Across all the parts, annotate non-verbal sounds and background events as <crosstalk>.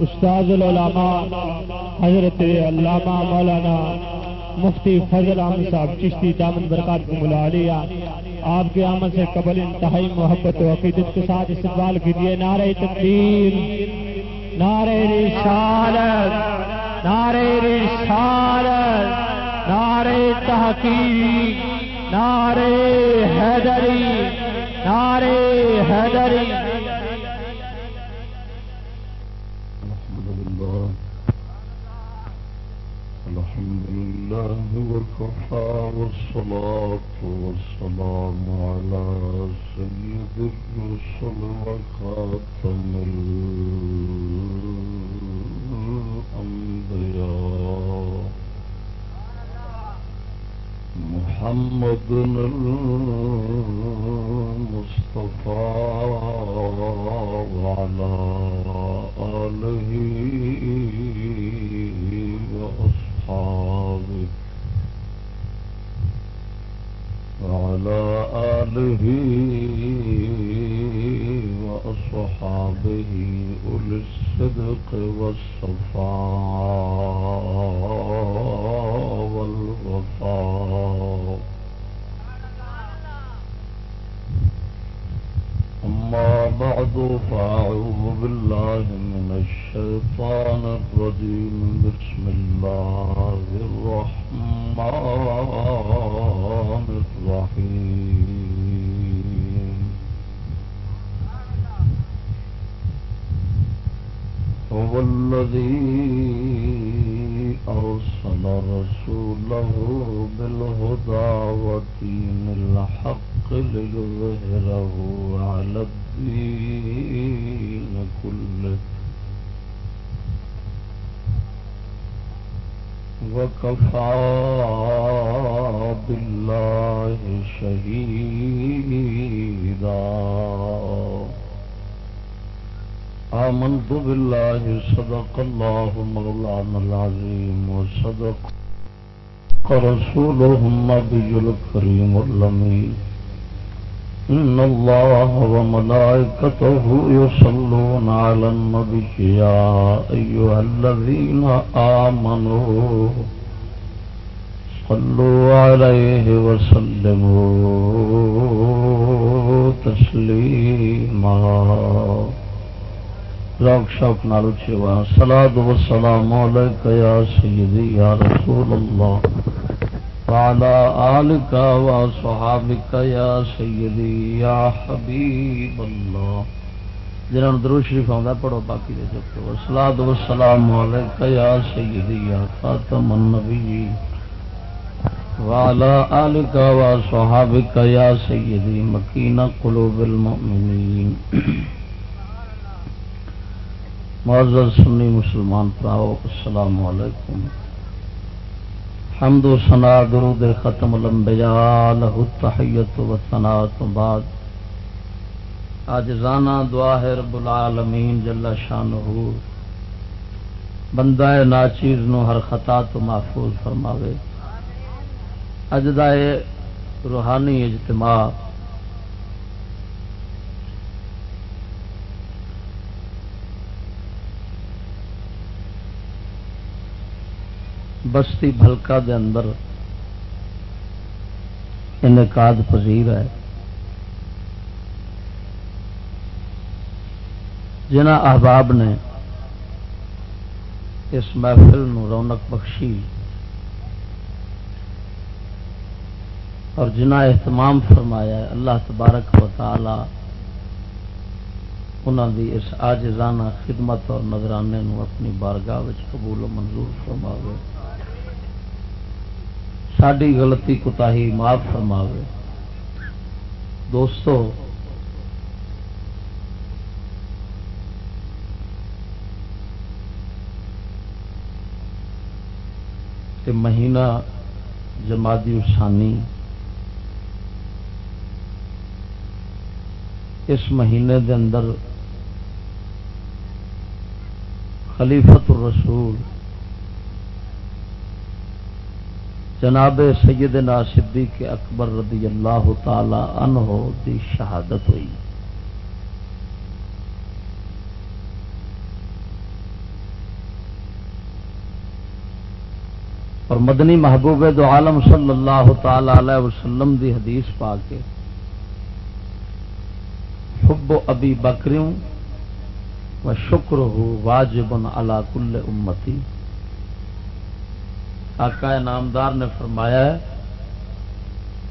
استاد العلماء، حضرت علامہ مولانا مفتی فضل احمد صاحب، چشتی دامن برکات کو ملا لیا آپ کے آمد سے قبل انتہائی محبت و عقیدت کے ساتھ استقبال کیجیے نعرہ تقدیر، نعرہ رسالت نعرہ رسالت، نعرہ تحقیق، نعرہ حیدری نعرہ حیدری۔ الحمد لله وكفى والصلاة والسلام على سيد الرسل وخاتم الأنبياء محمد المصطفى وعلى آله وأصحابه وعلى آله وأصحابه أولي الصدق والصفاء والوفاء أما بعد، فأعوذ بالله من الشيطان الرجيم. بسم الله الرحمن الرحيم. هو الذي أرسل رسوله بالهدى ودين الحق ليظهره على الدين كله. وكفى بالله شهيدا. آمنت بالله، صدق الله مولانا العظيم، وصدق رسوله النبي الكريم اللمين إن الله وملائكته يصلون على النبي يا أيها الذين آمنوا صلوا عليه وسلموا تسليما ذوق شوق نال اچھی وا صلاۃ و سلام علیک یا سیدی یا رسول اللہ۔ وعلى آلك وصحابك يا سيدي، يا حبيب الله. جنہوں درود شریف آਉਂدا پڑھو باقی دے چکو والصلاۃ والسلام علیک یا سیدی، یا خاتم النبیین۔ وعلى آلك وصحابك يا سيدي مكين قلوب المؤمنين معزز سنی مسلمان پراؤ، السلام علیکم۔ حمد و گرو درود ختم الانبیاء له التحیت و سنا تو بعد۔ آج زانا دعا ہے رب العالمین جل شانہ بندہ ناچیز نو ہر خطا تو محفوظ فرماوے۔ اج دا روحانی اجتماع۔ بستی بھلکا دے اندر انعقاد پذیر ہے۔ جنہ احباب نے اس محفل نو رونق بخشی اور جنہ اہتمام فرمایا ہے۔ اللہ تبارک و تعالی انہوں دی اس آجزانہ خدمت اور نظرانے نو اپنی بارگاہ قبول و منظور فرماوے۔ ساری غلطی کتا ہی معاف فرماوے۔ دوستو کہ مہینہ جمادی اسانی اس مہینے دے اندر خلیفت الرسول جناب سیدنا صدیق اکبر رضی اللہ تعالی عنہ دی شہادت ہوئی۔ اور مدنی محبوب دو عالم صلی اللہ تعالی علیہ وسلم دی حدیث پا کے حب ابی بکریوں و شکر ہو واجب اللہ کل امتی۔ آقا نامدار نے فرمایا ہے،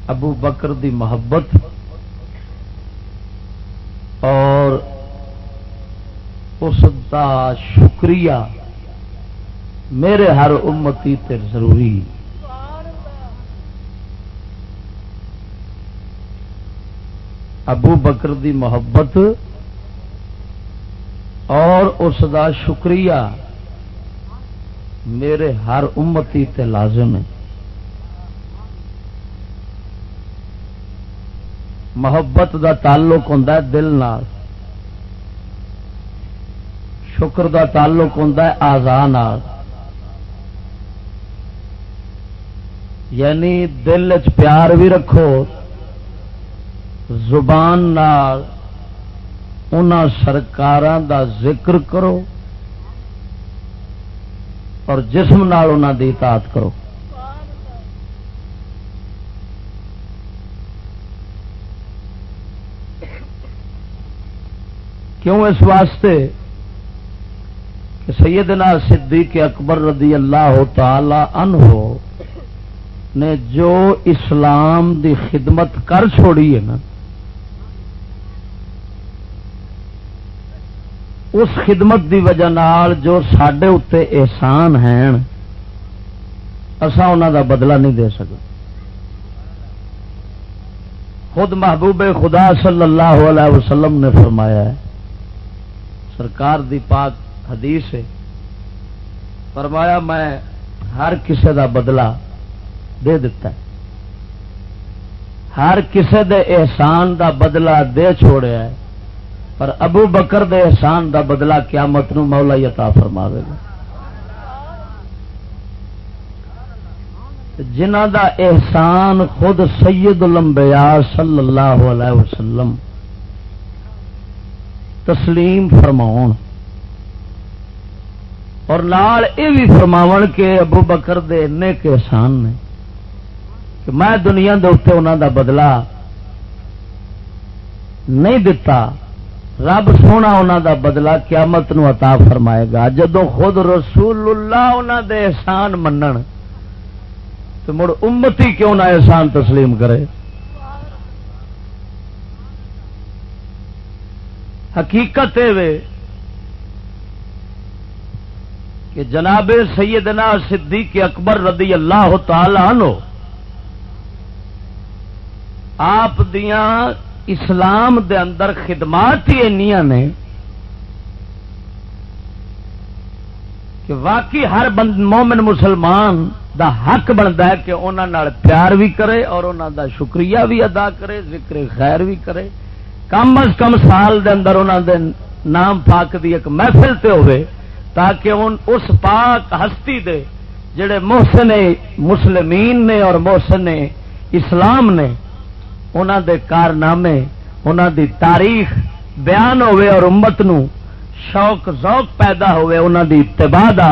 ابو بکر دی محبت اور اس دا شکریہ میرے ہر امتی تے ضروری۔ ابو بکر دی محبت اور اس دا شکریہ میرے ہر امتی تے لازم ہے۔ محبت دا تعلق ہوں دل نال۔ شکر دا تعلق ہوں آزان یعنی دل چ پیار بھی رکھو۔ زبان نال سرکار دا ذکر کرو۔ اور جسم نال انہوں دی اطاعت کرو۔ کیوں اس واسطے کہ سیدنا صدیق اکبر رضی اللہ تعالی عنہ نے جو اسلام دی خدمت کر چھوڑی ہے نا اس خدمت دی وجہ نال جو سڈے اتنے احسان ہیں اسا دا بدلہ نہیں دے سکتے۔ خود محبوب خدا صلی اللہ علیہ وسلم نے فرمایا ہے، سرکار دی پاک حدیث ہے، فرمایا میں ہر کسے دا بدلہ دے دیتا ہے۔ ہر کسے دے احسان دا بدلہ دے چھوڑیا ہے۔ پر ابو بکر دے احسان دا بدلہ قیامت نو مولا یتا فرماوے گا۔ جنہ دا احسان خود سید الانبیاء صلی اللہ علیہ وسلم تسلیم فرماؤ اور نال یہ بھی فرماو کہ ابو بکر دے نیک احسان نے کہ میں دنیا دے اتنے انہوں دا بدلہ نہیں دتا رب سونا انہوں دا بدلہ قیامت نو عطا فرمائے گا۔ جدو خود رسول اللہ انہوں دے احسان منن، تو مڑ امتی کیوں نہ احسان تسلیم کرے؟ حقیقت کہ جناب سیدنا صدیق اکبر رضی اللہ تعالی عنہ آپ دیاں اسلام دے اندر خدمات ہی نے کہ واقعی ہر بند مومن مسلمان دا حق بنتا ہے کہ انہوں پیار بھی کرے اور انہوں دا شکریہ بھی ادا کرے، ذکر خیر بھی کرے۔ کم از کم سال دے اندر انہوں دے نام پاک دی ایک محفل تے ہوئے تاکہ ان اس پاک ہستی دے جڑے محسن مسلمین نے اور محسن اسلام نے انہوں دے کارنامے انہوں دی تاریخ بیان ہوئے اور امت نو شوق، ذوق پیدا ہوئے انہوں دی اتباع دا،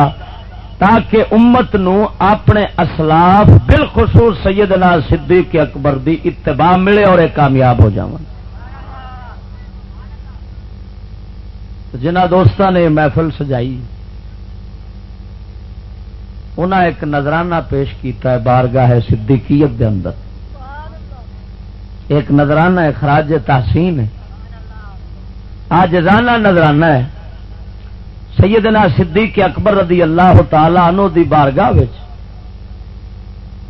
تاکہ امت نو اپنے اسلاف بالخصوص سیدنا صدیق اکبر دی اتباع ملے اور کامیاب ہو جاؤں جنہ دوستوں نے محفل سجائی انہیں ایک نظرانہ پیش کیتا ہے بارگاہ ہے صدیقیت دے اندر۔ ایک نظرانہ ہے، خراج تحسین ہے۔ آج جزانہ نظرانہ ہے۔ سیدنا صدیق اکبر رضی اللہ تعالی عنہ دی بارگاہ وچ۔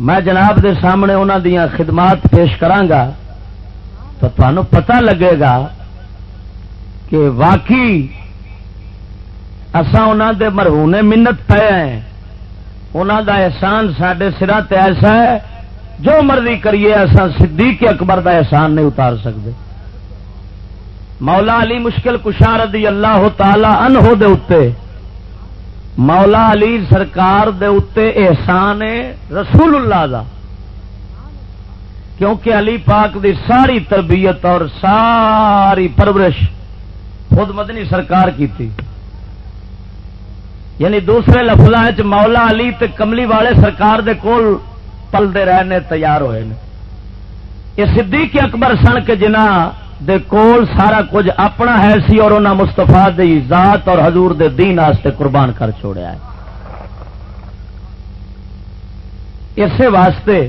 میں جناب دے سامنے انہوں دیاں خدمات پیش کرانگا تو تمہیں پتہ لگے گا کہ واقعی اسان انہوں دے مرہونے منت پے ہیں۔ انہوں دا احسان سڈے سرا ایسا ہے جو مرضی کریے، ایسا صدیق اکبر دا احسان نہیں اتار سکتے۔ مولا علی مشکل کشار دی اللہ تعالی انہو دے اتے، مولا علی سرکار دے اتے احسان رسول اللہ دا۔ کیونکہ علی پاک دی ساری تربیت اور ساری پرورش خود مدنی سرکار کی تھی یعنی دوسرے لفظ مولا علی تے کملی والے سرکار دے کول پلتے رہنے تیار ہوئے یہ صدیق اکبر سن کے جنہ دے کول سارا کچھ اپنا ہے سی اور انہوں مستفا دی ذات اور حضور دے دین آستے قربان کر چھوڑیا ہے۔ اسی واسطے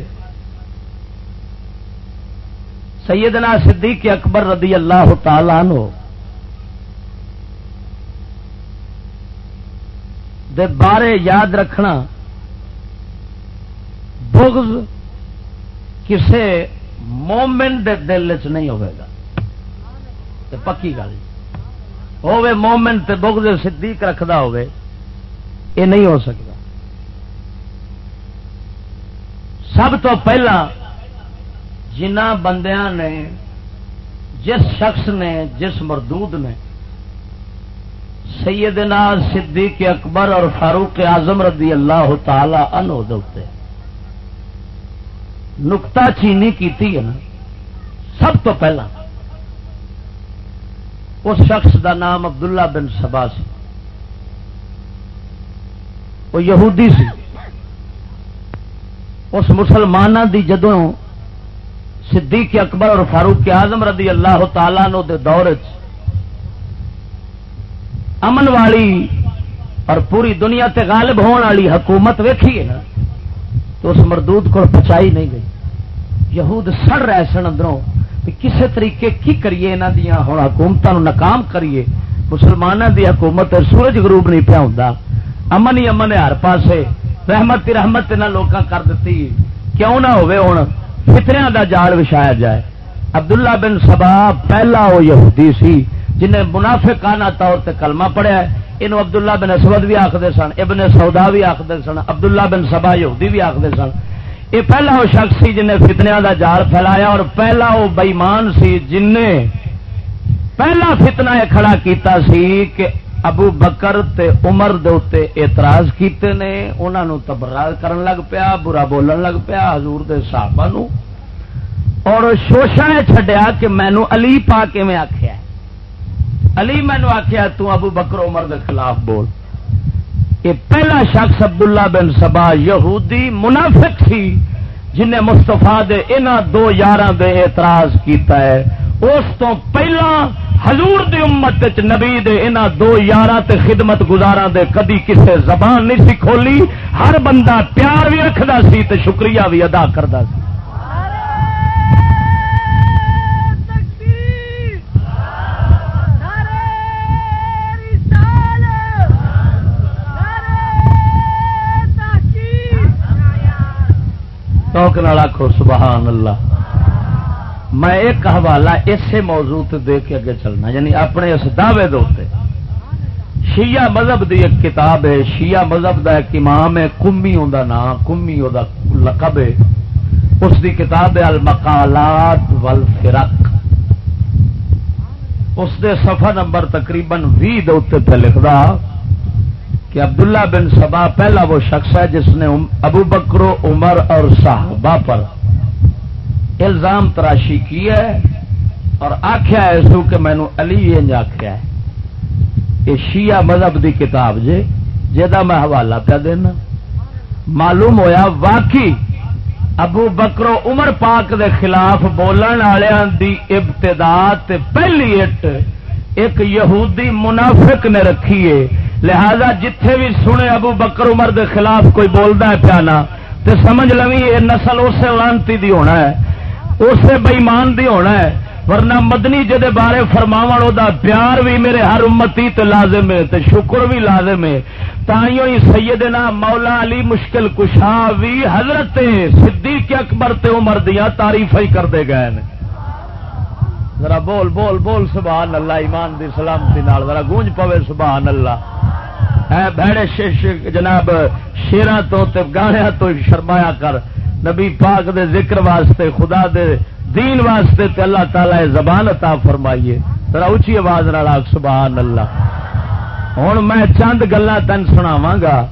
سیدنا صدیق اکبر رضی اللہ تعالی نو دے بارے یاد رکھنا بغض کسے مومن دے دل چ نہیں ہوئے گا۔ پکی گل ہوے مومن تے بغض صدیق رکھدا ہوے یہ نہیں ہو سکتا سب تو پہلا جنہ بندیاں نے، جس شخص نے، جس مردود نے، سیدنا صدیق اکبر اور فاروق اعظم رضی اللہ تعالی انو دے نکتا چینی کیتی ہے نا، سب تو پہلا اس شخص دا نام عبداللہ بن سبا سی۔ وہ یہودی سی۔ اس مسلمانوں دی جدوں صدیق اکبر اور فاروق اعظم رضی اللہ تعالی نو دے دور امن والی اور پوری دنیا تے غالب ہون والی حکومت ویکھی ہے نا۔ تو اس مردود کو پچائی نہیں گئی۔ یہود سڑ رہے سن اندروں کسے طریقے کی کریے یہاں دیا ہوں حکومت ناکام کریے۔ مسلمانوں دی حکومت سورج گروپ نہیں پیا ہوں امن ہی امن ہے ہر پاسے۔ رحمت رحمت نہ لوکاں کر دیتی کیوں نہ ہوئے ہوں فتریا دا جال وچھایا جائے۔ عبداللہ بن سبا پہلا وہ یہودی سی۔ جنہیں منافقانہ طور تے کلمہ پڑھیا ہے یہ عبداللہ بن اسود بھی آخر سن، ابن سودا بھی آخر سن، عبداللہ بن سبا یہودی بھی آخر سن۔ یہ پہلا وہ شخص سی جن فتنیا دا جال پھیلایا اور پہلا وہ بئیمان سی جن پہلا فتنا یہ کھڑا کیتا سی کہ ابو بکر تے عمر دے اعتراض کیتے نے انہوں تبرا کرن لگ پیا، برا بولن لگ پیا، حضور دے صحابہ نو اور شوشا نے چڈیا کہ مینو علی پا کے میں آخیا علی مینو آخیا تو ابو بکر عمر دے خلاف بول۔ یہ پہلا شخص عبداللہ بن سبا یہودی منافق سی جنہیں مستفا دے دو یار دے اعتراض کیتا ہے۔ اس تو پہلا حضور دی امت نبی دے دو یار خدمت گزارا دے کدی کسے زبان نہیں سی کھولی۔ ہر بندہ پیار بھی رکھتا سی تے شکریہ بھی ادا کرتا سی۔ آخو سبحان اللہ۔ میں ایک حوالہ اسے موضوع دے کے اگے چلنا یعنی اپنے اس دعوے دے شیعہ مذہب دی ایک کتاب ہے، شیعہ مذہب دا ایک امام ہے، کمی دا نام، کمی دا لقب ہے۔ اس دی کتاب ہے، المقالات والفرق۔ اس دے صفحہ نمبر تقریباً بھی پہ لکھدا۔ کہ عبداللہ بن سبا پہلا وہ شخص ہے جس نے ابو بکرو عمر اور صحابہ پر الزام تراشی کی ہے اور آخیا ہے سو کہ مینو علی آخیا ہے۔ یہ شیعہ مذہب دی کتاب جے جا میں حوالہ پہ دینا۔ معلوم ہویا واقعی ابو بکرو عمر پاک دے خلاف بولن والوں دی ابتدا پہلی اٹ ایک یہودی منافق نے رکھی ہے۔ لہذا جتھے بھی سنے ابو بکر عمر دے خلاف کوئی بولتا ہے پیانا تو سمجھ لو یہ نسل اسے لانتی دی ہونا ہے، اسے بئیمان دی ہونا ہے۔ ورنہ مدنی جدے بارے فرماو دا پیار بھی میرے ہر امتی تے لازم ہے، تے شکر بھی لازم ہے۔ تائیوں ہی سیدنا مولا علی مشکل کشا بھی حضرت صدیق اکبر تے عمر دیا تعریف ہی کر دے گئے ذرا بول بول بول سبحان اللہ، ایمان دی سلامتی نال، ذرا گونج پوے سبحان اللہ۔ بہڑے جناب شیرا تو گاڑیا تو شرمایا کر۔ نبی پاک دے ذکر واسطے، خدا دے دین واسطے تے اللہ تعالی زبان عطا فرمائیے۔ ذرا اچھی آواز سبحان اللہ۔ ہوں میں چند گلا تین سناوا گا،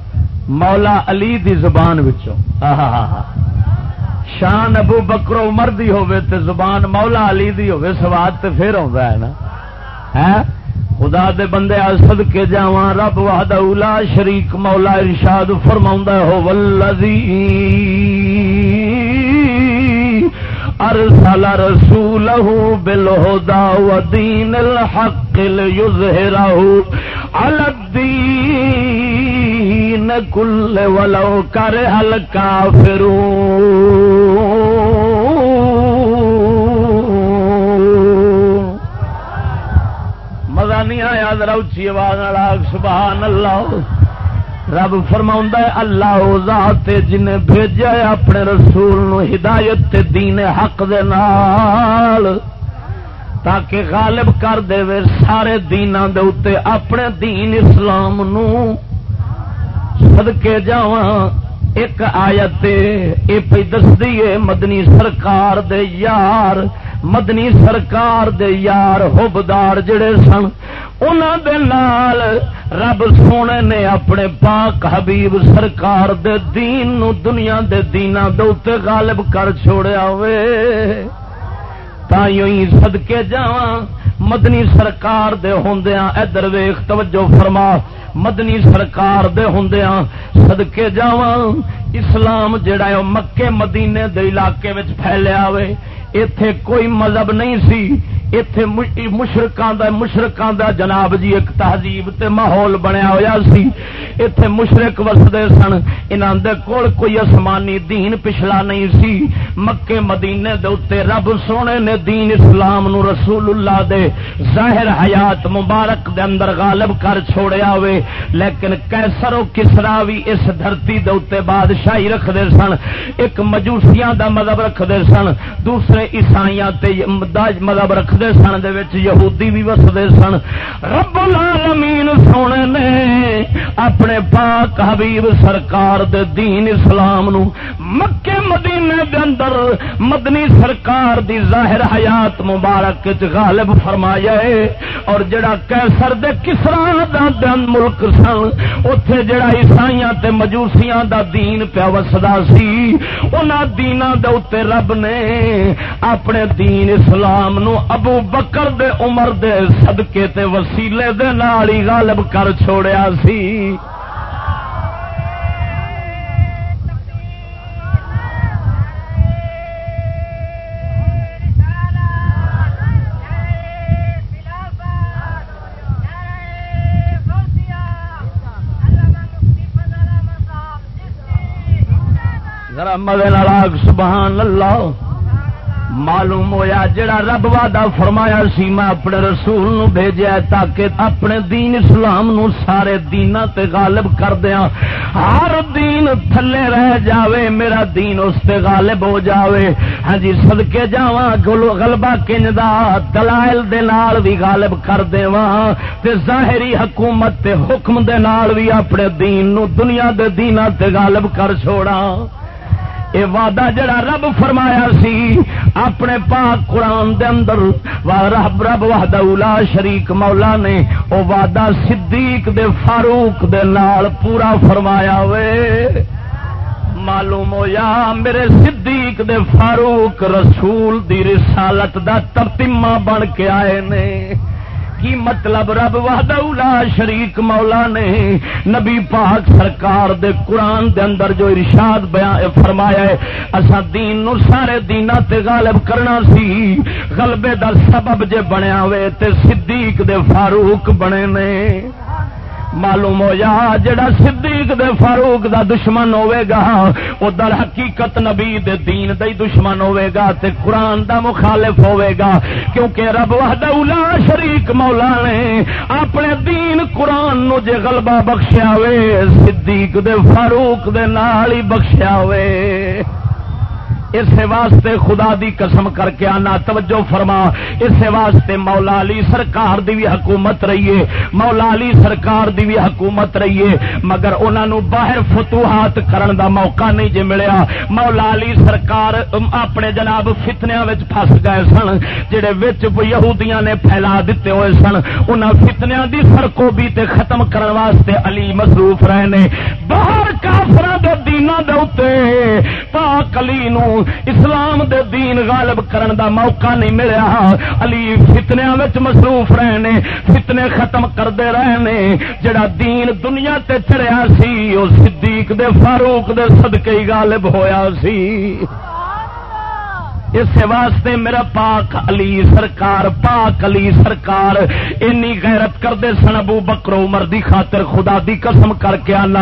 مولا علی دی زبان وچوں۔ شان ابو بکرو عمر دی ہوے تے زبان مولا علی دی ہوے سواد تے پھر آ نا۔ ہے؟ خدا دے بندے اسد کے جاواں، رب وحدہ لا شریک، مولا ارشاد فرماوندا ہو والذی ارسل رسوله بالهدى ودين الحق ليظهره على الدين كل ولو كره الكافرون مزہ نہیں آیا ذرا اچھی آواز سبحان اللہ۔ رب فرما اللہ ذات جن بھیجا اپنے رسول نو ہدایت دین حق دے نال۔ تاکہ غالب کر دے سارے دینا دے اتے اپنے دین اسلام نو۔ صدقے جاواں، ایک آیت اے پہ دس دیے مدنی سرکار دے یار، مدنی سرکار دے یار، ہوبدار جڑے سن، انہاں دے نال رب سونے نے اپنے پاک حبیب سرکار دے دین نو دنیا دے دینا دے غالب کر چھوڑیا ہوئے تائیوں ہی صدقے جاواں۔ مدنی سرکار دے ہوندیاں، ادھر ویخ توجہ فرما۔ مدنی سرکار دے ہوندیاں صدقے جاواں۔ اسلام جڑا ہے مکے مدینے دے علاقے وچ پھیلیا ہوئے اتے کوئی مذہب نہیں سی۔ اتے مشرقان دا مشرقان دا جناب جی ایک تہذیب تے ماحول بنیا ہوا سی۔ اتے مشرق وسدے سن۔ انہاں دے کول کوئی آسمانی دین پچھلا نہیں سی۔ مکے مدینے دے اتے رب سونے نے دین اسلام نو رسول اللہ دے ظاہر حیات مبارک دے اندر غالب کر چھوڑیا ہوئے۔ لیکن کیسر و کسرا بھی اس دھرتی دے اتے بادشاہی رکھ دے سن۔ ایک مجوسیاں دا مذہب رکھ دے سن۔ دوسرے عیسائیاں تے مذہب رکھتے سن دے وچ، یہودی بھی وسدے سن۔ رب العالمین سونے نے اپنے پاک حبیب سرکار دے دین اسلام نو مکے مدینے دے اندر مدنی سرکار دی ظاہر حیات مبارک چ غالب فرمایا ہے۔ اور جڑا کیسر دے کسرا دا دن ملک سن، اوتھے جڑا عیسائیاں تے مجوسیاں دا دین پیا وسدا سی، انہاں دیناں دے اوتے رب نے اپنے دین اسلام نو ابو بکر دے عمر دے صدقے تے وسیلے دے نالی غالب کر چھوڑیا سی۔ ذرا سبحان اللہ۔ معلوم ہویا جڑا رب وعدہ فرمایا سی میں اپنے رسول نو بھیجیا تاکہ اپنے دین اسلام نو سارے دینا تے غالب کر دیا ہر دین تھلے رہ جاوے، میرا دین اس تے غالب ہو جاوے۔ ہاں جی صدقے جاواں غلبہ کنج دا دلائل دے نال بھی غالب کر دیواں۔ تے ظاہری حکومت تے حکم دے نال بھی اپنے دین نو دنیا دے دینا تے غالب کر چھوڑاں۔ یہ وعدہ جڑا رب فرمایا سی، اپنے پاک قرآن دے اندر رب رب وحدہ اولا شریک مولا نے، او وعدہ صدیق دے فاروق دے نال پورا فرمایا وے۔ معلوم ہو یا میرے صدیق دے فاروق رسول دی رسالت دا ترتیمہ بن کے آئے نے۔ کی مطلب رب وحدہ شریک مولا نے نبی پاک سرکار دے قرآن دے اندر جو ارشاد بیان فرمایا ہے اسا دین نو سارے دینا تے غالب کرنا سی۔ غلبے دا سبب جے بنیا ہوئے تے صدیق دے فاروق بنے نے۔ معلوم ہو جا جڑا صدیق دے فاروق دا دشمن ہوے گا او در حقیقت نبی دے دین دے دشمن ہوے گا تے قرآن دا مخالف ہوے گا۔ کیونکہ رب وحدہ لا شریک مولا نے اپنے دین قرآن نو جے غلبہ بخشیا وے، صدیق دے فاروق دے نال ہی بخشیا وے۔ اس واسطے خدا دی قسم کر کے آنا، توجہ فرما۔ اس واسطے مولا علی سرکار دی بھی حکومت رہیے۔ مولا علی سرکار دی بھی حکومت رہیے۔ مگر انہوں نے باہر فتوحات کرن دا موقع نہیں جی ملیا۔ مولا علی سرکار اپنے جناب فتنیا پھس گئے سن، جڑے وچ یہودیاں نے پھیلا دیتے ہوئے سن۔ انہاں فتنیا دی سرکو بھی تے ختم کرن واسطے علی مصروف رہے نے باہر کافران دے دین زمینہ دے اتے پاک علی نو اسلام دے دین غالب کرن دا موقع نہیں ملیا۔ علی فتنیا مصروف رہے فتنے ختم کرتے رہے جڑا دین دنیا تے چڑیا سی وہ صدیق دے فاروق دے صدقے غالب ہویا سی۔ اس واسطے میرا پاک علی سرکار، پاک علی سرکار اینی غیرت کرتے سن ابو بکرو عمر دی خاطر خدا دی قسم کر کے آنا۔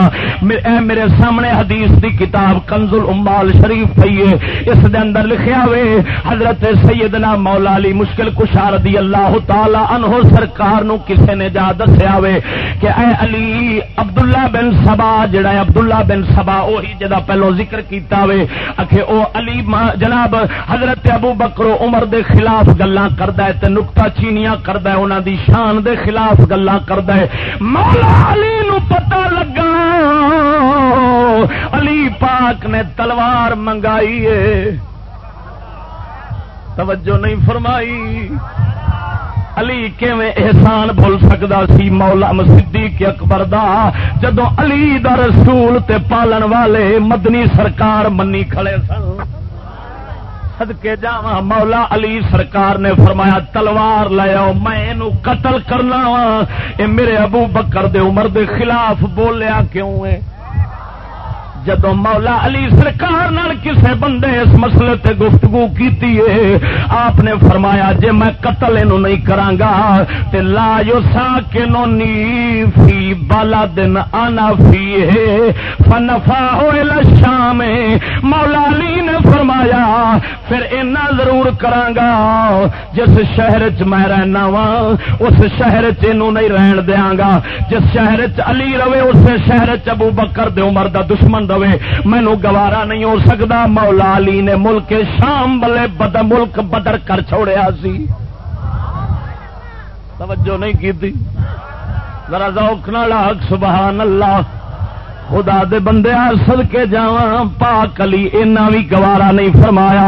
اے میرے سامنے حدیث دی کتاب کنز الامال شریف پئی ہے۔ اس دے اندر لکھیا ہوئے، حضرت سیدنا مولا علی مشکل کشار دی اللہ تعالی عنہ سرکار نو کسے نے جا دسیا ہوئے کہ اے علی عبداللہ بن سبا، جڑا ہے عبداللہ بن سبا وہی جدا پہلو ذکر کیتا ہوئے۔ اکھے او علی جناب حضرت ابو بکرو عمر دے خلاف گلا کرد نکتا چینیاں کرد انہوں دی شان دے خلاف گلا کرد مولا علی نو پتہ لگا۔ علی پاک نے تلوار منگائی ہے۔ توجہ نہیں فرمائی۔ علی کیویں احسان بھول سکتا سی؟ مولا صدیق اکبر دا۔ جدو علی دا رسول تے پالن والے مدنی سرکار منی کھڑے سن۔ سدکے جا مولا علی سرکار نے فرمایا، تلوار لیا میں قتل کرنا وا اے میرے ابو بکر دے عمر دے خلاف بولیا کیوں ہے؟ جدو مولا علی سرکار نال کسے بندے اس مسئلے تے گفتگو کیتی ہے، آپ نے فرمایا، جے میں قتل اینو نہیں کراں گا، تے لا یسا کے نو نی فی بالا دن انا فی ہے فنفا الی الشام۔ مولا علی نے فرمایا پھر اینا ضرور کراں گا جس شہر چ میں رہنا وا اس شہر چ نہیں رہن دیاں گا جس شہر چ علی رہے، اس شہر چ ابو بکر دے عمر دا دشمن رہے۔ مینو گوارا نہیں ہو سکتا مولا علی نے ملک شام بلے بد، ملک بدر کر چھوڑیا سی۔ توجہ نہیں کی ذرا ذوق نہ لاگ سبحان اللہ۔ خدا دے بندے سد کے جا پاک علی اینا بھی گوارا نہیں فرمایا۔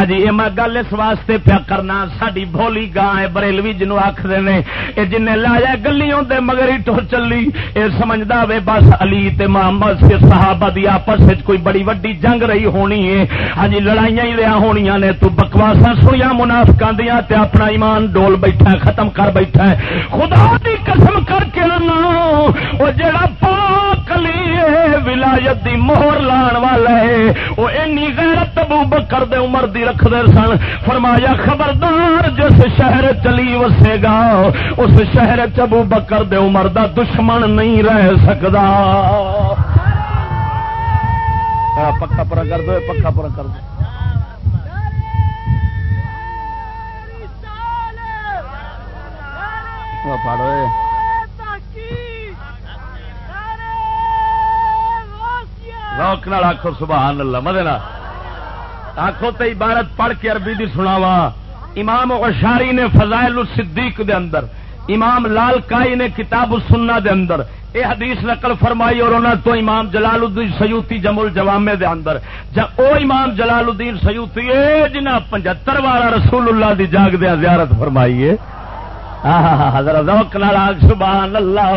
ہجی یہ میں گل اس واسطے پیا کرنا ساری بولی گاں ہے، بریلوی جنو آخر نے یہ جن لایا گلیوں دے مگر ہی ٹور چلی۔ یہ سمجھتا وے، بس علی تے محمد سے صحابہ دی آپس کوئی بڑی وڈی جنگ رہی ہونی ہے۔ ہاں لڑائیاں ہی رہا ہونی نے، تو بکواسا سنیا منافقا دیا تے اپنا ایمان ڈول بیٹھا ہے، ختم کر بیٹھا ہے۔ خدا دی قسم کر کے نا وہ جڑا پاک علی ولایت دی مہر لان والا ہے وہ اینی غیرت ابو بکر دے عمر دی رکھ دے سن۔ فرمایا، خبردار، جس شہر چلی وسے گا، اس شہر چبو بکر دے عمر دا دشمن نہیں رہ سکتا پکا پورا کر دو، پکا پورا کر دو۔ پڑھو روک نال آخو سبحان اللہ مدے آخو تو عبارت پڑھ کے عربی دی سناوا۔ امام اشاری نے فضائل الصدیق دے اندر، امام لال کائی نے کتاب السنہ دے اندر، اے حدیث نقل فرمائی اور انہوں تو امام جلال الدین سیوتی جمل جوامے دے اندر۔ او امام جلال الدین سیوتی اے جنہ پنجتر والا رسول اللہ دی جاگ دیا زیارت فرمائی ہے حضرت ذوق نال سبحان اللہ۔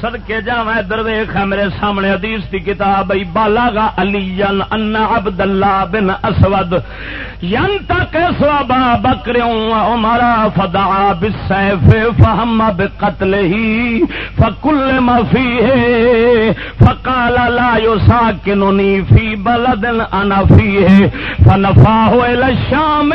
سدکے جا میں ادھر دیکھ میرے سامنے حدیث کی کتاب، ای بالا گا علی ان عبد اللہ بن اسود. ین تک سوابا بکریوں ہمارا فدا بسیف فہم بقتل ہی فکل مفی ہے فقال لا یساکننی فی بلد انا فی ہے فنفاہ الى الشام.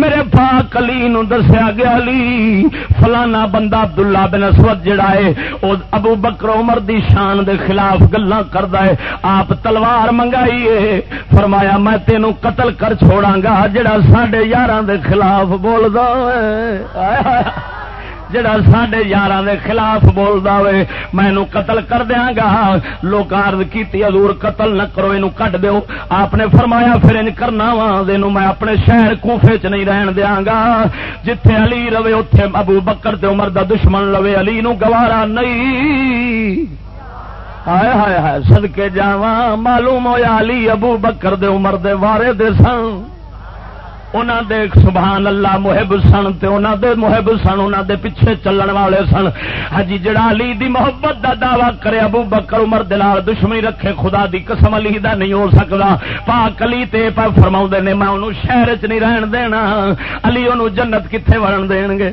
میرے پاک علی نو دسیا گیا علی، فلانا بندہ عبداللہ بن اسود جڑا ہے، او ابو بکر عمر دی شان دے خلاف گلاں کردا ہے۔ آپ تلوار منگائی ہے فرمایا، میں تینوں قتل کر چھوڑاں گا، جڑا ساڈے یاراں دے خلاف بولدا ہے۔ جڑا سڈے یار دے خلاف بولتا ہوئے میں قتل کر دیا گا۔ لوگ عرض کی حضور قتل نہ کرو یہ کٹ دو آپ نے فرمایا، پھر ان کرنا وا دن میں اپنے شہر کوفے چ نہیں رہن دیا گا۔ جتھے علی رہے اتے ابو بکر تے عمر دا دشمن لوے، علی نو گوارا نہیں۔ ہائے ہائے ہائے سدکے جا معلوم ہوا علی ابو بکر دے عمر دے وارے دے سن۔ انہوں دے سبحان اللہ محب سن تے انہوں دے محب سن انہوں دے پیچھے چلن والے سن۔ ہجی جڑا علی دی محبت دا دعوی کرے ابو بکر عمر دلال دشمنی رکھے خدا دی قسم علی دا نہیں ہو سکتا پاک علی تے پا فرماؤں دے نے، میں انہوں شہر چ نہیں رہن دینا۔ علی انہوں جنت کتنے ورن دین گے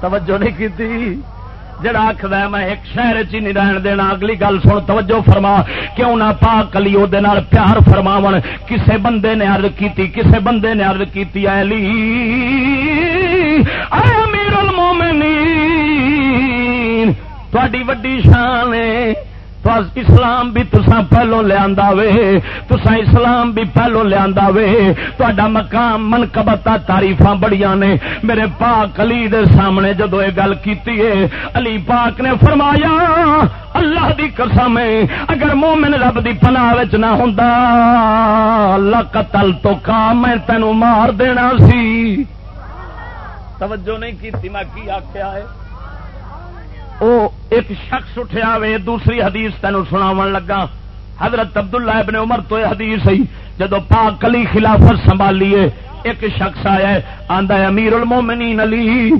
توجہ نہیں کی جڑا آخد میں ایک شہر چی نہیں رہن دینا۔ اگلی گل سن، توجہ فرما کیوں نہ پا کلی وہ پیار فرماو کسے بندے نے عرض کیتی، کسے بندے نے عرض کیتی، اے کی اے امیر المومنین تھوڑی وڈی شان ہے۔ اسلام بھی تسا پہلو لیا وے تسا اسلام بھی پہلو لیا وے۔ تا مقام من تاریف بڑی نے۔ میرے پاک علی دے سامنے جدو یہ گل کی علی پاک نے فرمایا، اللہ دی قسم اگر مومن رب دی پناہ نہ ہوں اللہ قتل تو کام میں تینوں مار دینا سی۔ توجہ نہیں کی میں کی آخیا ہے؟ او ایک شخص اٹھیا وے دوسری حدیث تینوں سناو لگا۔ حضرت عبداللہ ابن عمر تو یہ حدیث ہے جدو پاک علی خلافت سنبھالیے، ایک شخص آیا آندا ہے، امیر المومنین علی،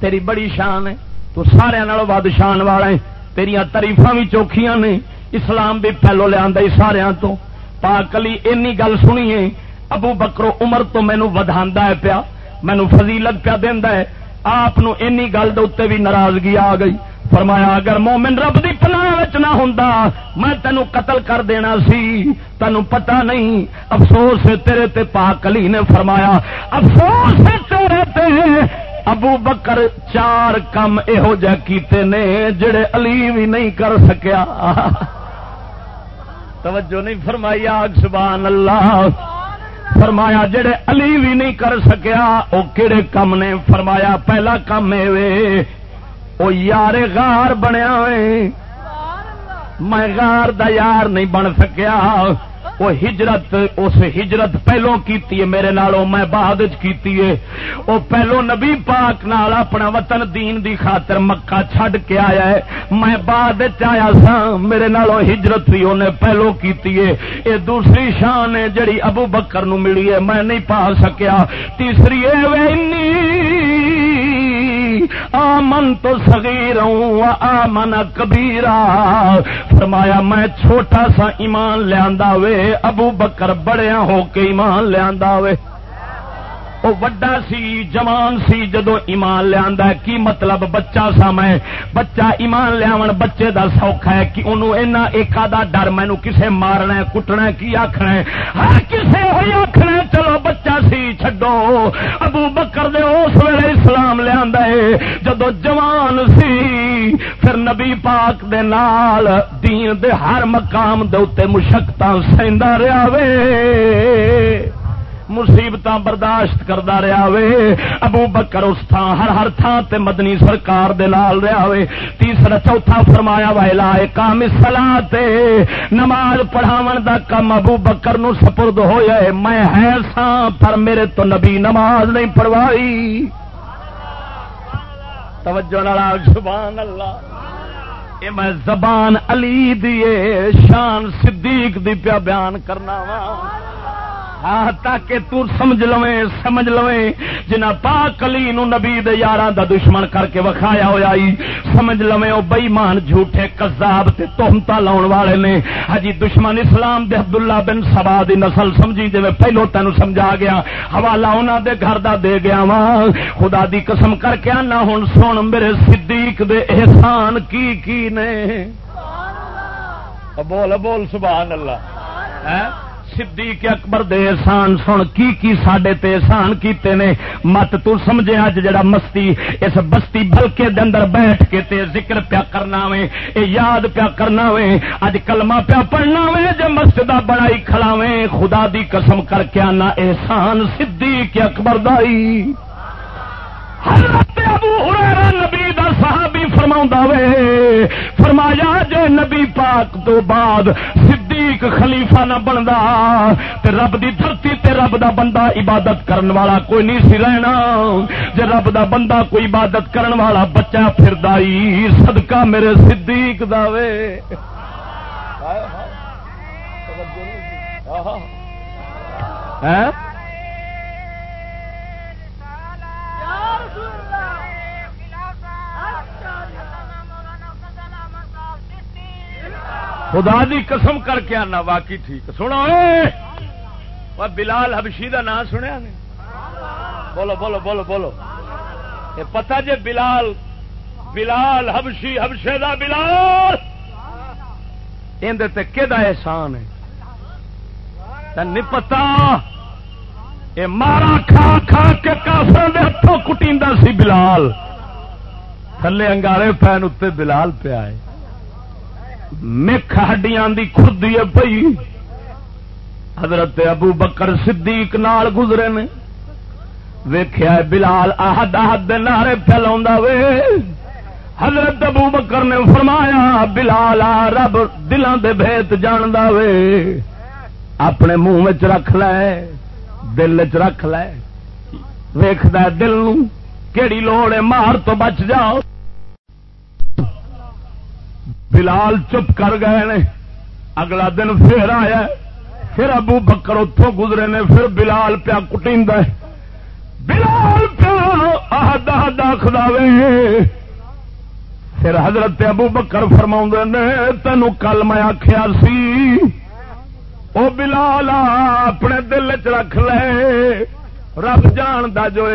تیری بڑی شان ہے، تو سارے نالوں ود شان والا ہے، تیریاں تریفاں بھی چوکھیاں نے، اسلام بھی پہلو لیا سارے تو۔ پاک علی اینی گل سنیے ابو بکرو عمر تو مینو ودھا ہے پیا مینو فضیلت پیا دینا ہے۔ آپ گل دے بھی ناراضگی آ گئی۔ فرمایا، اگر مومن رب دی پناہ نہ ہوں میں تینوں قتل کر دینا سی۔ تینوں پتا نہیں۔ افسوس تیرے تے، پاک علی نے فرمایا۔ افسوس تیرے تے، ابو بکر چار کم یہو جہ کیتے نے، جڑے علی بھی نہیں کر سکیا۔ توجہ نہیں فرمائی، آگ سبحان اللہ۔ فرمایا جڑے علی بھی نہیں کر سکیا وہ کہڑے کم نے فرمایا، پہلا کام وہ یار غار بنیا میں غار دا یار نہیں بن سکیا۔ وہ ہجرت اس ہجرت پہلو کی میرے نالوں میں بعد کی وہ پہلو نبی پاک نال اپنا وطن دین دی خاطر مکہ چھڈ کے آیا ہے۔ میں بعد آیا سا میرے نالوں ہجرت بھی انہیں پہلو کی یہ دوسری شان ہے جڑی ابو بکر نو ملی ہے، میں نہیں پا سکیا۔ تیسری آمن تو سگیر آمن کبیرا فرمایا، میں چھوٹا سا ایمان لیا وے، ابو بکر بڑیا ہاں ہو کے ایمان لیا وے۔ وہ وڈا سی، جوان سی، جدو ایمان لیا کی مطلب بچہ سا میں؟ بچہ ایمان لیا بچے دا سوکھا ہے کہ انہوں اینا ایک آدھا ڈر مینو کسے مارنا کٹنا کی آخنا ہر کسے ہوئی آخنا چلو بچہ سی، چھڈو۔ ابو بکر دے اس ویلے اسلام لیا جدو جوان سی، پھر نبی پاک دے نال، دین دے ہر مقام دے مشقت سہدا رہا وے۔ مصیبت برداشت کرتا رہا وے۔ ابو بکر اس تھان ہر ہر تھان تے مدنی سرکار دے رہا وے۔ تیسرا، چوتھا فرمایا ویلا کام سلا نماز پڑھاو دا کم ابو بکر نو سپرد ہویا ہے میں ہے سا پر میرے تو نبی نماز نہیں پڑھوائی۔ توجہ ناراض سبحان اللہ۔ اے میں زبان علی دیے شان صدیق دی پیا بیان کرنا وا ہاں تاکہ تو سمجھ لویں سمجھ لویں۔ جنہ پاک علی نو نبی دے یاراں دا دشمن کر کے وکھایا ہویا ای سمجھ لویں او بے ایمان جھوٹے کذاب تے تہمتا لاون والے نے۔ ہجی دشمن اسلام دے عبداللہ بن سبا دی نسل سمجھی جے پہلو تینو سمجھا گیا۔ حوالہ انہاں دے گھر دا دے گیا وا خدا دی قسم کر کے انا ہن سن میرے صدیق دے احسان کی کی نے؟ بول بول سبحان اللہ۔ ہے صدیق اکبر دے احسان، سن کی کی ساڈے تے احسان کیتے نے؟ مت تو سمجھے اج جڑا مستی، اس بستی بلکے دے اندر بیٹھ کے تے ذکر پیا کرنا وے، اے یاد پیا کرنا وے، اج کلمہ پیا پڑھنا وے جے مسجد بڑائی کھلاویں خدا دی قسم کر کے آنا احسان صدیق اکبر دائی حضرت ابو ہریرہ نبی دا صحابی فرماوندا وے، فرمایا جے نبی پاک تو بعد صدیق خلیفہ نہ بندا تے رب دی دھرتی تے رب دا بندہ عبادت کرن والا کوئی نہیں سی رہنا۔ جے رب دا بندہ کوئی عبادت کرن والا بچہ پھردائی صدقہ میرے صدیق دا وے۔ ہائے ہاں؟, ہاں، خدا دی قسم کر کے آنا، واقعی ٹھیک۔ سنو بلال حبشی دا نام سنیا نے۔ بولو بولو بولو بولو۔ یہ پتا جے بلال بلال حبشی، حبشے دا بلال۔ اندر کہ احسان ہے؟ نہیں پتا یہ مارا کھا کھا کے کافر دے ہاتھوں کٹی سی بلال۔ تھلے انگارے پین اتنے بلال پیا ہے۔ مکھ ہڈیاں دی خردی پئی حضرت ابو بکر صدیق نال گزرے نے۔ ویخیا بلال آہد آہد نعرے پھیلا وے۔ حضرت ابو بکر نے فرمایا، بلال آ رب دلان دے بھیت جان وے۔ اپنے منہ رکھ لے، دل چ رکھ لے۔ ویخد دل کیڑی لوڑ ہے، مار تو بچ جاؤ۔ بلال چپ کر گئے نے۔ اگلا دن پھر آیا۔ پھر ابو بکر اتوں گزرے نے، پھر بلال پیا کٹی بلال پیا آخلا پھر حضرت ابو بکر فرما نے تینوں کل میں آخیا سی، او بلال اپنے دل چ رکھ لے۔ رب جان دا جو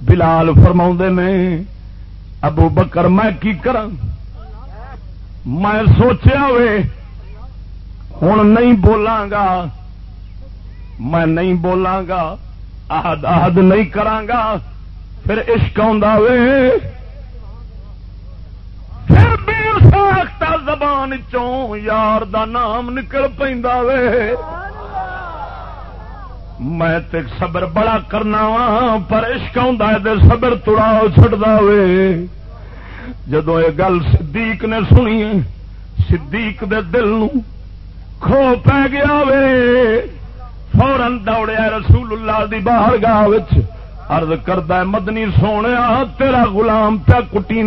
بلال فرما نے، ابو بکر میں کی کروں میں سوچیا وے ہوں نہیں بولاں گا میں نہیں بولاں گا آہد آہد نہیں کرانگا پھر عشق وے۔ پھر بے ساختہ زبان چوں یار دا نام نکل پہ وے۔ میں تے صبر بڑا کرنا وا پر عشق آ صبر تڑاؤ چڑھتا وے۔ جدو یہ گل صدیق نے سنی صدیق دے دل نو کھو پی گیا وے۔ فورن دوڑیا رسول اللہ دی باہر گاہ ارد کردہ مدنی سونے، تیرا غلام پیا کٹی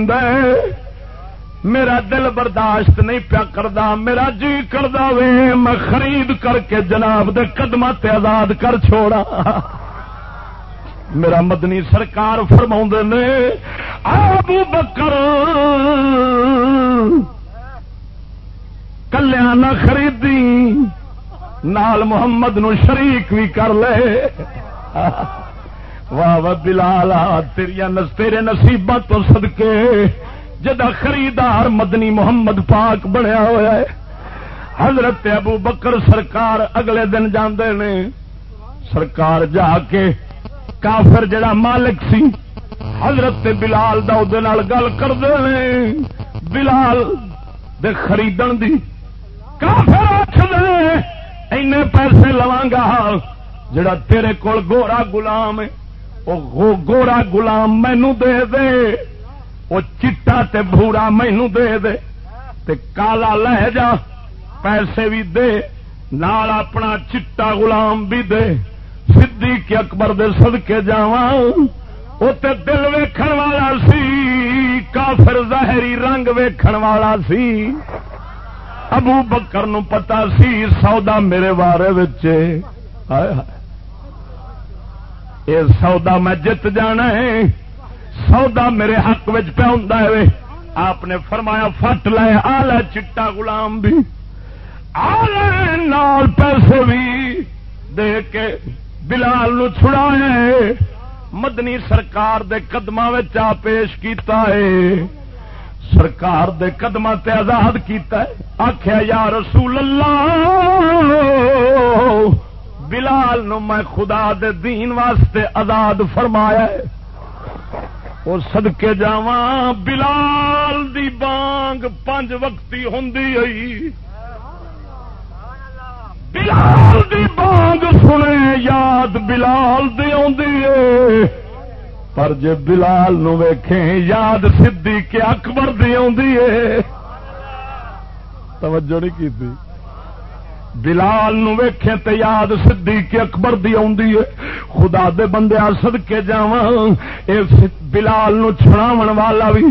میرا دل برداشت نہیں پیا کردا، میرا جی کردا وے۔ میں خرید کر کے جناب دے قدم آزاد کر چھوڑا۔ میرا مدنی سرکار فرما نے آبو بکر کلیا نہ خریدی، نال محمد نو شریک بھی کر لے۔ واہ واہ بلال تیرے نصیب تو سدکے جدا خریدار مدنی محمد پاک بنیا ہوا ہے، حضرت ابو بکر سرکار اگلے دن جاندے نے۔ سرکار جا کے کافر جڑا مالک سی۔ حضرت بلال گل کرتے بلال دے خریدن دی۔ کافر آخر این پیسے لوا گا جڑا تیرے کول گورا گلام وہ گورا گلام مینو دے دے۔ وہ چٹا تے بھورا مینو دے دے۔ تے کالا لہ جا پیسے بھی دے، نال اپنا چٹا غلام بھی دے۔ صدیق اکبر دے صدقے جاواں او تے دل ویکھن والا سی، کافر ظاہری رنگ ویکھن والا سی۔ ابو بکر نو پتا سی، سودا میرے بارے یہ سودا میں جت جانا ہے۔ سودا میرے حق پہ ہوں آپ نے فرمایا، فٹ لے آ چٹا غلام بھی۔ آ نال پیسے بھی دے کے بلال نو چھڑا ہے مدنی سرکار دے قدم آ پیش کیتا ہے۔ سرکار دے قدم تے آزاد کیتا ہے۔ آخیا یا رسول اللہ، بلال نو میں خدا دے دین واسطے آزاد فرمایا ہے۔ وہ سدکے جا بلال دی بانگ پانچ وقتی ہوں بلال دی بانگ سنے، یاد بلال دی آ پر جے بلال نو ویکھیں، یاد سدھی کے اکبر دی آ توجہ نہیں کی تھی بلال نو ویکھے تے یاد سدھی کے اکبر دی آندی ہے خدا دے بندے سد کے جاواں۔ اے بلال نو چھڑاون والا بھی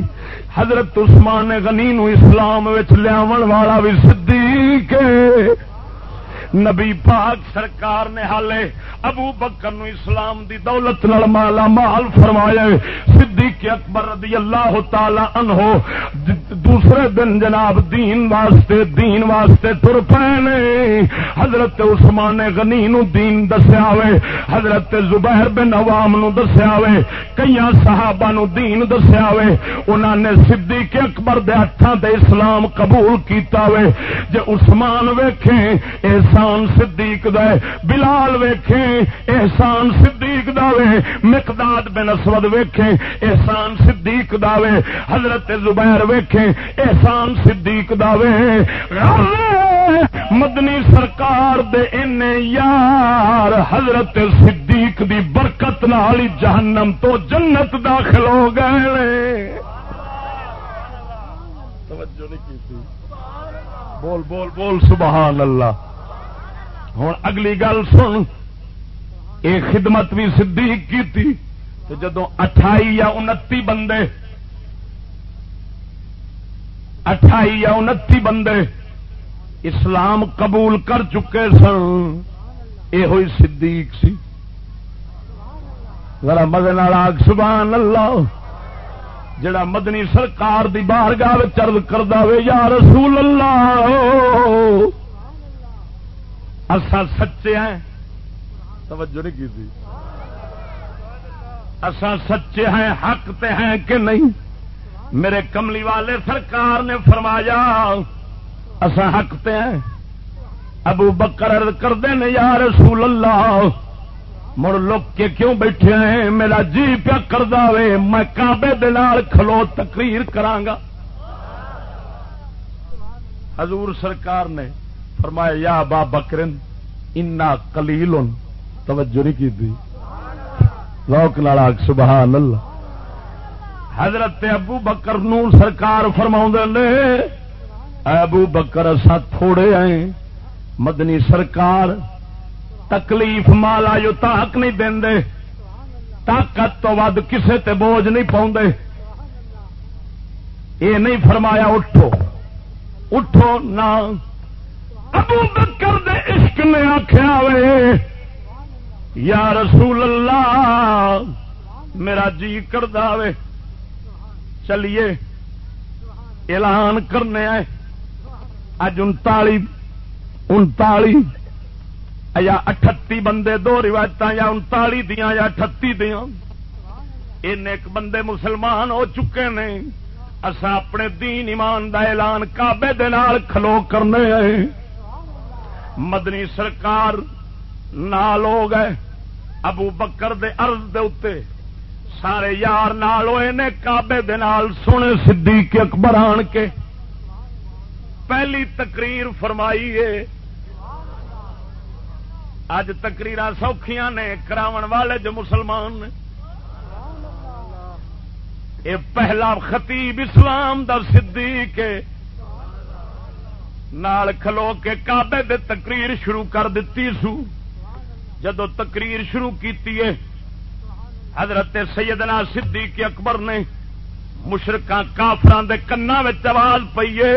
حضرت عثمان غنی نو اسلام وچ لیاون والا بھی صدیق نبی پاک سرکار نے حالے ابو بکر نو اسلام دی دولت نال مالا مال فرمایا صدیق اکبر رضی اللہ تعالی عنہ دوسرے دن جناب دین واسطے دین واسطے تر پے حضرت عثمان غنی نو دین دسیا وے۔ حضرت زبیر بن عوام نو دسیا وے۔ کئی صحابہ نو دین دسیا وے۔ انہاں نے صدیق اکبر دے ہتھاں تے اسلام قبول کیتا وے۔ جے عثمان ویکھیں احسان صدیق دے۔ بلال ویکھیں، احسان صدیق دا وے مقداد بن اسود ویکھیں، احسان صدیق دا وے حضرت زبیر ویکھیں، احسان صدیق دا وے مدنی سرکار دے ان یار، حضرت صدیق دی برکت نال جہنم تو جنت داخل ہو گئے توجہ نہیں کی بول بول بول، سبحان اللہ۔ ہوں اگلی گل سن۔ یہ خدمت بھی صدیق کی تھی تو جدو اٹھائی یا انتی بندے۔ اٹھائی یا انتی بندے اسلام قبول کر چکے سن۔ یہ ہوئی صدیق سی۔ ذرا مدن آگ، سبحان اللہ۔ جڑا مدنی سرکار دی بار گاہ چرد کر دے یا رسول اللہ۔ اصا سچے ہیں۔ توجہ نہیں کی تھی۔ اصا سچے ہیں، حق تے ہیں کہ نہیں؟ میرے کملی والے سرکار نے فرمایا اصا حق تے ہیں۔ ابو بکر کرتے ہیں یا رسول اللہ، مڑ لوگ کے کیوں بیٹھے ہیں؟ میرا جی پیا کر دے میں کابے دال کھلو تقریر کرانگا حضور سرکار نے فرمایا، یا با بکرن، انا کلیل توجہ نہیں کی تھی۔ لوک لالا سبحان اللہ۔ حضرت ابو بکر نو سرکار فرما نے ابو بکر اصا تھوڑے آئے مدنی سرکار، تکلیف مالا جو تاک نہیں دے طاقت تو ود کسے تے بوجھ نہیں پاؤں یہ نہیں فرمایا، اٹھو۔ اٹھو نہ ابو بکر دے عشق نے آخیا وے، یا رسول اللہ، میرا جی کر دے چلیے، اعلان کرنے آئے۔ اج انتالی انتالی، یا اٹھتی بندے دو روایت یا انتالی دیا یا اٹھتی دیا ایک بندے مسلمان ہو چکے نے۔ اصا اپنے دین ایمان دا اعلان کابے کھلو کرنے آئے۔ مدنی سرکار نال ہو گئے۔ ابو بکر دے ارض دے اتے سارے یار نال ہوئے نے کابے سونے صدیق اکبر آن کے۔ پہلی تقریر فرمائی ہے۔ اج تقریر سوکھیاں نے، کراون والے جو مسلمان نے۔ اے پہلا خطیب اسلام دا صدیق ہے۔ نال کھلو کے کابے دے تقریر شروع کر دیتی سو۔ جدو تقریر شروع کیتی ہے، حضرت سیدنا صدیق اکبر نے مشرقہ کافران دے کنا آواز پیے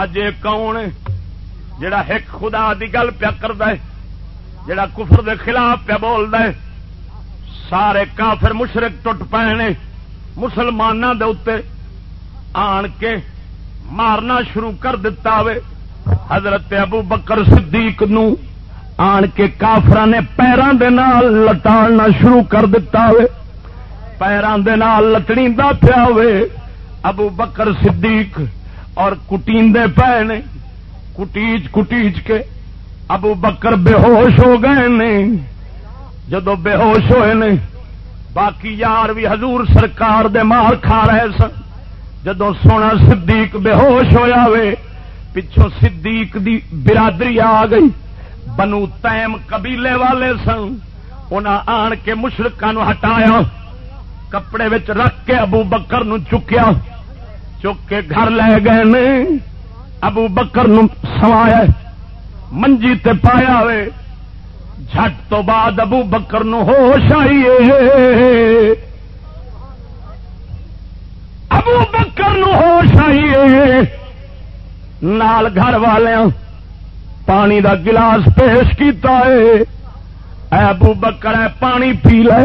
اج کون جڑا ایک خدا دی گل پیا کر جڑا کفر دے خلاف پیا بول دے سارے کافر مشرق ٹوٹ پے مسلمانوں دے اتنے آن کے مارنا شروع کر دیتا وے۔ حضرت ابو بکر صدیق نو آن کے کافر نے پیروں کے نال لٹالنا شروع کر دیتا وے۔ پیروں کے نال لتڑی پیا وے۔ ابو بکر صدیق اور کٹیندے پے نے۔ کٹیچ کٹیچ کے ابو بکر بے ہوش ہو گئے نے۔ جدو بے ہوش ہوئے نے، باقی یار بھی حضور سرکار دے مار کھا رہے سن۔ جدو سونا صدیق بے ہوش ہوا وے پچھو صدیق دی برادری آ گئی۔ بنو تیم قبیلے والے سن، انہاں آن کے مشرقہ نو ہٹایا۔ کپڑے وچ رکھ کے ابو بکر نو چکیا۔ چک کے گھر لے گئے نے، ابو بکر نو سوایا منجی تے پایا وے۔ جھٹ تو بعد ابو بکر نو ہوش آئیے ابو بکر نو ہوش آئیے نال گھر والوں پانی دا گلاس پیش کیتا ہے۔ اے ابو بکر ہے پانی پی لے۔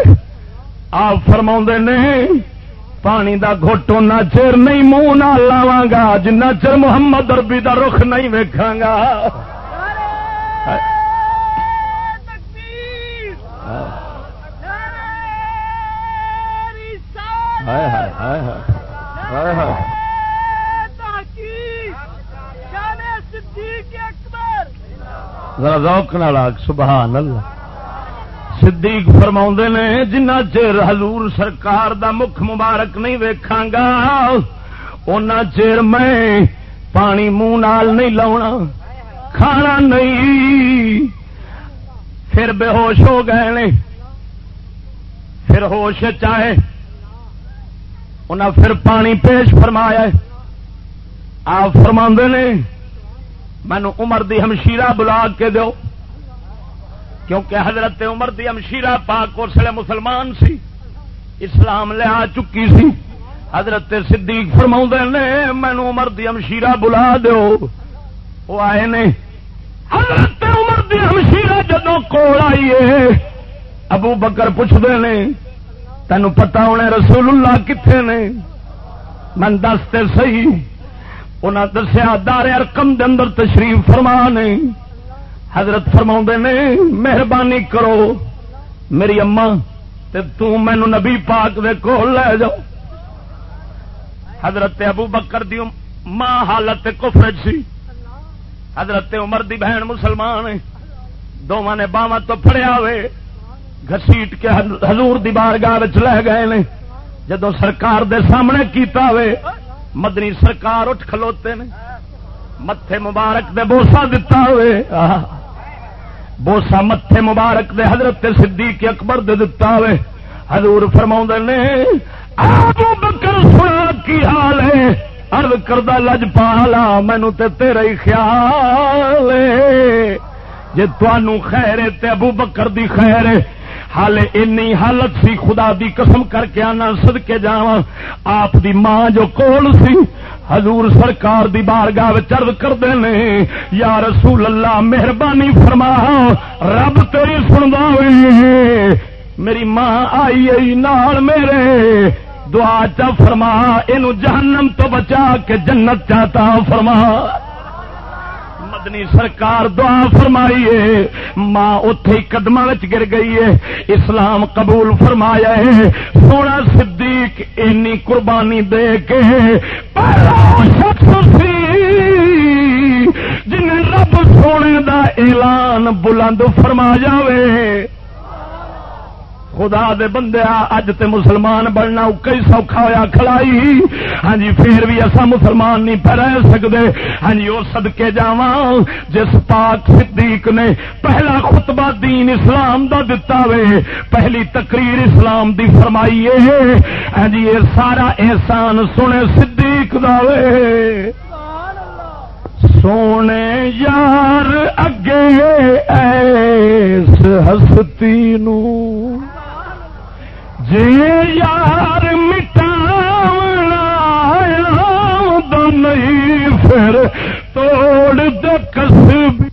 آپ فرما نے پانی دا گھوٹو نہ چر نہیں منہ نہ لاوا گا۔ جنہ چر محمد اربی دا رخ نہیں ویکھاں گا۔ روک نال سبحان اللہ صدیق فرما نے، جنہ چر حضور سرکار دا مکھ مبارک نہیں ویکھاں گا، اونا چر میں پانی منہ نال نہیں لاؤنا، کھانا نہیں۔ پھر بے ہوش ہو گئے نے۔ پھر ہوش چاہے۔ انہیں پھر پانی پیش فرمایا آپ فرما نے مینو عمر دی ہمشیرہ بلا کے دو کیونکہ حضرت عمر دی ہمشیرہ پاک اس لیے مسلمان سی۔ اسلام لیا چکی سی۔ حضرت صدیق فرما نے مینو عمر دی ہمشیرہ بلا دو وہ آئے نے، حضرت عمر دی ہمشیرہ جدو کول آئیے ابو بکر پوچھتے نے تینوں پتا ہونے رسول اللہ کتنے نے؟ من دستے سی انہیں دسیا دار ارکم دے اندر تشریف فرما نے۔ حضرت فرما نے، مہربانی کرو۔ میری اما تے تو مینو نبی پاک دے کول لے جاؤ۔ حضرت ابو بکر دی ماں حالت کفر سی۔ حضرت عمر دی بہن مسلمان دونوں نے باواں تو پڑیا ہوئے۔ گسیٹ کے حضور دی بارگاہ لے گئے نے۔ جدو سرکار دے سامنے کیتا ہوئے، مدنی سرکار اٹھ کھلوتے نے۔ متے مبارک دے بوسا دتا ہوئے۔ بوسا متے مبارک دے حضرت صدیق اکبر دے دتا ہوئے۔ حضور فرما نے آبو بکر سنا کی حال ہے؟ ارد کردہ لج پالا مینو تے تیرا ہی خیال جی تنوع خیر ہے تے ابو بکر دی خیر ہے۔ حال اینی حالت سی خدا دی قسم کر کے آنا سد کے جا آپ دی ماں جو کول سی، حضور سرکار دی بارگاہ چرد کر دے یا رسول اللہ، مہربانی فرما، رب تیری سندا میری ماں آئی آئی نال میرے۔ دعا چا فرما یہ جہنم تو بچا کے جنت چاہتا فرما۔ مدنی سرکار دعا فرمائیے، ماں اتے قدم گر گئی ہے، اسلام قبول فرمایا ہے۔ سونا صدیق اینی قربانی دے کے پہلا شخص سی جن رب سونے دا اعلان بلند فرما جاوے خدا دے بندے اج تے مسلمان بننا کئی سوکھا ہوا کھلائی ہاں جی پھر بھی اصا مسلمان نہیں پہ رہ سکتے ہاں جی وہ سدکے جا جس پاک صدیق نے پہلا خطبہ دین اسلام دا دتا وے، پہلی تقریر اسلام دی فرمائی ہے ہاں جی یہ سارا احسان سنے صدیق دا وے۔ سونے یار اگے ایس ہستی نو۔ جی یار مٹاونا نہیں، پھر توڑ دے کسبی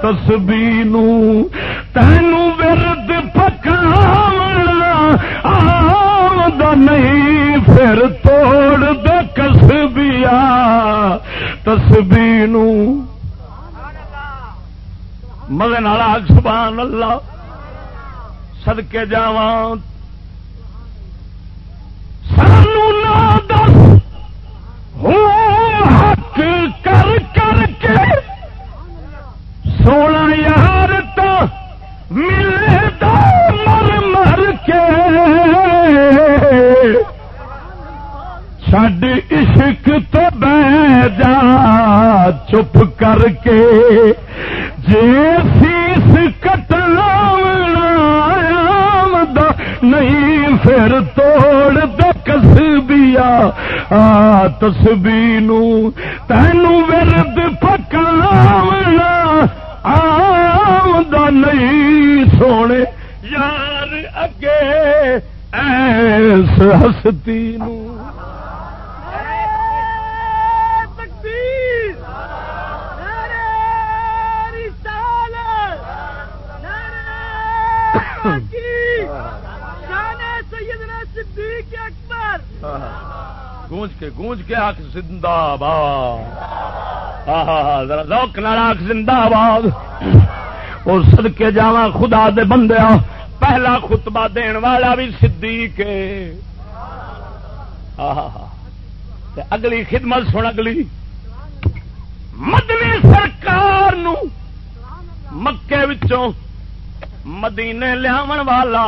تسبی تینوں آمد نہیں، پھر توڑ دے کسبیا تسبی مزے نال سبحان اللہ سدکے جا سانو نہ دس ہوں حق کر کر کے عشق تو بہ جا، چپ کر کے جی فیس کٹنا نہیں پھر توڑ دے کسبیا آ تسبی تینوں ورد پکاونا آمد نہیں سونے یار اگے، ایس ہستی نو۔ گونج کے گونج کے آخ زندہ باد ذرا ذوق نال آخ زندہ باد اور سدکے جا خدا دے بندے پہلا خطبہ دین والا بھی صدیق اگلی خدمت سن اگلی. مدنی سرکار نو مکے وچوں مدینے لیا والا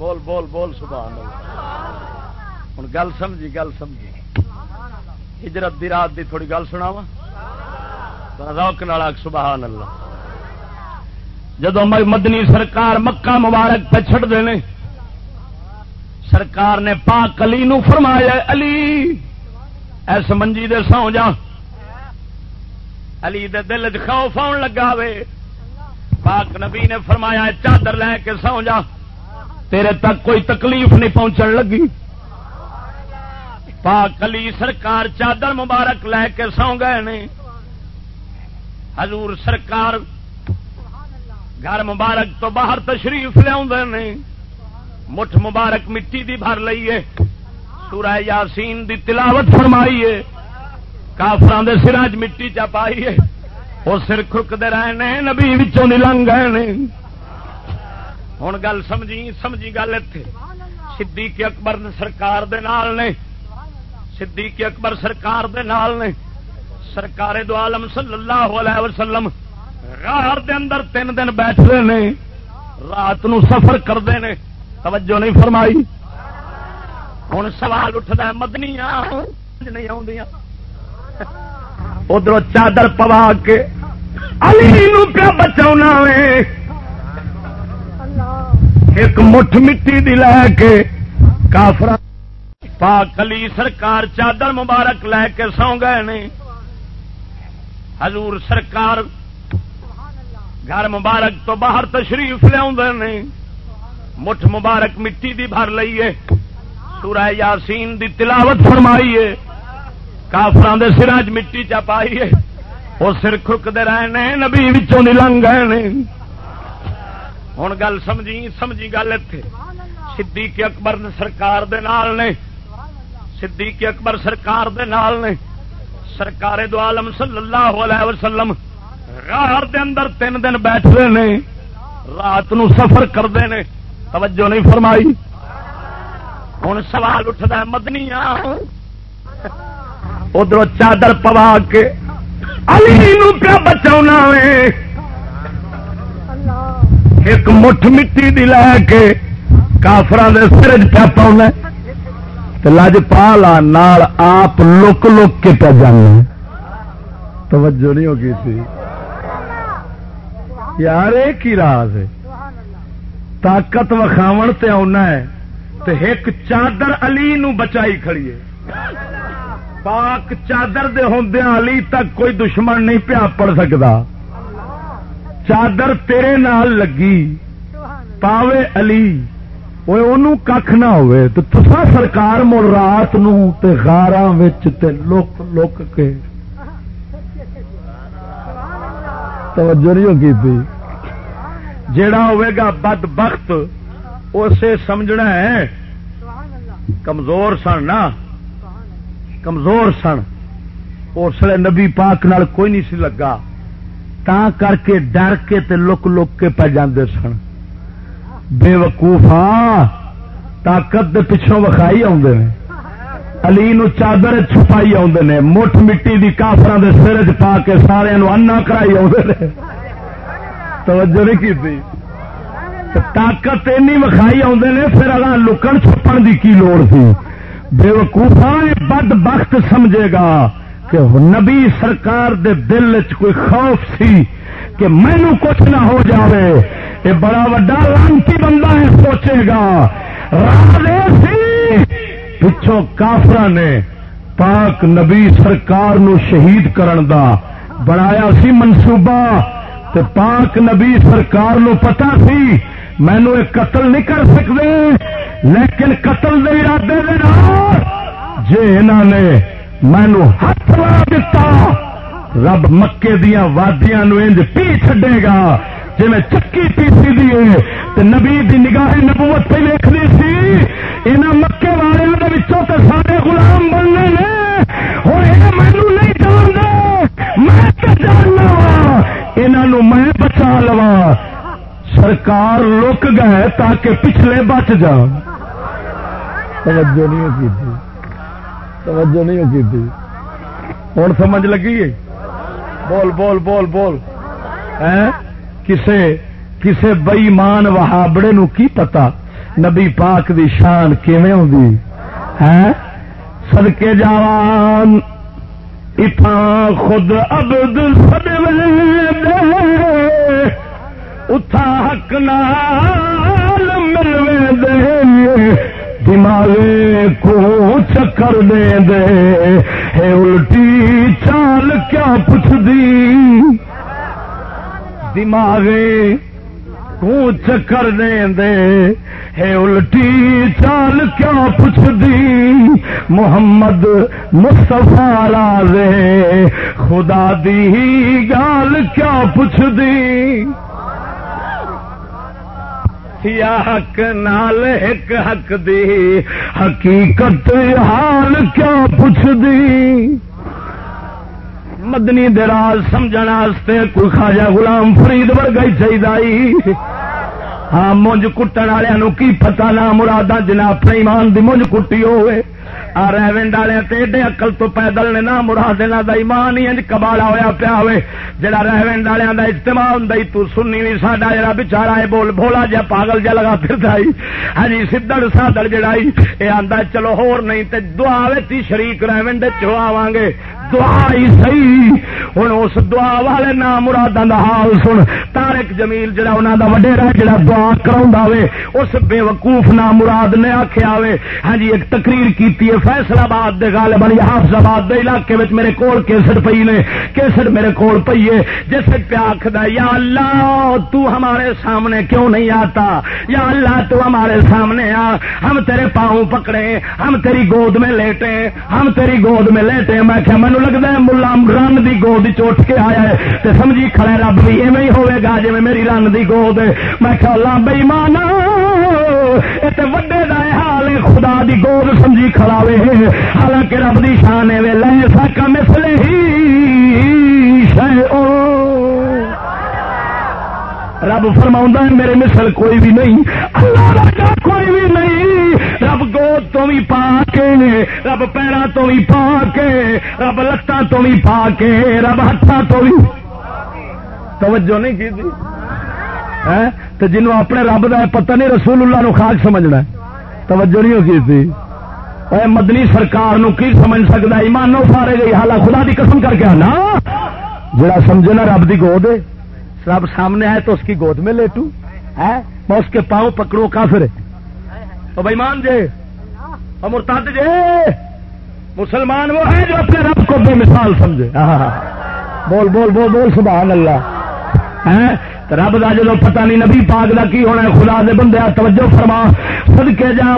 بول بول بول سبحان اللہ۔ ہوں گل سمجھی گل سمجھی۔ ہجرت دی رات دی تھوڑی گل سنا وا روک نال سبحان اللہ۔ جدو مدنی سرکار مکہ مبارک پہ چڑ دے سرکار نے پاک علی نو فرمایا، علی، ایس منجی دے سو جا۔ علی دے دل چ خوف آن لگا وے۔ پاک نبی نے فرمایا چادر لے کے سو جا۔ تیرے تک کوئی تکلیف نہیں پہنچن لگی۔ پاک علی سرکار چادر مبارک لے کے سو گئے نے۔ حضور سرکار گھر مبارک تو باہر تشریف لیا مٹھ مبارک مٹی دی بھر لئیے سورہ یاسین دی تلاوت فرمائیے کافران دے سراج مٹی چا پائیے وہ سر کھکتے رہے نبی وچوں لنگ گئے ہوں گل سمجھی سمجھی گل اتے صدیق اکبر سرکار دے نال نے۔ صدیق اکبر سرکار دے نال نے۔ سرکار دو عالم صلی اللہ علیہ وسلم غار دے اندر تین دن بیٹھتے نے۔ رات نو سفر کرتے ہیں توجہ نہیں فرمائی۔ ہوں سوال اٹھتا مدنی نہیں آدیا ادھر چادر پوا کے علی نو پیا بچا ایک مٹھ مٹی دی لے کے کافر پاک علی سرکار چادر مبارک لے کے سو گئے نے۔ حضور سرکار گھر مبارک تو باہر تشریف لیا مٹھ مبارک مٹی دی بھر لئیے سورہ یاسین دی تلاوت فرمائیے کافران دے سراج مٹی چا پائیے وہ سر کھکتے رہے نبی لنگ گئے ہوں گل سمجھی سمجھی گل اتے صدیق اکبر سرکار دے نال نے۔ صدیق اکبر سرکار دے نال نے۔ سرکار دو عالم صلی اللہ علیہ وسلم غار دے اندر تین دن بیٹھتے نے۔ رات نو سفر کرتے ہیں توجہ نہیں فرمائی۔ ہوں سوال اٹھتا مدنی ادھر چادر پوا کے علی نو پیا بچا ایک مٹھ مٹی دی لے کے کافران دے سرج پیا پاؤنا لج پا نال آپ لک لک کے پہ جانے توجہ نہیں ہوگی تھی۔ یار، ایک ہی راز ہے۔ طاقت وکھاو تے آنا ہے۔ تے ایک چادر علی نو بچائی کھڑی ہے۔ پاک چادر دے ہوندیا علی تک کوئی دشمن نہیں پیا پڑ سکتا چادر تیرے نال لگی۔ پاوے علی وہ کھ نہ ہوئے۔ تو تسا سرکار مڑ رات نو تے غاراں وچ تے لک لک کے۔ توجہ نہیں تھی جیڑا ہوئے گا بد بخت، اسے سمجھنا ہے۔ کمزور سن نا۔ کمزور سن۔ اس لیے نبی پاک نال کوئی نہیں سی لگا۔ تا کر کے ڈر کے تے لک لک کے پہ جاندے سن۔ بے وقوف طاقت دے پچھوں وکھائی آدھے علی نو چادر چھپائی آدھے نے۔ مٹھ مٹی دی کافران دے سر چ پا کے سارے انا کرائی آدھے توجہ نہیں کی طاقت اینی وکھائی آدھے نے، پھر اگر لکن چھپن دی کی لوڑ تھی؟ بے وقوفا بد بخت سمجھے گا۔ کہ نبی سرکار دے دل چ کوئی خوف سی کہ مینو کچھ نہ ہو جاوے یہ بڑا وڈا لانتی بندہ ہے، سوچے گا۔ سی۔ پچھوں کافر نے پاک نبی سرکار نو شہید کرن دا بنایا سی منصوبہ، تے پاک نبی سرکار نو پتا سی مینو یہ قتل نہیں کر سکتے لیکن قتل دے ارادے جے انہوں نے مینو ہاتھ لا دیتا رب مکے دیا وادیاں نو انج پی چھڈے گا۔ جی میں چکی پیسی دیے تو نبی دی نگاہ نبوت پہ ویکھنی سی۔ انہاں مکے والوں کے تو سارے غلام بننے نے۔ ہوں یہ مینو نہیں جانتے میں جاننا وا؟ انہوں میں بچا لوا۔ سرکار لک گئے تاکہ پچھلے بچ جان۔ توجہ نہیں کی توجہ نہیں کی ہوں سمجھ لگی ہے؟ بول بول بول بول۔ کسے کسے بئیمان وہابڑے نو کی پتا؟ نبی پاک دی شان کیویں ہوندی؟ ہے سدکے جوان اتھا خود عبد سدوے اتھا حق نال ملوے دے۔ دماغ کو چکر دے دے۔ ہے الٹی چال کیا پوچھ دی؟ دماغ کو چکر دے دے۔ ہے الٹی چال کیا پوچھ دی؟ محمد مستفا رے خدا دی گال کیا پوچھ دی؟ یا حق نال ایک حق دی، حقیقت حال کیا پوچھ دی مدنی دراز سمجھنے کوئی خاجا غلام فرید ورگا ہی چاہیے ہاں مونج کٹن والوں کی پتا نہ مرادہ جناب ایمان دی مونج کٹی ہوئے۔ آ ریونڈ والے ایڈے اقل تو پیدل نے نہ، مراد دا ایمان ہی انج کبالا ہوا پیا ہوئے۔ جڑا ریونڈ والوں کا اجتماع ہوں تو سنی بھی ساڈا جڑا بچارا ہے، بول بولا جا پاگل جا لگا پھر ہاں جی سدڑ سادڑ جڑائی یہ آتا چلو ہور نہیں تے دعا وی شریک ریونڈ چوا گے۔ دعا ہی سی ہوں اس دعا والے نام مرادوں کا حال سن۔ تارک جمیل جڑا انہوں کا وڈیرا جڑا دعا کرا اس بے وقوف نام مراد نے آخیا ہاں جی ایک تقریر کی فیصل آباد دے گال بنی حافظ آباد دے علاقے میں میرے کول کیسٹ پی نے۔ کیسٹ میرے کول پی ہے۔ جس پہ آخد یا اللہ، تو ہمارے سامنے کیوں نہیں آتا؟ یا اللہ، تو ہمارے سامنے آ۔ ہم تیرے پاؤں پکڑے، ہم تیری گود میں لیٹے، ہم تیری گود میں لیٹے۔ میں کہ مینو لگتا ہے، ملا رن کی گود چوٹ کے آیا ہے۔ تو سمجھی کھڑے رب بھی ایویں ہی ہوے گا۔ جی میری رن کی گود میں کہ اللہ بئی مانا وڈے کا حال خدا دی گود سمجھی کھڑا وے۔ حالانکہ رب دی شان ہے لے سکا مسلے ہی شہ رب فرما میرے مثل کوئی بھی نہیں، اللہ کوئی بھی نہیں۔ رب گود تو بھی پا کے رب پیروں تو بھی پا کے رب لتان تو بھی پا کے رب ہاتھوں تو بھی توجہ نہیں کی تو جنوب اپنے رب کا پتہ نہیں رسول اللہ نو خاک سمجھنا توجہ نہیں کی تھی؟ مدنی سرکار نو کی سمجھ سکتا ایمان نو سارے گئی حالات خدا دی قسم کر کے آنا۔ جڑا سمجھے نا رب دی گود رب سامنے آئے تو اس کی گود میں لیٹو۔ ہے؟ میں اس کے پاؤں پکڑوں کافر تو بھائی مان جے۔ مرتاد جے۔ مسلمان وہ ہے جو اپنے رب کو بے مثال سمجھے۔ بول بول بول بول، سبحان اللہ۔ رب کا جب پتا نہیں نبی پاک کا کی ہونا خدا دے بندے توجہ فرما۔ سد کے جا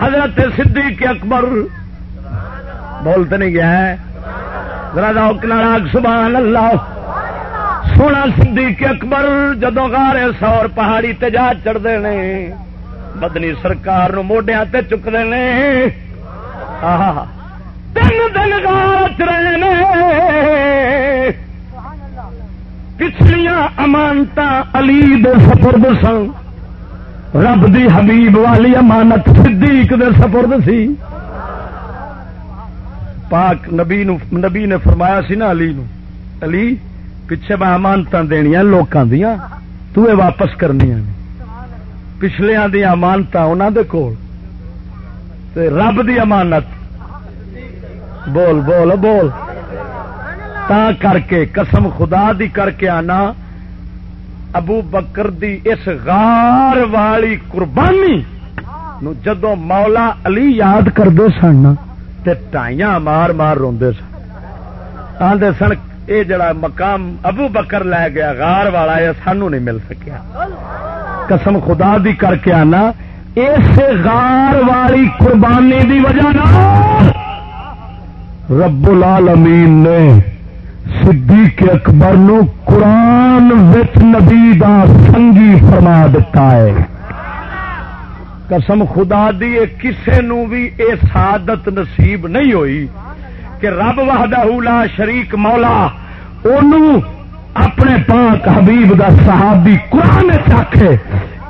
حضرت صدیق اکبر۔ بولتے نہیں گیا ہے سبحان اللہ۔ سونا صدیق اکبر جدو گارے سور پہاڑی تے جا چڑھتے ہیں بدنی سرکار موڈیا تے چکتے ہیں تین دن گار رہے پچھلیاں امانت علی دے سپرد سن۔ رب دی حبیب والی امانت صدیق دے سپرد سی۔ پاک نبی نو نبی نے فرمایا سی نا علی نو، علی، پیچھے میں امانت دنیا لوگوں دیا تو واپس کرنی پچھلیا دیا امانت انہوں دے کول۔ رب دی امانت بول بول بول۔ تا کر کے، قسم خدا دی کر کے آنا۔ ابو بکر دی اس غار والی قربانی نو جدو مولا علی یاد کرتے سن ٹائیاں مار مار روندے سن۔ آدھے سن یہ جڑا مقام ابو بکر لے گیا، غار والا یہ سانو نہیں مل سکیا۔ قسم خدا دی کر کے آنا، اس غار والی قربانی دی وجہ رب العالمین نے صدیق اکبر نو قرآن وچ نبی دا سنگی فرما دیتا ہے۔ قسم خدا دی کسے نو بھی اے سعادت نصیب نہیں ہوئی کہ رب وحدہ لا شریک مولا اونوں اپنے پاک حبیب دا صحابی قرآن چاکھے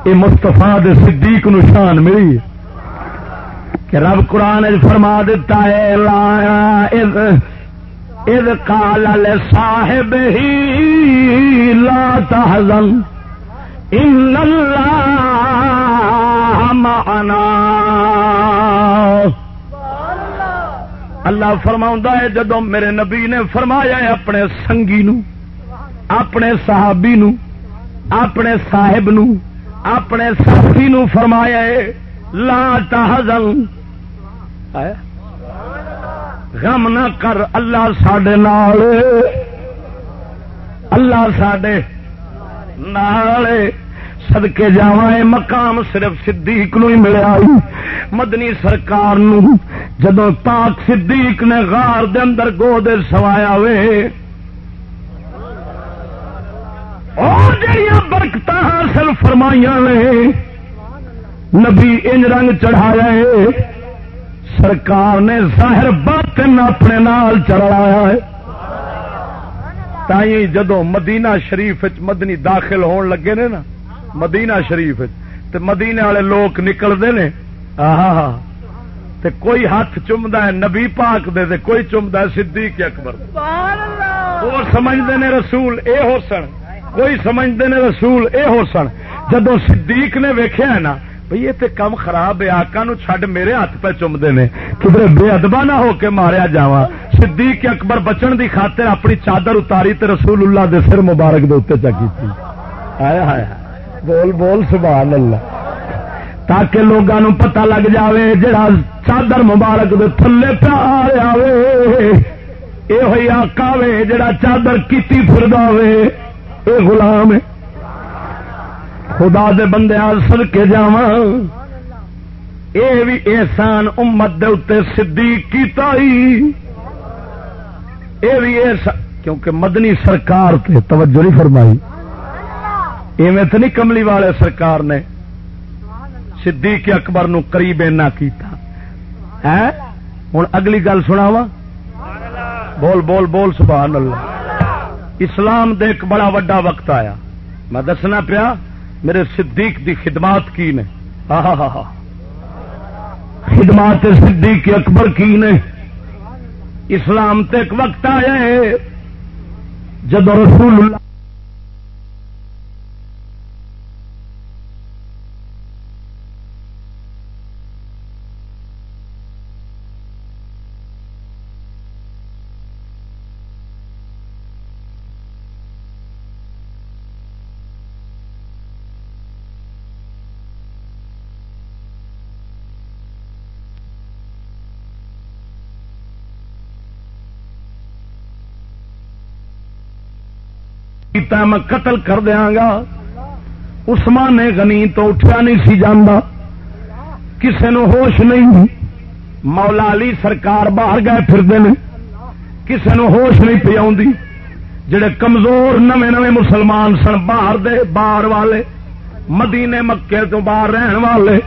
یہ مستفا صدیق نو شان ملی۔ کہ رب قرآن فرما دیتا ہے، لا اذ قال لصاحب ہی لا تحزن، ان اللہ معنا۔ اللہ فرما ہے جدو میرے نبی نے فرمایا ہے اپنے سنگی نو، اپنے صحابی نو، اپنے صاحب نو، اپنے ساتھی نو فرمایا ہے، لا تحزن۔ غم نہ کر اللہ سڈے نال اللہ سڈے نال سدکے جا مقام صرف صدیق نو ہی ملیا مدنی سرکار نو جدو پاک صدیق نے غار دے اندر گود سوایا وے۔ اور جڑیاں برکت حاصل فرمائیاں نے نبی انج رنگ چڑھایا ہے سرکار نے ظاہر باطن اپنے نال چڑھایا ہے۔ تھی جدو مدینہ شریف مدنی داخل ہون لگے نے نا مدینہ شریف مدینے والے لوگ نکلتے ہیں تے کوئی ہاتھ چومتا ہے نبی پاک دے تے کوئی چومتا ہے صدیق اکبر۔ وہ سمجھتے نے رسول اے ہو سن۔ کوئی سمجھتے نے رسول اے ہو سن۔ جدو صدیق نے ویخیا ہے نا بھئی یہ تے کم خراب ہے، آقا نو چھڈ میرے ہاتھ پہ چومتے ہیں کدھر بے ادبا نہ ہو کے ماریا جا صدیق اکبر بچن دی خاطر اپنی چادر اتاری تے رسول اللہ دے سر مبارک دے اتنے چکی تھی آیا ہایا بول بول، سبحان اللہ۔ تاکہ لوگوں پتہ لگ جاوے جڑا چادر مبارک دے تھلے پہ آ رہا یہ ہوئی آقا وے جڑا چادر کیتی پھردا وے اے غلام ہے۔ خدا دے بندے سر کے جا یہ بھی احسان امت دے اتنے صدیق کیتا ہی۔ اے بھی احسان کیونکہ مدنی سرکار تے توجہ نہیں فرمائی۔ ایویں تو نہیں کملی والے سرکار نے صدیق اکبر نو قریب اینا کیتا۔ ہے ہوں اگلی گل سنا وا بول بول بول، سبحان اللہ۔ اسلام دے ایک بڑا وڈا وقت آیا۔ میں دسنا پیا میرے صدیق دی خدمات کی نے۔ خدمات صدیق اکبر کی نے۔ اسلام تے ایک وقت آیا ہے۔ جب رسول اللہ کیتا میں قتل کر دیا گا۔ اسمان نے گنی تو اٹھا نہیں سی جانا کسے نو ہوش نہیں مولا علی سرکار باہر گئے پھرتے ہیں کسے نو ہوش نہیں پی جڑے کمزور نوے نوے مسلمان سن باہر دے، باہر والے، مدینے مکے تو باہر رہن والے،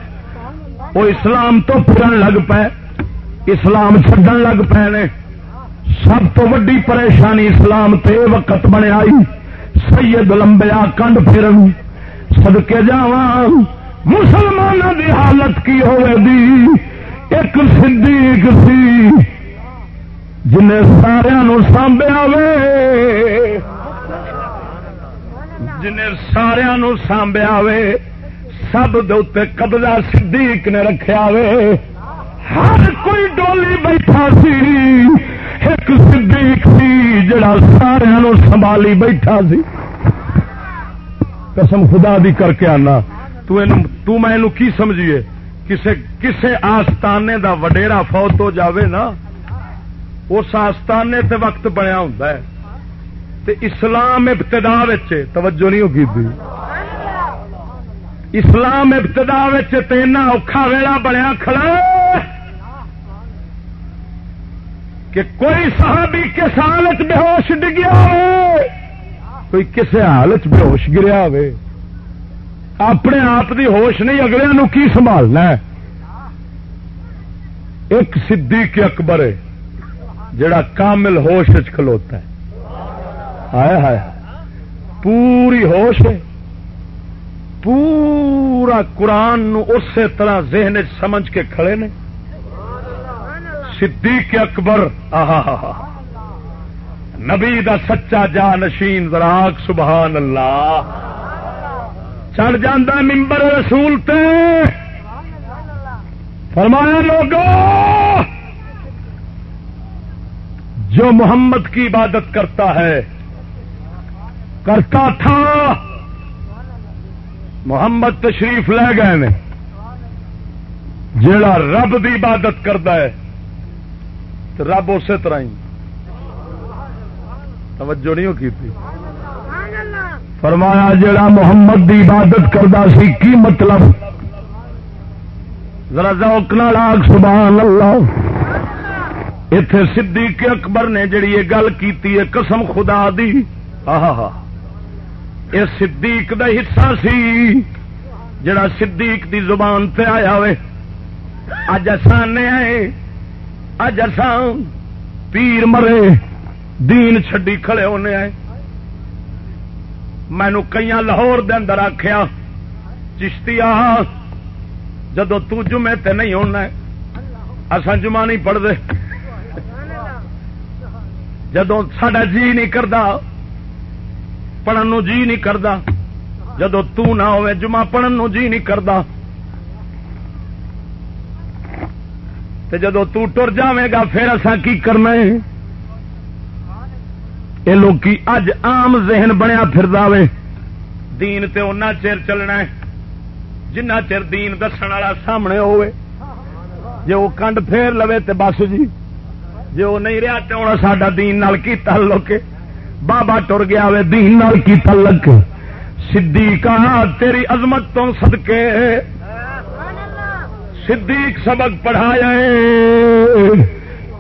وہ اسلام تو پھرن لگ پے۔ اسلام چڈن لگ پے نے۔ سب تو وڈی پریشانی اسلام تے وقت بنے آئی۔ سید لمبیا کنڈ پھرن۔ سدکے جا مسلمانوں کی حالت کی ہوگی ایک صدیق سی جنہیں سارا سانبیا وے۔ جنہیں سارا سانبیا وے۔ سب دے قبضہ صدیق نے رکھا وے۔ ہر کوئی ڈولی بیٹھا سی۔ ایک صدیق سی جڑا سارا سنبھالی بیٹھا سی۔ قسم خدا دی کر کے آنا۔ تو میں کی سمجھیے؟ کسے کسے آستانے دا وڈیرا فوت ہو جاوے نا، اس آستانے تے وقت بنیا ہوں تے اسلام ابتدا توجہ نہیں ہوگی اسلام ابتدا اوکھا ویلا بنیا کھڑا۔ کہ کوئی صحابی کس حالت بے ہوش ڈگیا ہو کوئی کسی حالت بے ہوش گریا ہو اپنے آپ دی ہوش نہیں اگلے نو کی سنبھالنا ہے؟ ایک صدیق اکبر ہے، جڑا کامل ہوش کھلوتا ہے۔ ہائے ہائے پوری ہوش ہے۔ پورا قرآن نو اسی طرح ذہن سمجھ کے کھڑے نے۔ صدیق اکبر آہ ہا ہا۔ نبی دا سچا جا نشین راگ سبحان اللہ۔ چڑھ جانا ممبر رسول تے۔ فرمایا لوگوں جو محمد کی عبادت کرتا ہے، کرتا تھا۔ محمد تشریف لے گئے نے۔ جڑا رب دی عبادت کرتا ہے، تو رب اسی طرح ہی۔ توجہ نہیں کی تھی فرمایا جڑا محمد دی عبادت کرتا سی، کی مطلب؟ ذرا ذوق لاگ سبحان اللہ۔ اتے صدیق اکبر نے جڑی یہ گل کی قسم خدا دی۔ آہا یہ صدیق دا حصہ سی، جڑا صدیق دی زبان تے آیا ہوئے۔ اج آسانے آئے اج اسان پیر مرے۔ دین چھڈی کھڑے ہونے آئے۔ مینو کئی لاہور دے اندر آخیا چشتی آ جدو تمے تے نہیں ہونا اصا جمع نہیں پڑھتے جدو سڈا جی نہیں کرتا پڑھن جی نہیں کرتا جدو نہ ہوئے جمع پڑھن جی نہیں کرتا جدو تر جائے گا، پھر اصا کی کرنا ہے؟ یہ لوگ اج آم ذہن بنیا پھر دے دین تے اُنہ چیر چلنا ہے۔ جنہ چر دین دسن والا سامنے ہوئے جی وہ کنڈ پھیر لو تو بس جی۔ جی وہ نہیں رہا تو ہوں ساڈا دین نال کی تعلق بابا ٹر گیا وے دین نال کی تعلق صدیق تیری عظمت تو صدقے۔ صدیق سبق پڑھایا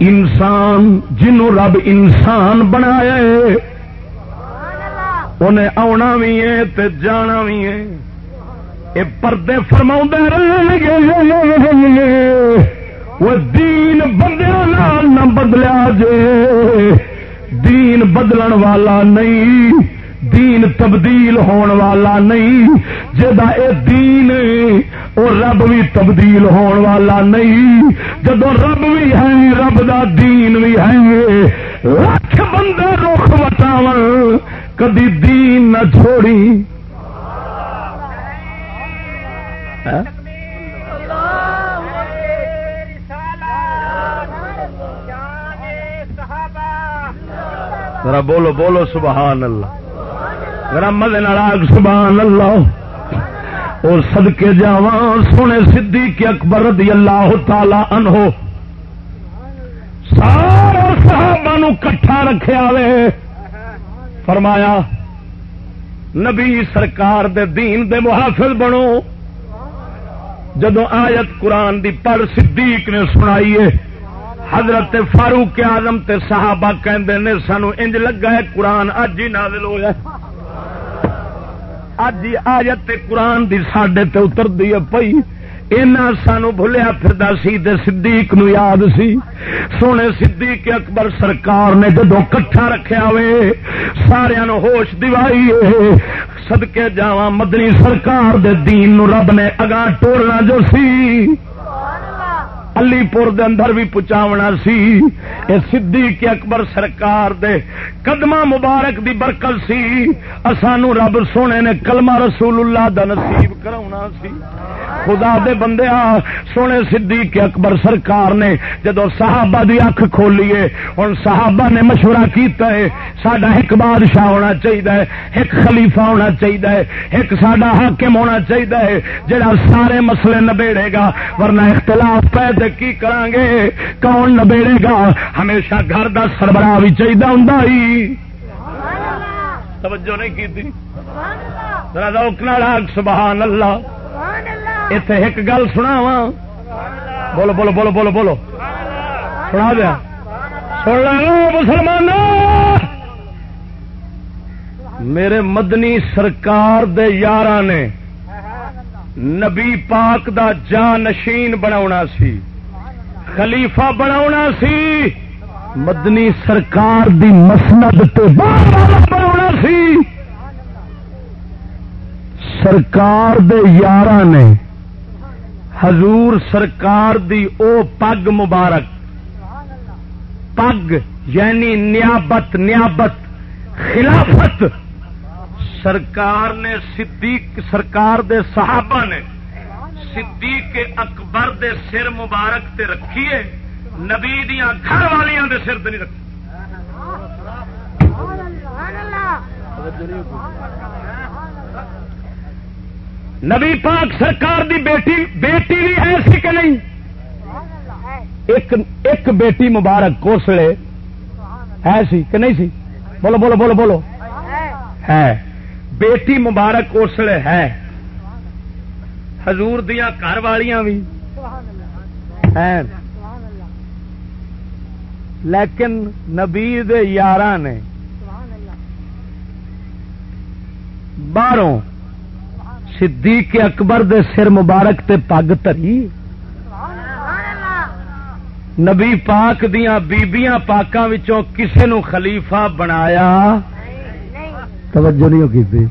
انسان جنوں رب انسان بنایا انہیں آنا بھی ہے تے جانا بھی ہے یہ پردے فرما رہے وہ دین بندے نہ بدلیا جے۔ دین بدلن والا نہیں۔ دین تبدیل ہون والا نہیں۔ جا دین وہ رب بھی تبدیل ہون والا نہیں۔ جدو رب بھی ہے، رب دا دین بھی ہے۔ لکھ بندے رخ وٹاو کدی دین نہ چھوڑی۔ ہاں؟ ذرا بولو بولو، سبحان اللہ۔ ذرا مدے ناراگ سبحان اللہ اور سدکے جا سونے سدھی کے اکبر رضی اللہ تعالی عنہ۔ سارا صحابہ کٹھا رکھے آوے۔ فرمایا، نبی سرکار دے دین دے محافظ بنو۔ جدو آیت قرآن دی پڑھ صدیق نے سنائیے حضرت فاروق آزم تے صحابہ کہندے نے، سانو انج لگا ہے قرآن اج ہی نازل ہوا اج آیت قرآن دی ساڈے تے اتر دی پئی اینا سانو بھولیا پھردا سی تے صدیق نو یاد سی سونے صدیق اکبر سرکار نے جدو کٹھا رکھیا وے سارے نو ہوش دیوائی صدقے جاواں مدنی سرکار دے دین نو رب نے اگاں ٹورنا جو سی علی پور دے اندر بھی پچاونا سی۔ اے صدیق اکبر سرکار دے قدمہ مبارک دی برکت سی۔ اسانو رب سونے نے کلمہ رسول اللہ دا نصیب کراونا سی۔ خدا دے بندے سونے صدیق اکبر سرکار نے جدو صحابہ دی اکھ کھولیے ہن صحابہ نے مشورہ کیتا ہے، ساڈا ایک بادشاہ ہونا چاہیے ایک خلیفہ ہونا چاہیے ایک ساڈا حاکم ہونا چاہیے جڑا سارے مسئلے نبیڑے گا، ورنہ اختلاف پہ کی کران گے کون نبیڑے گا ہمیشہ گھر کا سربراہ بھی چاہیے ہوں توجہ نہیں کی تھی سبحان اللہ اتے ایک گل سنا وا بولو بولو بولو بولو بولو سنا دیا سن لو مسلمان میرے مدنی سرکار دے یار نے نبی پاک دا جانشین بنا سی خلیفہ بنا سی، مدنی سرکار دی مسند بنا سی۔ سرکار دے یار نے حضور سرکار دی او پگ مبارک، پگ یعنی نیابت نیابت، خلافت۔ سرکار نے صدیق، سرکار دے صحابہ نے صدیق اکبر دے سر مبارک تے رکھیے نبی دیا گھر والیاں دے سر نہیں رکھی۔ نبی پاک سرکار دی بیٹی بیٹی بھی ہے سی کہ نہیں؟ ایک ایک بیٹی مبارک کوسلے ہے سی کہ نہیں سی؟ بولو بولو بولو بولو۔ ہے۔ بیٹی مبارک اسلے ہے۔ حضور دیا گھر والیاں بھی۔ لیکن نبی یار نے باہروں صدیق اکبر دے سر مبارک تے پگ تری نبی پاک دیا بیبیاں پاکاں وچوں کسے نو خلیفہ بنایا۔ توجہ نہیں کی تھی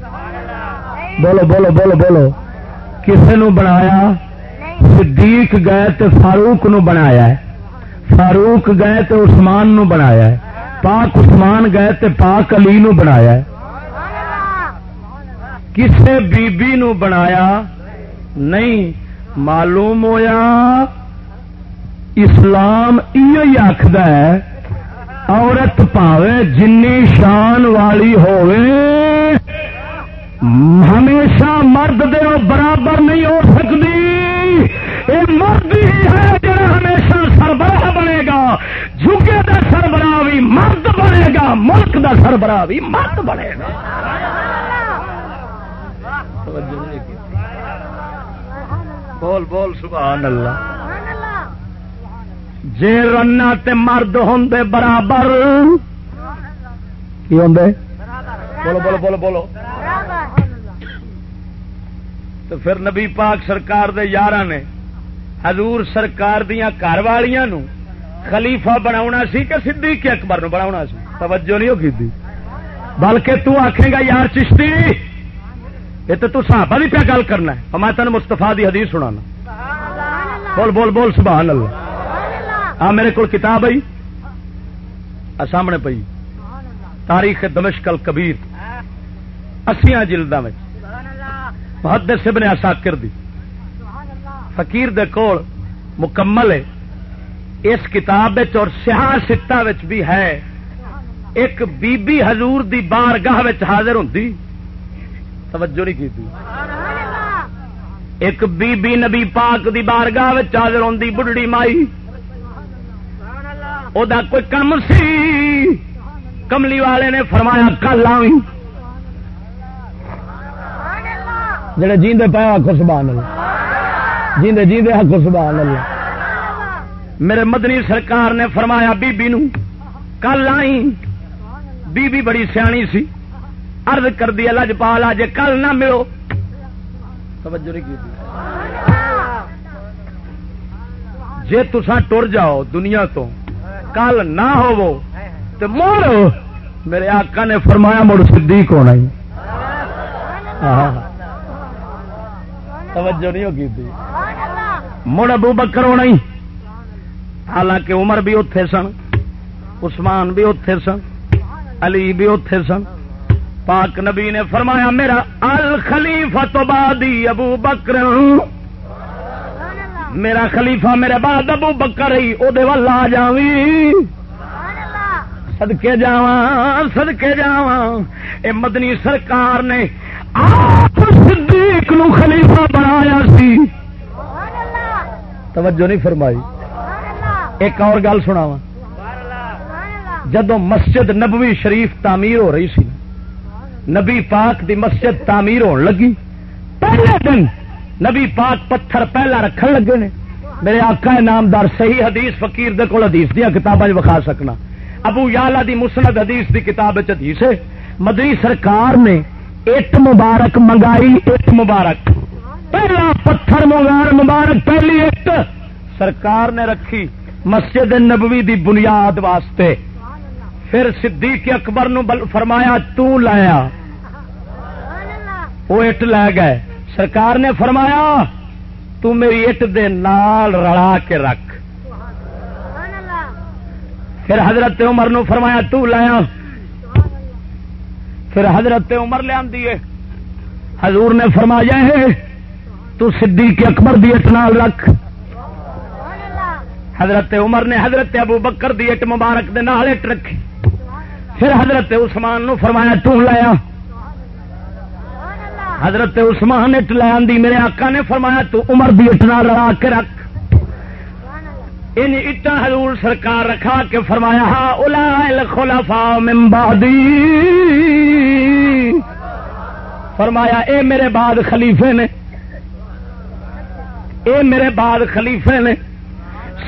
بولو بولو بولو بولو۔ کسے نو بنایا صدیق گئے تے فاروق نو بنایا ہے۔ فاروق گئے تے عثمان نو بنایا ہے۔ پاک عثمان گئے تے پاک علی نو بنایا ہے۔ کسے بی بی نو بنایا نہیں۔ معلوم ہویا اسلام یہ آخد ہے عورت پاوے جن شان والی ہوئے ہمیشہ مرد دے برابر نہیں ہو سکتی۔ یہ مرد ہی ہے جڑا ہمیشہ سربراہ بنے گا۔ جگے کا سربراہ بھی مرد بنے گا، ملک کا سربراہ بھی مرد بنے گا۔ بول بول، سبحان اللہ۔ جے رنا تے مرد ہوں برابر۔ کی ہوں بولو بولو بولو بولو۔ تو پھر نبی پاک سرکار دے یار نے حضور سرکار دیا گھر والیاں نو خلیفہ بنا سی کہ سدھی کے اکبر نو بنا سی؟ توجہ نہیں ہوگی دی؟ بلکہ تو آخے گا، یار چشتی! یہ تو تصابہ بھی پیا گل کرنا ہے۔ میں تین مستفا دی حدیث سنانا۔ بول بول بول، سبحان اللہ۔ آ، میرے کو کتاب آئی۔ سامنے پی تاریخ دمشکل کبیر اسیا جلدا محدث ابن اساکر دی فقیر دے کول مکمل ہے۔ اس کتاب اور سیاح ستا بھی ہے۔ ایک بی بی حضور دی بار گاہ حاضر ہوں توجہ نہیں کی ایک بی بی نبی پاک دی بار گاہ حاضر ہوں بڑھڑی مائی۔ او دا کوئی کم سی۔ کملی والے نے فرمایا، کل آئی جڑے جیندے پایا آخو سبحان اللہ۔ جیندے جیندے آخو سبحان اللہ۔ میرے مدنی سرکار نے فرمایا، بی بی نو کل آئی بی بی بڑی سیانی سی۔ عرض کر دی لج پا لا جے کل نہ ملو۔ توجہ نہیں کی جے تسا ٹر جاؤ دنیا تو، کل نہ ہو تو مڑ میرے آقا نے فرمایا، مڑ صدیق ہونا ہی۔ توجہ نہیں ہوگی تھی مڑ ابو بکر ہونا ہی. حالانکہ عمر بھی اتے سن عثمان بھی اتے سن علی بھی اتے سن۔ پاک نبی نے فرمایا میرا الخلیفہ تو بادی ابو بکر۔ میرا خلیفہ میرے بعد ابو بکر ہی وہ آ جاوی سدکے جا سدکے جا اے مدنی سرکار نے صدیق نو خلیفہ بنایا سی۔ توجہ نہیں فرمائی۔ ایک اور گل سنا جدو مسجد نبوی شریف تعمیر ہو رہی سی نبی پاک دی مسجد تعمیر ہون لگی پہلے دن نبی پاک پتھر پہلا رکھن لگے نے۔ میرے آقا نامدار صحیح حدیث فقیر دے کول حدیث دیا کتاباں وکھا سکنا۔ ابو یالا دی مسند حدیث دی کتاب حدیث ہے مدری سرکار نے اٹ مبارک منگائی اٹ مبارک۔ پہلا پتھر مغار مبارک، پہلی اٹ سرکار نے رکھی مسجد نبوی دی بنیاد واسطے۔ پھر صدیق اکبر نو فرمایا، تو لایا۔ وہ اٹ لے گئے۔ سرکار نے فرمایا، تو میری اٹ دے نال رلا کے رکھ۔ پھر حضرت عمر نو فرمایا، تو لایا۔ پھر حضرت عمر لیا حضور نے فرمایا ہے، تو صدیق اکبر دی اٹ نال رکھ۔ حضرت عمر نے حضرت ابو بکر دی اٹ مبارک دے نال اٹ رکھی۔ پھر حضرت عثمان نو فرمایا، تو لایا۔ حضرت عثمان اٹ لے آندی، میرے آقا نے فرمایا، تو عمر دی اٹ نال لڑا کے رکھ۔ ان اٹا حضور سرکار رکھا کے فرمایا، ہا الا خلافا ممبادی فرمایا، اے میرے بعد خلیفے نے، اے میرے بعد خلیفے نے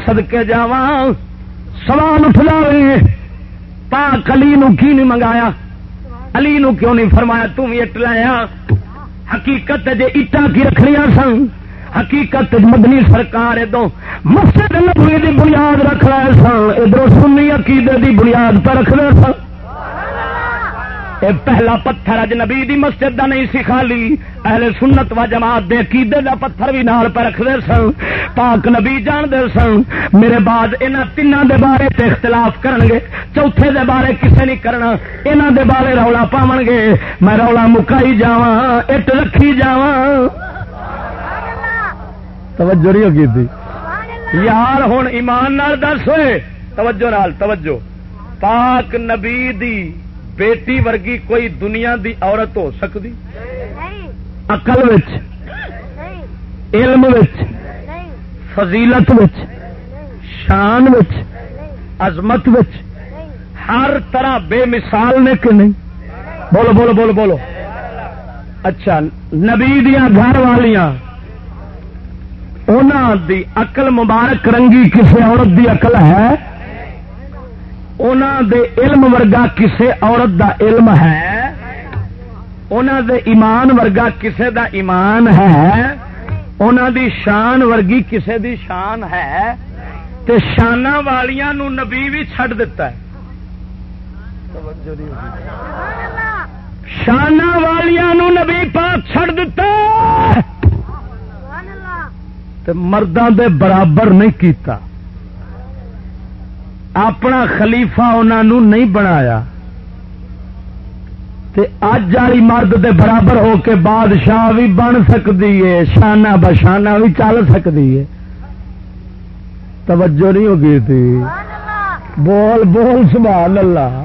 سدکے جا سوال اٹھ لے پاک علی نو کی نہیں منگایا؟ علی نو کیوں نہیں فرمایا؟ تم اٹ لایا ہاں۔ حقیقت جے اٹا کی رکھنیا سن حقیقت مدنی سرکار ادو مسجد نبوی دی بنیاد رکھ رہے سن ادھر سنی عقیدے دی بنیاد پہ رکھ رہے سن پہلا پتھر اج نبی دی مسجد دا نہیں سی خالی۔ اہل سنت و جماعت دے عقیدے دا پتھر بھی نال پہ رکھتے سن پاک نبی جان دے سن میرے بعد انہاں تیناں دے بارے تے اختلاف کرن گے چوتھے دے بارے کسے نہیں کرنا۔ انہاں دے بارے رولا پاون گے۔ میں رولا مکائی جاواں، اٹ رکھی جاواں۔ توجہ نہیں ہوگی تھی یار ہوں ایمان نال دس ہوئے توجہ نال توجہ۔ پاک نبی دی بیٹی ورگی کوئی دنیا دی عورت ہو سکتی اقل علم فضیلت شان عظمت ہر طرح بے مثال نے کہ نہیں؟ بولو بولو بولو بولو۔ اچھا نبی دیا گھر والیاں دی اقل مبارک رنگی کسی عورت دی اقل ہے؟ دے علم ورگا کسے عورت دا علم ہے؟ دے ایمان ورگا کسے دا ایمان ہے؟ دی شان ورگی کسے دی شان ہے؟ تے شانہ والیاں نو نبی بھی چھڑ دیتا ہے۔ شانہ والیاں نو نبی پاک چھڑ دیتا ہے۔ مردوں دے برابر نہیں کیتا۔ اپنا خلیفہ انہوں نہیں بنایا۔ اج والی مرد دے برابر ہو کے بادشاہ بھی بن سکتی ہے، شانہ بشانہ بھی چل سکتی ہے۔ توجہ نہیں ہوگی تھی بول بول، سبحان اللہ۔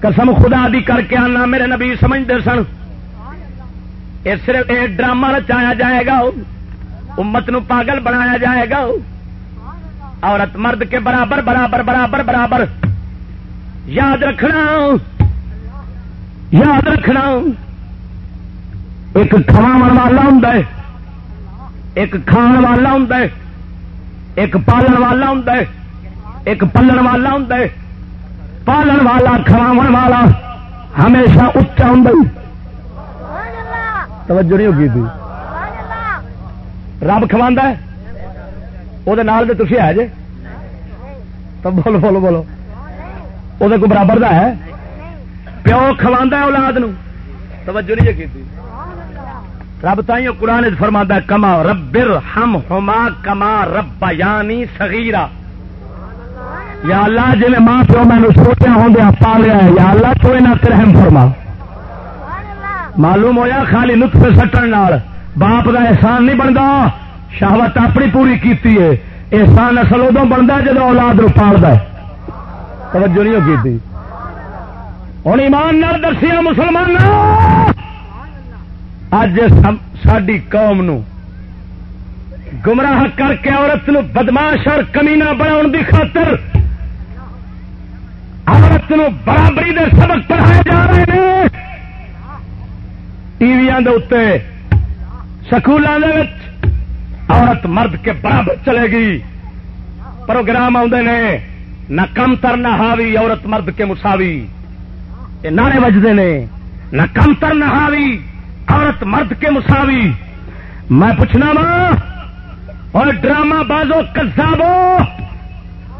قسم خدا دی کر کے آنا، میرے نبی سمجھتے سن۔ صرف ڈرامہ رچایا جائے گا۔ امت نو پاگل بنایا جائے گا۔ عورت مرد کے برابر برابر برابر برابر۔ یاد رکھنا۔ یاد رکھنا۔ ایک کھاو والا ہوں ایک کھان والا ہوں ایک پالن والا ہوں ایک پلن والا ہوں پالن والا کھاو والا ہمیشہ اچا ہوں توجہ نہیں ہوگی۔ تھی رب کھوا وہ تھی ہے جے؟ تو بولو بولو بولو وہ کو برابر دا ہے؟ پیو کھوا اولاد نو؟ توجہ نہیں کی رب تھی قرآن فرما کما ربر ہم ہوما کما رب یعنی سگیرا یا اللہ جی ماں پیو میں سوچا ہوں پالیا یا اللہ تو یہاں رحم فرما۔ معلوم ہویا خالی نطف سٹن باپ کا احسان نہیں بنتا شہوت اپنی پوری کیتی ہے۔ احسان اصل ادو بنتا جب اولاد رو پالتا توجہ نہیں کی ہوں ایمان نال دسیا مسلمان اج ساری قوم نو گمراہ کر کے عورت نو بدماش اور کمینا بنا دی خاطر عورت نو برابری دے سبق پڑھائے جا رہے ہیں۔ ٹی وی سکولوں عورت مرد کے برابر چلے گی۔ پروگرام آدھے نے، نہ کم تر نہ ہاوی عورت مرد کے مساوی۔ یہ نعرے بجتے نے، نہ کم تر نہ ہاوی عورت مرد کے مساوی۔ میں پوچھنا وا، اور ڈرامہ بازو کسابو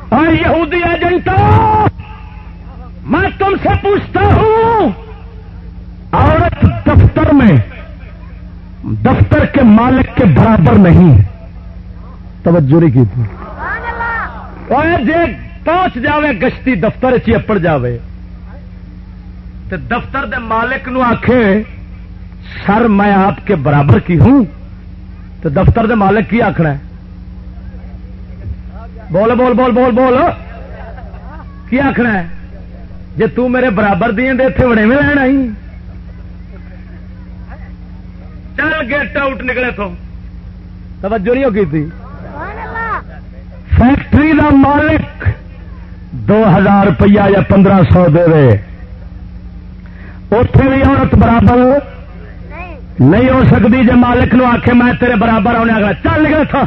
اور یہودی ایجنٹوں میں تم سے پوچھتا ہوں، عورت دفتر میں دفتر کے مالک کے برابر نہیں توجہ نہیں کی تھی۔ جی پہنچ جاوے، گشتی دفتر چپڑ جاوے۔ تو دفتر دے مالک نو آخے سر میں آپ کے برابر کی ہوں؟ تو دفتر دے مالک کی آخنا بول بول بول بول بول۔ کی آخنا ہے؟ جی تیرے برابر دیں تو اتنے بڑے میں لینا ہی۔ چل گیٹ آؤٹ نکلے تو۔ توجہ نہیں ہوگی تھی۔ فیکٹری کا مالک دو ہزار روپیہ یا پندرہ سو دے اتے بھی عورت برابر نہیں۔ ہو سکتی جی مالک نو آخے میں تیرے برابر آنے آگا۔ چل نکلے تھا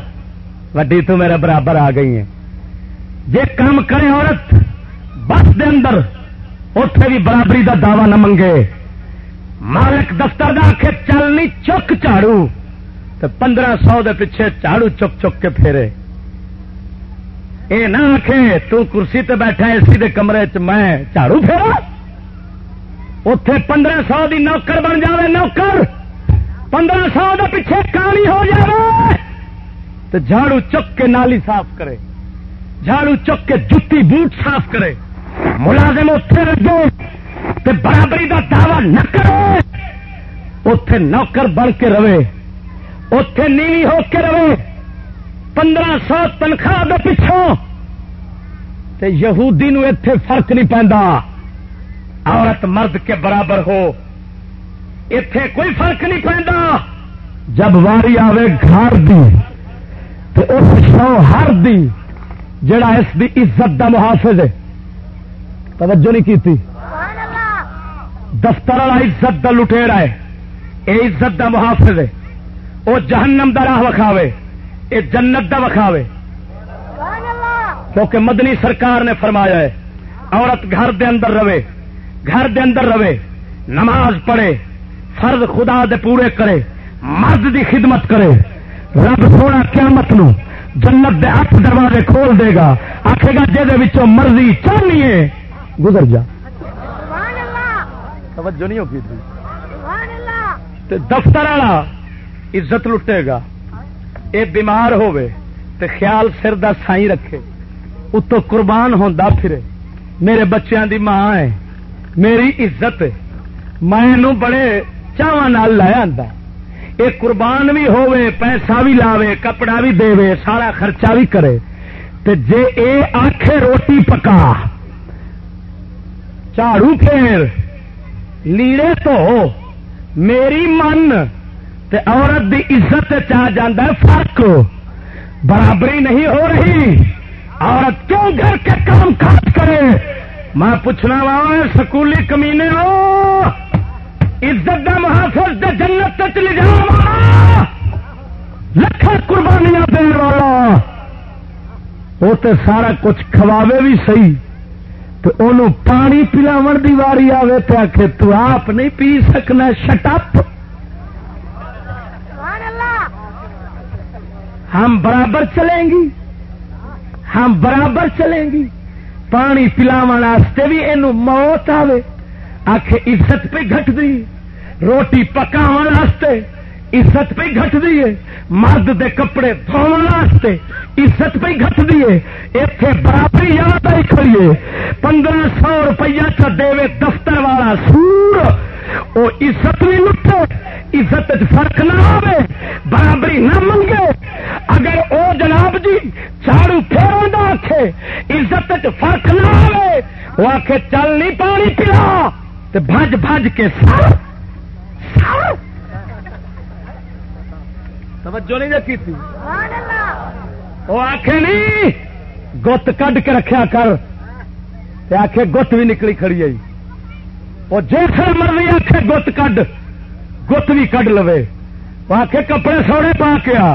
وڈی تو میرے برابر آ گئی ہے جی کام کرے عورت بس دے اندر اتے بھی برابری دا دعوی نہ منگے۔ مالک دفتر دا آخے چل نہیں چک چاڑو تو پندرہ سو دے پیچھے چاڑو چک چک کے پھیرے۔ اے نہ آخے تو کرسی تے بیٹھا اے سی دے کمرے چ میں چاڑو پھیرا۔ اتے پندرہ سو دی نوکر بن جاوے، نوکر! پندرہ سو دے پیچھے کہانی ہو جائے تو جھاڑو چک کے نالی صاف کرے۔ جھاڑو چک کے جتی بوٹ صاف کرے۔ ملازم اتے لگے برابری کا دعوی نہ کرے اتے نوکر بن کے رہے۔ اتے نیوی ہو کے رہے۔ پندرہ سو تنخواہ کے پچھوں یہودی نو اتے فرق نہیں پہنتا عورت مرد کے برابر ہو۔ اتے کوئی فرق نہیں پہنتا جب واری آوے گھر دی تو اس شو ہر دی، جڑا اس دی عزت دا محافظ ہے۔ توجہ نہیں کی تھی دفتر والا عزت دا لٹےڑا ہے یہ عزت دا محافظ ہے۔ وہ جہنم دا راہ وکھاوے یہ جنت دا وکھاوے۔ کیونکہ مدنی سرکار نے فرمایا ہے، عورت گھر دے اندر رہے، گھر دے اندر رہے، نماز پڑھے، فرض خدا دے پورے کرے، مرد دی خدمت کرے۔ رب سونا قیامت نو جنت دے ہاتھ دروازے کھول دے گا آخے گا جہد مرضی چاہیے گزر جا۔ توجہ نہیں ہوگی تھی دفتر والا عزت لٹے گا۔ یہ بیمار ہوئے تے خیال سر دا سائی رکھے۔ اتو قربان ہوندا پھرے۔ میرے بچیاں دی ماں ہے۔ میری عزت میں بڑے چاواں لایا آتا یہ قربان بھی ہوئے پیسہ بھی لاوے کپڑا بھی دے سارا خرچہ بھی کرے۔ تے جے اے آخے روٹی پکا جھاڑو پھیر۔ لیڑے تو میری من تے عورت دی عزت چاہ جانا فرق برابری نہیں ہو رہی عورت کیوں گھر کے کام کاج کرے میں پوچھنا وا سکولی کمینے ہو عزت دا محافظ دے جنت تک جا لکھا قربانیاں دین والا وہ تو سارا کچھ کھواوے بھی صحیح تو انہوں پانی پلاو دی واری آئے تو آ کے تو آپ نہیں پی سکنا شٹپ ہم برابر چلیں گی۔ ہم برابر چلیں گی۔ پانی پلاو بھی یہ موت آئے آخ عزت پہ گٹ دی۔ روٹی پکاو عزت پہ گٹ دیے مرد دے کپڑے دھونے عزت پہ گٹ دیے اتنے برابری یاد آئی کھڑیے۔ پندرہ سو روپیہ چ دے دفتر والا سور وہ عزت بھی لٹے، عزت فرق نہ آئے برابری نہ منگے۔ اگر او جناب جی چاڑو پھیروں آخے عزت فرق نہ آئے وہ آخ چل نہیں پانی پلا تو بج بج کے سر سر۔ توجہ نہیں رکھی تھی وہ آخے نہیں گت کڈ کے رکھا کر۔ آخے گت بھی نکلی کھڑی آئی وہ جیسے مرضی آخے گت کڈ گت بھی کڈ لو وہ آ کے کپڑے سونے پا کے آ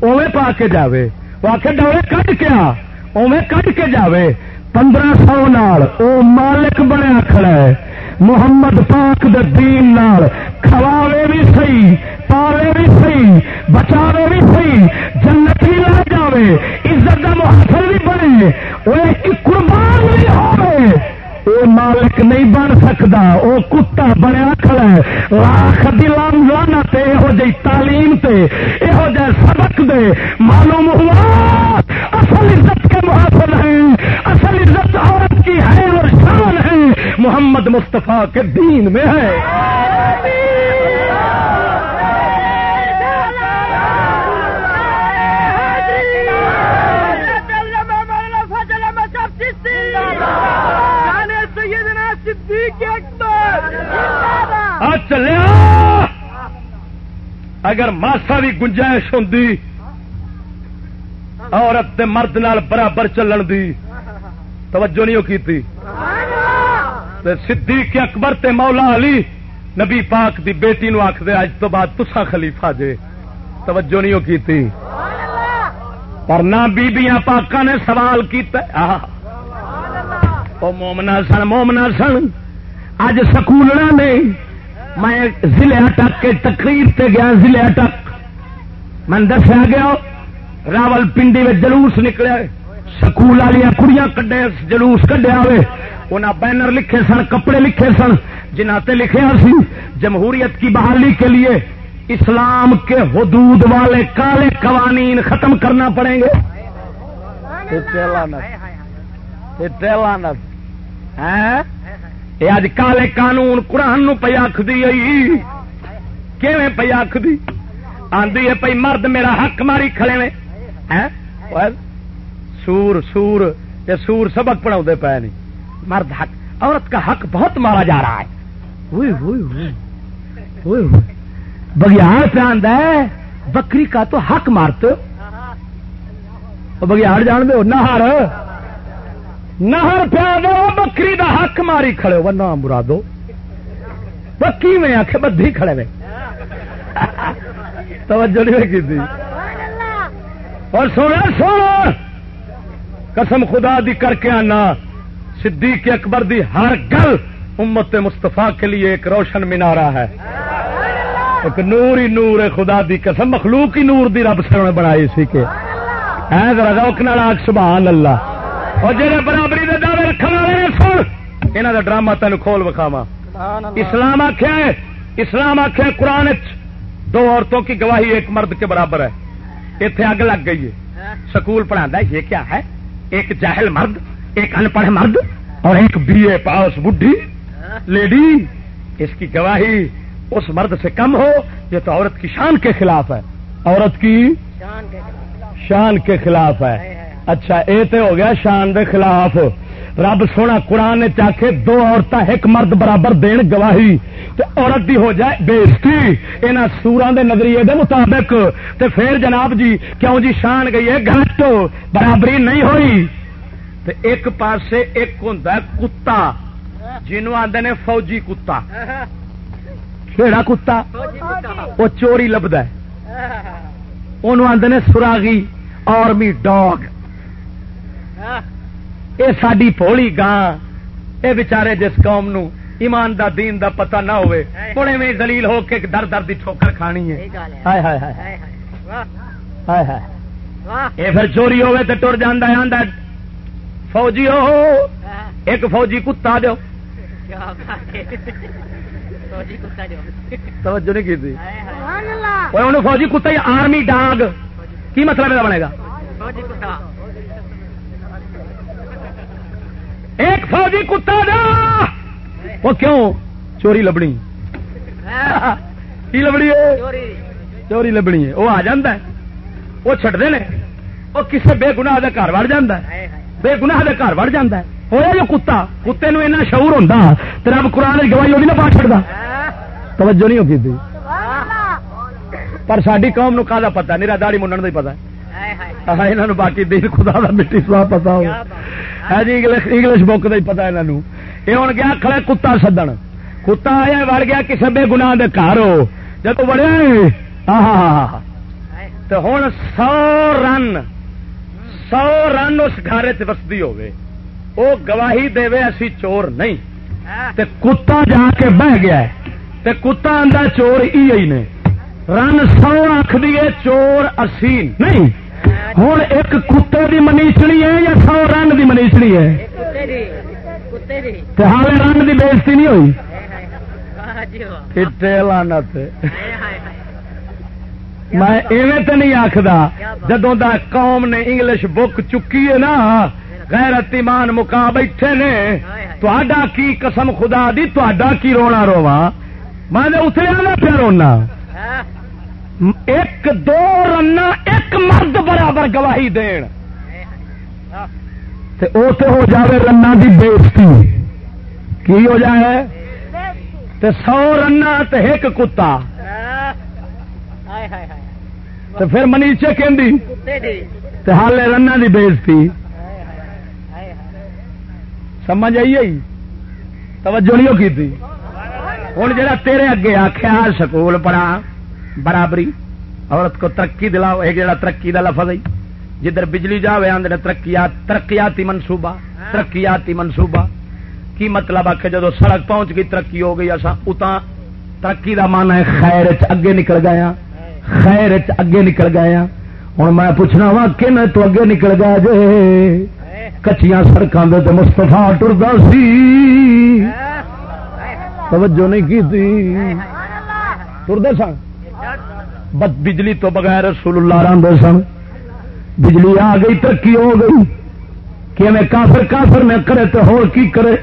اوے پا کے جاوے۔ وہ آ کے ڈوڑے کٹ کے آ اوے کٹ کے جاوے۔ پندرہ سو نال او مالک بنیا کھڑا ہے۔ محمد پاک دے دین نال کھواوے بھی صحیح پاوے بھی صحیح، بچاوے بھی صحیح، جنت بھی لے جاوے، عزت کا محفل بھی بنے وہ قربان بھی ہوئے وہ مالک نہیں بن سکتا وہ کتا بنیا کھڑا ہے۔ لاکھ دلام لانا تے یہو جی تعلیم تے یہو جہ سبق دے۔ معلوم ہوا، اصل عزت کے محافظ ہیں، اصل عزت عورت کی ہے اور شان ہے۔ محمد مصطفیٰ کے دین میں ہے۔ آ چلیا اچھا، اگر ماسا بھی گنجائش ہوں عورت تے مرد نال برابر چلن دی، توجہ نہیں کی تھی تے صدیق اکبر تے مولا علی نبی پاک دی بیٹی نو آخ دے اج تو بعد تسا خلیفہ جے۔ توجہ نہیں کی تھی پر نہ بیبیاں پاکاں نے سوال کیتا۔ آہا۔ او مومنا سن مومنا سن اج سکولنا نے میں ضلع اٹک کے تقریر تے گیا ضلع اٹک من دسیا گیا راول پنڈی میں جلوس نکلے سکول والی کڑیاں کڈے جلوس کڈیا ہوئے انہیں بینر لکھے سن کپڑے لکھے سن جنہ تے لکھے سی جمہوریت کی بحالی کے لیے اسلام کے حدود والے کالے قوانین ختم کرنا پڑیں گے یہ اج کالے قانون قرآن نو پی آخری کیویں پی آخری آدھی ہے پی مرد میرا حق ماری کھڑے نے۔ سور سور یہ سور سبق پڑھا پے نہیں مرد حق، عورت کا حق بہت مارا جا رہا ہے۔ بگیاڑ پہ آدھا ہے، بکری کا تو حق مارتے بگیاڑ جان دو نہر نہر پیا دو بکری دا حق ماری کھڑے ہو۔ نام مرادو بکی میں آخ بدھی کھڑے میں توجہ نہیں کی تھی اور سونا سونا قسم خدا دی کر کے آنا۔ صدیق اکبر دی ہر گل امت مستفا کے لیے ایک روشن مینارا ہے۔ ایک نور ہی نور ہے خدا دی قسم۔ مخلوق ہی نور دی رب سے بنائی سی کے روک نال سبحان اللہ۔ اور جہاں برابری دے دعوے رکھنے والے سن یہاں کا ڈرامہ تین کھول وکھاوا اسلام آخیا ہے اسلام آخیا قرآن دو عورتوں کی گواہی ایک مرد کے برابر ہے۔ اتنے اگ لگ گئی ہے۔ سکول پڑھا یہ کیا ہے؟ ایک جاہل مرد ایک ان پڑھ مرد اور ایک بی اے پاس بڈھی۔ لیڈی اس کی گواہی اس مرد سے کم ہو یہ تو عورت کی شان کے خلاف ہے۔ عورت کی شان کے خلاف۔ ہے۔ اچھا اے تے ہو گیا شان دے خلاف۔ رب سونا قرآن چاہے دو عورتیں ایک مرد برابر دین گواہی۔ تے عورت دی ہو جائے بےزتی یہاں سورا دے نظریے دے مطابق۔ تے پھر جناب جی کیوں جی شان گئی ہے؟ گھٹ برابری نہیں ہوئی۔ تے ایک پاسے ایک ہوں کتا۔ جنوب آدھے نے فوجی کتا۔ کہڑا کتا؟ وہ چوری لبد آدھے نے سراغی آرمی ڈاگ۔ یہ ساری پولی گاں یہ بچارے جس قوم نو ایمان دا دین دا پتہ نہ ہوئے بڑے میں دلیل ہو کے در در دی ٹھوکر کھانی ہے۔ ہائے ہائے ہائے۔ ہائے ہائے۔ یہ پھر چوری ہوئے تو ٹر جانا آدھا فوجی ہو۔ ایک فوجی کتا دو توجہ نہیں کی تھی۔ فوجی کتا آرمی ڈاگ؟ کی مطلب بنے گا؟ ایک فوجی کتا دا! وہ کیوں؟ چوری لبنی۔ کی لبنی ہے؟ چوری۔ لبنی ہے۔ وہ آ جا وہ چڈتے ہیں وہ کسی بے گنا گھر وڑ جا بے گنا گھر وڑ جا ہوا جو کتا کتے نو اینا شعور تو رب قرآن کی گواہی پا چڑتا توجہ نہیں ہوگی تھی۔ پر ساری قوم نو پتا نہیں داڑی منڈن کا ہی پتا یہاں باقی دین خدا کا مٹی سوا پتا ہو جی انگلش بک کا ہی پتا یہ یہ ہوں گیا کھڑے کتا سدن۔ کتا آیا وڑ گیا کسی بے گنا گھر ہو۔ جب بڑے تو ہوں سو رن سو رن اس گھر چستی ہوے وہ گواہی دے اسی چور نہیں۔ تے کتا جا کے بہ گیا تے کتا آدھا چور ہی نے۔ رن سو آخ دیے چور اسی نہیں۔ ہوں ایک کتے دی منیچنی ہے یا سو رن دی منیچنی ہے ہال رن دی بےزتی نہیں ہوئی لانت میں ایویں تو نہیں آخر جدوں دا قوم نے انگلش بک چکی ہے نا غیرت ایمان مکا بیٹھے نے تا کی قسم خدا دی تا کی رونا روا میں اتریا نا پیا رونا ایک دو رنا ایک مرد برابر گواہی دین۔ او تے ہو جائے رنا دی بےزتی کی ہو جائے؟ تے سو رنا تے ایک کتا۔ تو پھر منیچے کہ حال رنا دی بےزتی سمجھ آئی آئی؟ توجہ نہیں کی ہوں جا تیرے اگے آخیا سکول پڑھا۔ برابری۔ عورت کو ترقی دلاؤ ایک جڑا ترقی کا لفظ ہے۔ جدھر بجلی جائے آدھے ترقیات، ترقیاتی منصوبہ ترقیاتی منصوبہ۔ کی مطلب آ کے جدو سڑک پہنچ گئی، ترقی ہو گئی اصا اتنا ترقی کا من ہے خیر اگے نکل گیا ہاں۔ خیر اگے نکل گیا ہوں میں پوچھنا وا کہ تو اگے نکل گیا جی کچیا سڑکوں کے مستفا ٹرتا سی۔ توجہ نہیں کی ٹرتے سن بجلی تو بغیر رسول اللہ رنگ سن۔ بجلی آ گئی، ترقی ہو گئی۔ کہ میں کافر کافر میں کرے تو ہو کی کرے؟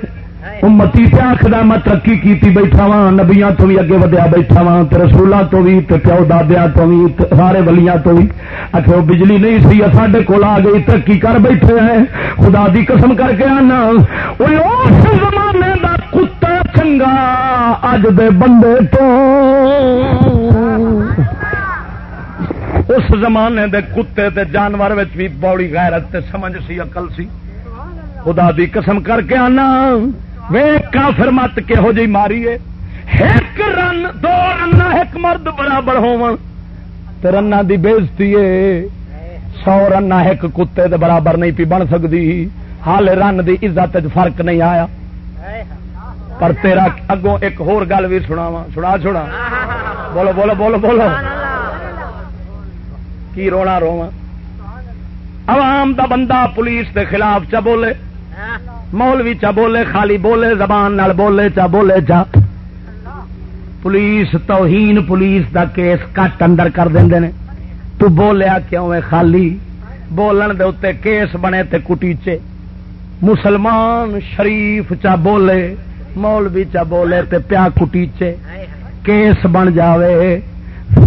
امتی پہ آخر میں ترقی کی بیٹھا وا نبیا تو بھی اگے ودیا بیٹھا وا رسولوں تو بھی پیو دادیا تو بھی سارے ولیاں تو بھی۔ آخر بجلی نہیں سی سڈے کول آ گئی، ترقی کر بیٹھے ہیں۔ خدا دی قسم کر کے آنا۔ اس زمانے دا چنگا اج دے بندے تو۔ اس زمانے دے کتے تے جانور بھی بوڑی غیرت تے سمجھ سی اقل سی۔ خدا دی قسم کر کے آنا۔ وے کافر مت کہو جی ماری ایک رن، دو رن ایک مرد برابر ہو رنا دی بےزتی سو رن ایک کتے دے برابر نہیں پی بن سکتی حال رن دی عزت فرق نہیں آیا۔ پر تیرا اگوں ایک ہور گل بھی سناوا سنا چھوڑا بولو بولو بولو بولو۔ کی رونا رواں عوام دا بندہ پولیس دے خلاف چ بولے؟ مولوی چا بولے؟ خالی بولے، زبان نال بولے چا بولے چا۔ پولیس، توہین پولیس دا کیس کٹ اندر کر دیں تو بولیا کیوں ہے خالی؟ بولن دے اتنے کیس بنے تے کٹیچے۔ مسلمان شریف چا بولے۔ مولوی چا بولے تے پیا کٹیچے کیس بن جاوے۔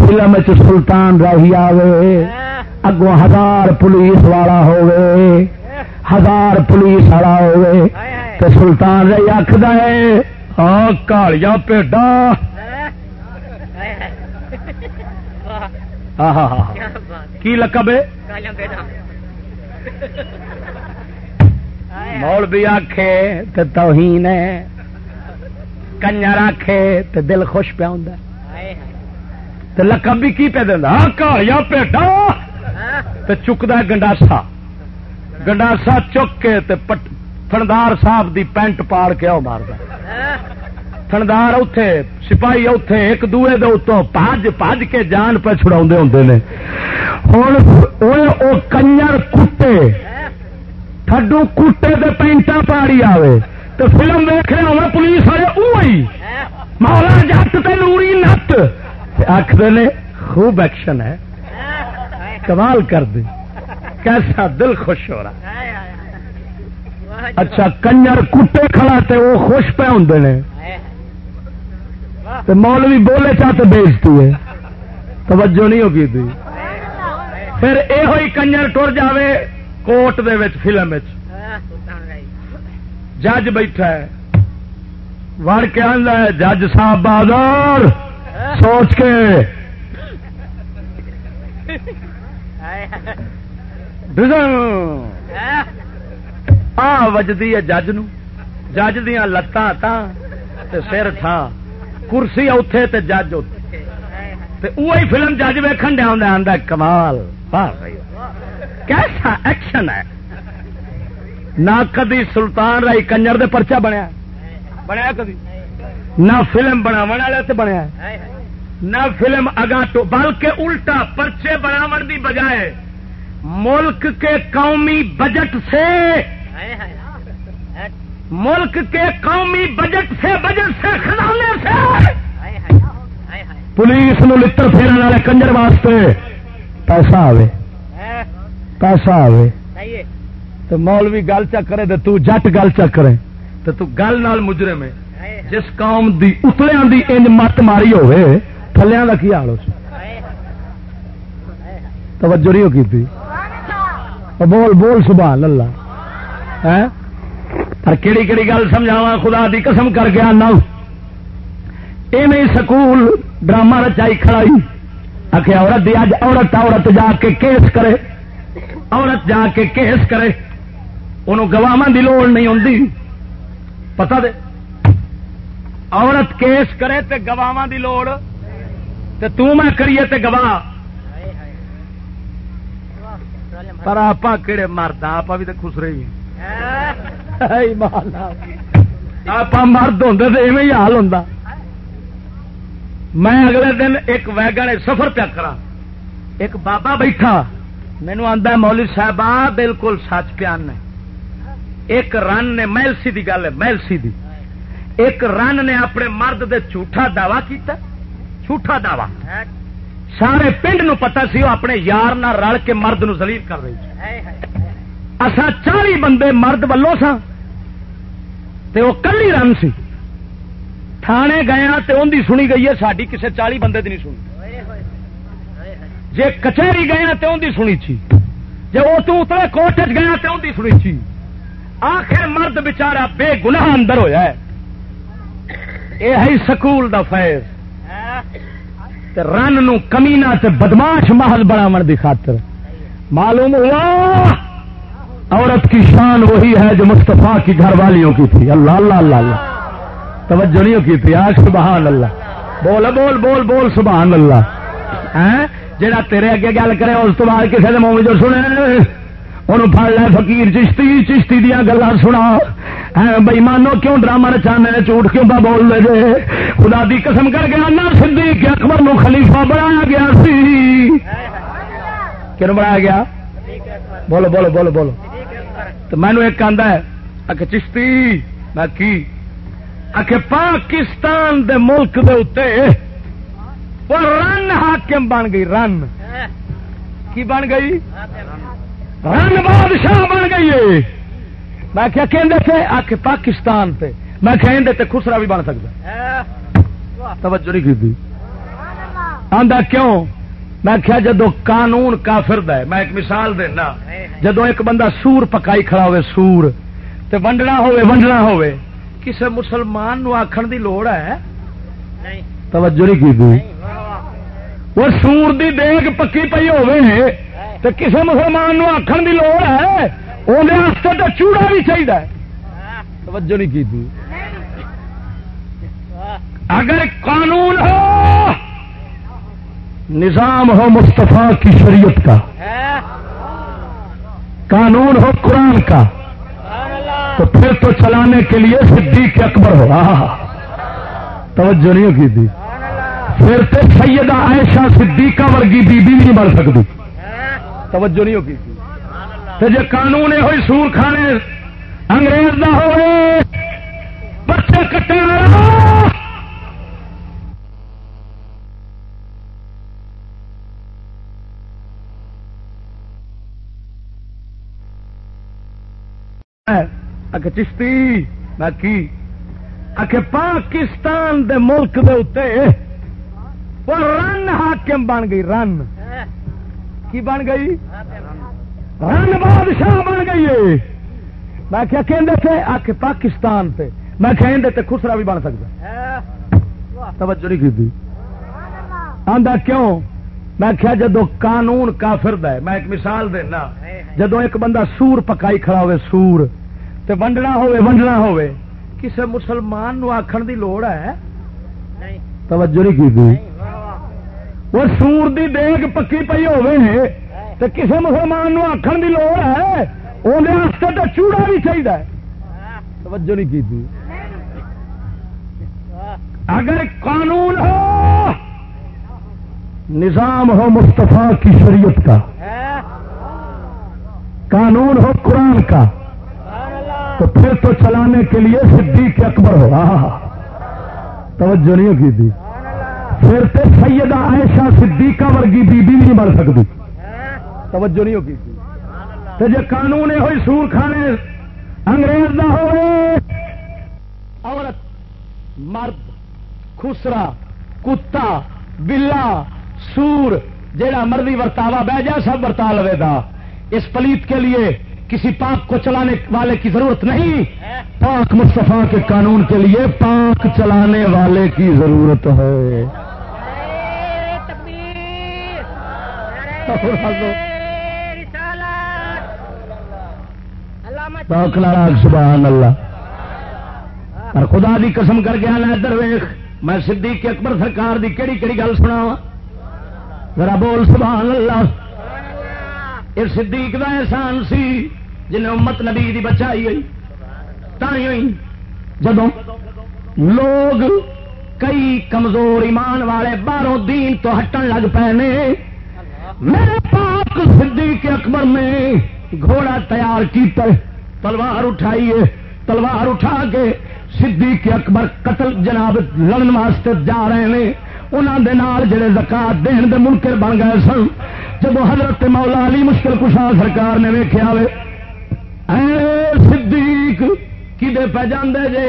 فلم سلطان راہی آوے۔ اگوں ہزار پولیس والا ہوئے ہزار پولیس والا ہوئے تو سلطان رہی آخد ہے کالیا پیڈا کی لقب ہے؟ مول بھی آخے تو توہین ہے۔ کنجر آخے تو دل خوش پیا ہوں تو لقب بھی کی پہ دینا کالیا پیڈا تو چکتا گنڈاسا۔ گنڈاسا چک کے فندار صاحب دی پینٹ پاڑ کے آؤ مار فندار اتے سپاہی اتے ایک دوے دے اتوں پج پج کے جان پہ چھڑا ہوں نے۔ ہوں کنجر کٹے تھڈو کٹے دے پینٹا پاڑی آوے۔ تو فلم دیکھ رہے ہونا پولیس والے مولا جٹ تے نوری نت۔ آخر نے، خوب ایکشن ہے۔ کمال کر دی۔ کیسا دل خوش ہو رہا۔ اچھا کنجر کٹے کھڑا تے وہ خوش پہ ہوں نے۔ مولوی بولے چاہتے بیچتی ہے۔ توجہ نہیں ہوگی تھی۔ پھر یہ ہوئی کنجر ٹر جاوے کوٹ دے وچ، فلم جج بیٹھا ہے۔ وڑ کے آدھا ہے، جج صاحب بہادر۔ سوچ کے۔ آ وجدی ہے جج نو۔ جج دیا لتان سر تھان کرسی اتے تے جج وہی فلم جج ویکن دیا ہوں آدھا کمال۔ کیسا ایکشن ہے۔ نہ کدی سلطان رائی کنجر دے پرچا بنیا بنیا کدی؟ نہ فلم بناو والے تو بنیا نہ فلم اگا تو، بلکہ الٹا پرچے بناو دی بجائے ملک کے قومی بجٹ سے، ملک کے قومی بجٹ سے بجٹ سے خزانے سے۔ پولیس نو لڑ پھیرنے والے کنجر واسطے پیسہ آوے۔ پیسہ آوے۔ تو مولوی گل چا کرے تو تو جٹ گل چا کرے تو تو گل نال مجرم ہے۔ جس قوم دی اتلیاں دی انج مت ماری ہوئے تھلیاں دا کی حال ہو توجہ نہیں کی تھی؟ بول بول سبحان اللہ۔ ہیں پر کیڑی کیڑی گل سمجھاوا خدا دی قسم کر گیا نہ ایویں سکول ڈرامہ رچائی کھڑائی۔ آخر عورت دی اج عورت عورت جا کے کیس کرے۔ عورت جا کے کیس کرے۔ انہوں گواہ دی لوڑ نہیں ہوں پتا دے۔ عورت کیس کرے تے گواہ دی لوڑ۔ تے تو میں کریے تے گواہ۔ پر آپ کہڑے مرد آپ بھی تو خسرے ہی آپ مرد ہوں تو ایویں حال ہوں میں اگلے دن ایک ویگن سفر پیا کرا ایک بابا بیٹھا۔ مینو آتا مولوی صاحب بالکل سچ پیان نے ایک رن نے میلسی دی گل ہے میلسی دی۔ ایک رن نے اپنے مرد دے جھوٹا دعوی کیتا۔ جھوٹا دعوی۔ سارے پنڈ نو پتا سی، وہ اپنے یار نہ رل کے مرد نو زلیل کر رہی اصا چالی بندے مرد ولو سا تے وہ کلی رن سی۔ تھانے گیا ہاں تے ان دی سنی گئی ہے ساری کسے چالی بندے دی نہیں سنی۔ جے کچہری گیا ہاں تے ان دی سنی چی جے وہ تو اترے کوٹ گیا ہاں تے ان دی سنی چی آخر مرد بچارا بے گناہ اندر ہویا ہے۔ یہ ہے سکول دا فیض۔ تے رن نو کمینا تے بدماش محل بناون دی خاطر۔ معلوم ہوا؟ عورت کی شان وہی ہے جو مصطفیٰ کی گھر والیوں کی تھی۔ اللہ اللہ اللہ اللہ۔ توجہ نہیں کی تھی۔ آج سبحان اللہ۔ بول بول بول بول، سبحان اللہ۔ ہاں؟ جڑا تیرے اگے گل کرے، اس تو بعد کسی نے مومی جو سنے۔ انہوں پڑ لے فقیر چشتی چشتی دیا گلا سنا۔ بئی مانو کیوں ڈرامہ رچانے جھوٹ کیوں با بول لے دے خدا دی قسم کر گیا نہ صدیق اکبر نو خلیفہ بنایا گیا سی۔ کیوں بنایا گیا؟ بولو بولو بولو بولو۔ تو مینو ایک آدھا ہے آ چشتی، میں کی؟ آخ پاکستان دے ملک دے اتے وہ رن حاکم بن گئی، رن۔ کی بن گئی؟ رن بادشاہ بن گئی میں کیا پاکستان تے۔ میں کہ خسرا بھی بن سکتا۔ توجہ نہیں کی آدھا کیوں؟ میں کیا جدو قانون کافر ہے میں ایک مثال دینا۔ جدو ایک بندہ سور پکائی کھڑا ہوئے سور تے ونڈنا ہوئے ونڈنا ہوئے کسی مسلمان نو آخر دی لوڑ ہے۔ توجہ نہیں کی وہ سور دی دیگ پکی پی ہوے تو کسی مسلمان نو آخر دی لوڑ ہے واسطے تو چوڑا بھی چاہیے توجہ نہیں کی اگر قانون ہو، نظام ہو مستفا کی شریعت کا۔ قانون ہو قرآن کا۔ تو پھر تو چلانے کے لیے صدیق اکبر ہو۔ توجہ نہیں کی تھی۔ پھر تو سیدہ عائشہ صدیقہ ورگی بی بی نہیں بن سکتی۔ توجہ نہیں کی تھی۔ تو جی قانون ہوئی سور کھانے انگریز نہ ہوئے، بچے کٹے چشتی، میں کی؟ پاکستان دے ملک دے اتے وہ رن حاکم بن گئی، رن۔ کی بن گئی؟ رن بادشاہ بن گئی میں کیا تھے آ پاکستان تے۔ میں کہ خسرا بھی بن سکتا۔ توجہ نہیں کی آدھا کیوں؟ میں کیا جدو قانون کافر ہے میں ایک مثال دینا۔ جدو ایک بندہ سور پکائی کھڑا ہوئے سور تے ونڈنا ہوئے ونڈنا ہوئے کسے مسلمان نو آخر دی لوڑ ہے؟ توجہ نہیں کی وہ سور دی دیگ پکی پی تو کسی مسلمان نو آخر دی لوڑ ہے اندر تو چوڑا بھی چاہیے توجہ نہیں کی تھی اگر قانون ہو نظام ہو مصطفیٰ کی شریعت کا قانون ہو قرآن کا تو پھر تو چلانے کے لیے صدیق اکبر ہو توجہ نہیں کی تھی پھر تو سیدہ عائشہ صدیقہ ورگی بی بی نہیں بن سکتی۔ توجہ نہیں ہوگی تو جی قانون ہوئی سور کھانے انگریز نہ ہو عورت، مرد، خسرا، کتا، بلا، سور جہاں مرضی ورتاوا بہ جا سب ورتا لے گا اس پلیت کے لیے کسی پاک کو چلانے والے کی ضرورت نہیں۔ پاک مصطفیٰ کے قانون کے لیے پاک چلانے والے کی ضرورت ہے۔ سبحان اللہ۔ اور خدا دی قسم کر گیا نا ادھر ویخ۔ میں صدیق اکبر سرکار دی کہڑی کہڑی گل سنا ذرا بول، سبحان اللہ۔ یہ صدیق دا احسان سی، جنہیں امت نبی دی بچائی ہوئی تھی ہوئی۔ جب لوگ کئی کمزور ایمان والے باہروں دین تو ہٹن لگ پے میرے پاک صدیق اکبر نے گھوڑا تیار کیتا تلوار اٹھائیے تلوار اٹھا کے صدیق اکبر قتل جناب لڑن واسطے جا رہے ہیں۔ انہوں دے نال جڑے زکات دین دے منکر بن گئے سن، جب حضرت مولا علی مشکل کشا سرکار نے ویکیا صدیق کدے پہ جاندے جے؟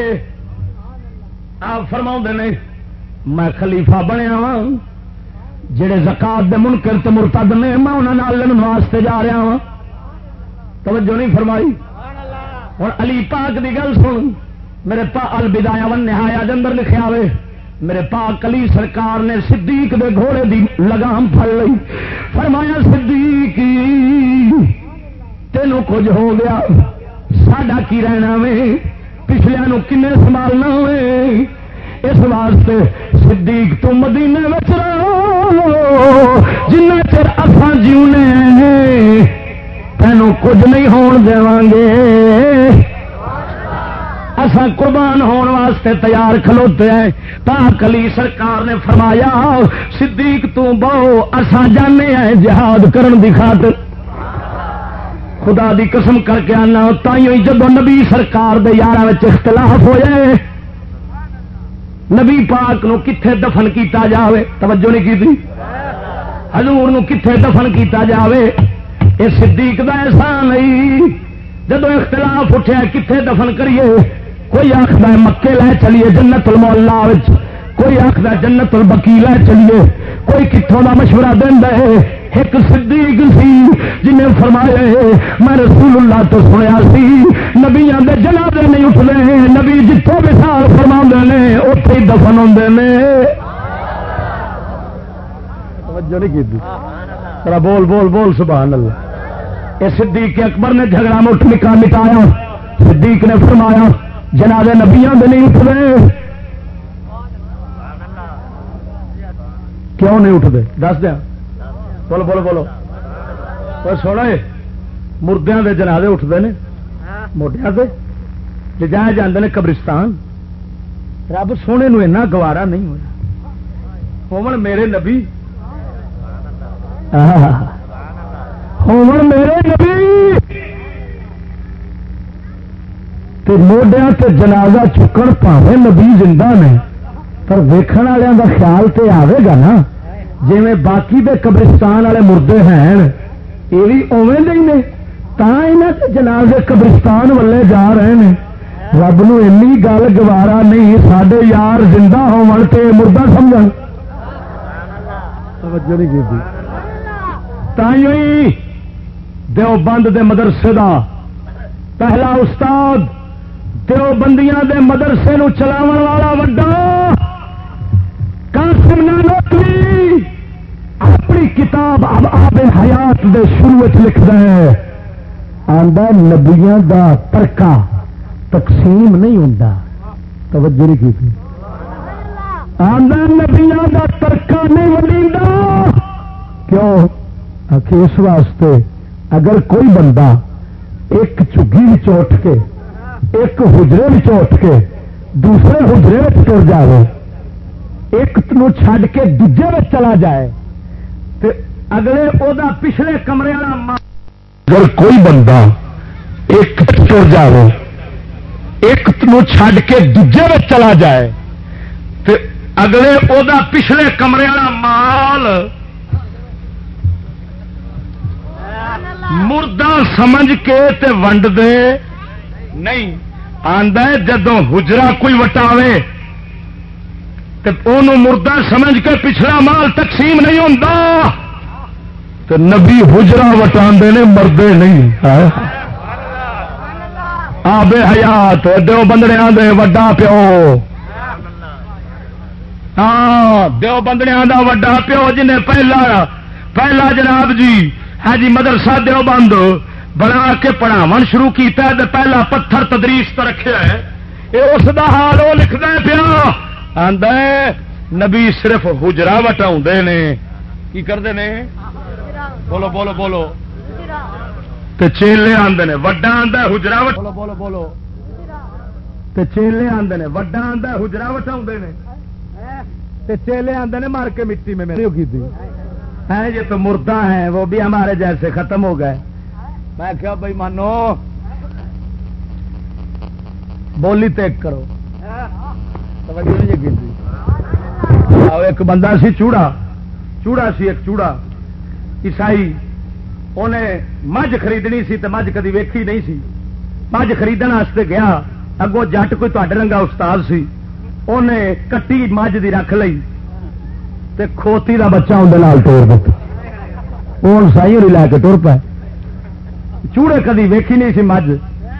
آپ فرما نے، میں خلیفہ بنیا وا جڑے زکات دے منکر تے مرتد نے، میں انہوں لڑن واسطے جا رہا وا توجہ نہیں فرمائی؟ اور علی پاک دی گل سن۔ میرے پا البدایا ون نہایا جندر لکھا ہوئے۔ میرے پاک علی سرکار نے صدیق دے گھوڑے دی لگام پھڑ لی فرمایا، صدیق تینوں کچھ ہو گیا۔ ساڈا کی رہنا وے؟ پچھلے نو کنے سنبھالنا وے؟ اس واسطے صدیق تو مدینے بچ جن چر افان جیونے تینوں کچھ نہیں ہون دے گے۔ اصا قربان ہون واسطے تیار کھلوتے ہیں۔ پاک علی سرکار نے فرمایا، صدیق تو بہو اصا جانے ہیں جہاد کرن دی خاطر۔ خدا دی قسم کر کے آنا تھی جب نبی سرکار دے یار اختلاف ہوئے نبی پاک نو کتھے دفن کیتا جاوے؟ توجہ نہیں کی حضور نو کتھے دفن کیتا جاوے؟ اے صدیق دا احسان نہیں جدو اختلاف اٹھیا، کتھے دفن کریے؟ کوئی آخر مکے لے چلیے جنت المولا کوئی آخر جنت البکی لے چلیے۔ کوئی کتوں کا مشورہ دینا ہے۔ ایک صدیق سی جنہیں فرمایا میں رسول اللہ تو سنیا سی۔ نبیا کے جنابے نہیں اٹھتے نبی جتوں مثال فرما نے اتے ہی دفن ہوتے ہیں بول بول بول، سبحان اللہ۔ یہ صدیق اکبر نے جھگڑا مٹھ نکا مٹایا۔ صدیق نے فرمایا جناب نبیا نہیں اٹھتے کیوں نہیں اٹھتے؟ دس دیا۔ بولو بولو بولو۔ سونا مردیا کے جنادے اٹھتے ہیں موڈیا سے جائے جانے نے قبرستان رب سونے نو اینا گوارا نہیں ہوا ہومن میرے نبی ہومن میرے نبی موڈیا تے جنازہ چکن پاوے نبی زندہ نے پر ویکن والوں کا خیال تے آئے گا نا جی باقی دے قبرستان والے مردے ہیں یہ بھی اوے نہیں نے کے جنازے قبرستان والے جا رہے ہیں رب نو گل گوارا نہیں سڈے یار زندہ ہو مردہ سمجھ دیو بند دے مدرسے دا پہلا استاد دیو بندیاں دے مدرسے نو چلاو والا وڈا قاسم نانوتری اپنی کتاب اب آب حیات دے شروع لکھتا ہے آدھا نبیاں دا ترکا تقسیم نہیں ہوں توجہ نہیں کی آدھا نبیا کا ترکا نہیں وڈی کیوں؟ کہ اس واسطے اگر کوئی بندہ ایک چگی اٹھ کے، ایک حجرے اٹھ کے، دوسرے حجرے تر جائے ایک چھڈ کے دوجے چلا جائے تو اگلے وہ پچھلے کمرے والا اگر کوئی بندہ ایک تر جائے ایک چھڈ کے دوجے میں چلا جائے تو اگلے وہ پچھلے کمرے والا مال مردہ سمجھ کے تے ونڈ دے۔ نہیں آدھا جدو ہجرا کوئی وٹاوے تو مردہ سمجھ کے پچھلا مال تقسیم نہیں ہوتا تو نبی ہجرا وٹا نے مردے نہیں ہاں۔ آبے حیات، دو بندڑیا دے وڈا پیو۔ ہاں دو بندڑیا دا وڈا پیو، جنہیں پہلا پہلا جناب جی ہے ہاں جی مدرسہ دیو بند، بنا کے پڑھاو شروع کیتا ہے پہلا پتھر تدریس تو رکھا ہے۔ یہ اس دا حال وہ لکھنا پیا۔ آدھا نبی صرف ہجرا وٹا نے۔ کی کرتے ہیں بولو بولو بولو۔ تو چیلے آدھے نے وڈا آدھا ہجرا وٹ بولو بولو بولو۔ تو چیلے آدھے نے وڈا آدھا ہجرا وٹا نے۔ چیلے آدھے نے مار کے مٹی میں میری کی تھی ہے یہ تو مردہ ہیں وہ بھی ہمارے جیسے ختم ہو گئے۔ میں کیا بھائی مانو بولی تیک کرو۔ ایک بندہ سی چوڑا۔ چوڑا سی ایک چوڑا۔ عیسائی، انہیں مجھ خریدنی سی تو مجھ کدی ویکھی نہیں سی۔ مجھ خریدنے واسطے گیا، اگوں جٹ کوئی تے رنگا استاد سی۔ انہیں کٹی مجھ دی رکھ لی تے کھوتی دا بچہ اندر توڑ دیتا وہ سائی ہوئی لے کے تر پائے؟ چوڑے کدی ویکھی نہیں سی مجھ۔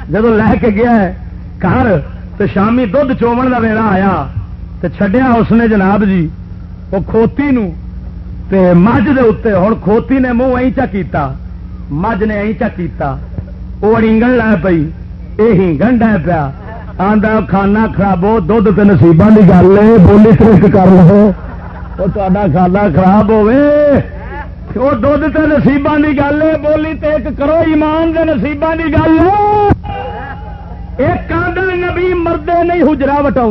جب لے کے گیا ہے گھر تو شامی دھد چومن کا ویلا آیا تو چڈیا اس نے جناب جی وہ کھوتی نو تے مجھ دے اتنے ہوں کھوتی نے منہ اہ کیتا، مجھ نے اہ کیتا۔ وہ اڑیگن لے پی یہ ہینگن ڈے پیا۔ آدھا کھانا خراب ہو دھد تو نصیبہ کی گل ہے، بولی ترک کر لو۔ وہ تا کھانا خراب ہوے وہ دھد تو نصیبہ کی گل ہے، بولی تیک کرو، ایمان دے نصیبہ کی گل ایک کاندل نبی مردے نہیں ہجرا وٹا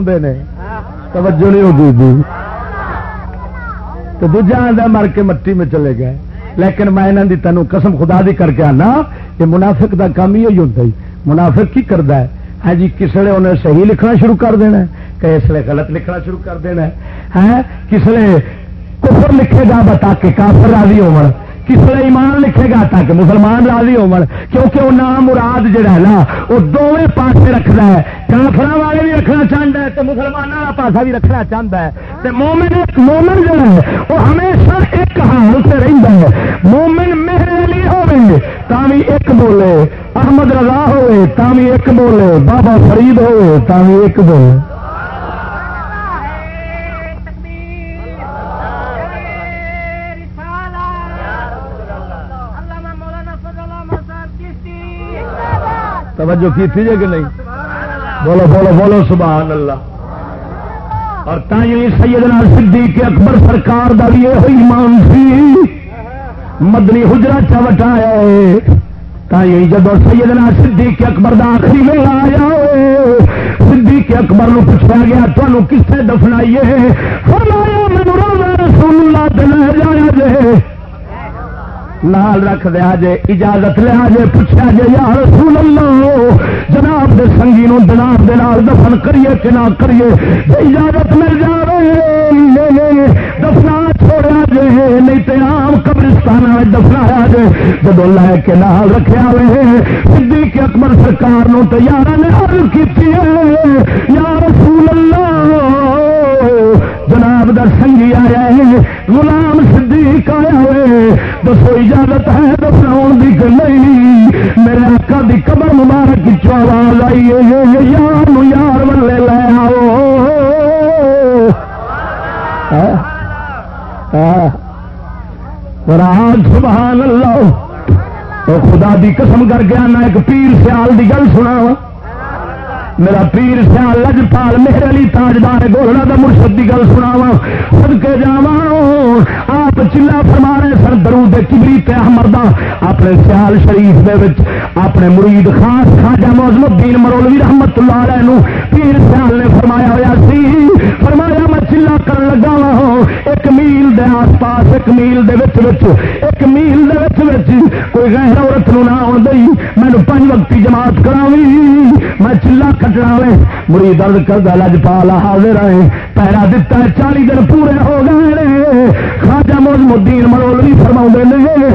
توجہ نہیں ہوگی۔ تو دوجا آدھا مر کے مٹی میں چلے گئے۔ لیکن میں انہوں کی تینوں قسم خدا دی کر کے آنا یہ منافق دا کام ہی ہوتا ہی منافق کی کرتا ہے؟ ہاں جی کس لیے انہیں صحیح لکھنا شروع کر دینا کہ اس لیے غلط لکھنا شروع کر دینا ہے۔ ہاں، کس لیے کفر لکھے گا بتا کے کافر راضی ہو کس طرح ایمان لکھے گا تاکہ مسلمان راضی ہو کیونکہ وہ نام مراد جڑا ہے نا، وہ دونوں پاسے رکھتا ہے۔ کافر والے بھی رکھنا چاہتا ہے تو مسلمانوں والا پاسا بھی رکھنا چاہتا ہے۔ تو مومن مومن جڑا ہے، وہ ہمیشہ ایک حال سے رہتا ہے۔ مومن مہر علی ہوئے تاوی ایک بولے۔ احمد رضا ہوئے تاوی ایک بولے۔ بابا فرید ہوئے تاوی ایک بولے۔ توجہ کی تھی کہ نہیں؟ بولو بولو بولو سبحان اللہ اور تھی سیدنا صدیق اکبر سرکار کا بھی یہ ایمان سی۔ مدنی حجرا چوٹایا تھی جب سیدنا صدیق اکبر دا آخری ویلا آیا صدیق اکبر نو پوچھا گیا تمہیں کسے دفنائیے؟ فرمایا میں رسول اللہ دل جایا جے۔ لال رکھ دیا جے اجازت لیا جے پوچھا جے یا رسول اللہ، جناب دے سنگی نو جناب دے نال دفن کریے کہ نہ کریے؟ اجازت مل جائے دفنا چھوڑا جے نہیں تو عام قبرستان دفنایا جے جب لے کے نال رکھا ہوئے صدیق اکبر سرکار نو تو یار نے عرض کی یا رسول اللہ جناب در آیا ہے، غلام صدیق آیا ہے دسو اجازت ہے دفنا کی گل نہیں۔ میرے آقا دی قبر مبارک کی آواز آئی ہے۔ یار یار ولے لے آؤ۔ راج سبحان اللہ تو خدا دی قسم کر کے آنا، ایک پیر سیال دی گل سنا میرا پیر سیال لج پال میرے علی تاجدار گولڑا دا مرشد دی گل سناوا سد کے جا آپ چلا فرما رہے سن درو دے کبری تے مردا اپنے سیال شریف دے وچ، اپنے مرید خاص خواجہ موزم الدین مرولوی رحمت اللہ علیہ نو، پیر سیال نے فرمایا ہوا سی، فرمایا چلا کر لگا وا ایک میل دے آس پاس، ایک میل دے وچ وچ، ایک میل دے وچ وچ۔ کوئی غیر عورت نو نہ آن دئی مینو پنج وقتی جماعت کراوی۔ میں چلا کٹنا وے۔ مرید درد کر لج پا لا حاضر آئے۔ پیرا دتا ہے، چالی دن پورے ہو گئے خاجا موزم الدین مرولوی فرما نے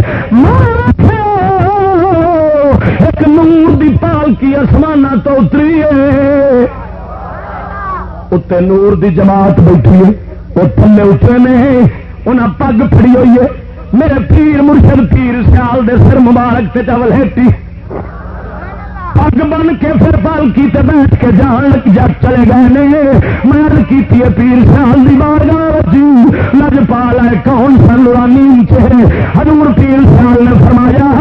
ایک نور دی پالکی آسمان تو اتری ہے۔ اتنے نور دی جماعت بیٹھی ہے وہ تھلے اترے نے انہیں پگ پڑی ہوئی ہے میرے پیر مرشد پیر سیال دے سر مبارک سے چول ہیٹی پگ بن کے پھر پالکی تے بیٹھ کے جان جگ چلے گئے نے میں کی پیر سیال دی بار جی لج پا لے کون سن نورانی چہرے حضور پیر سیال نے فرمایا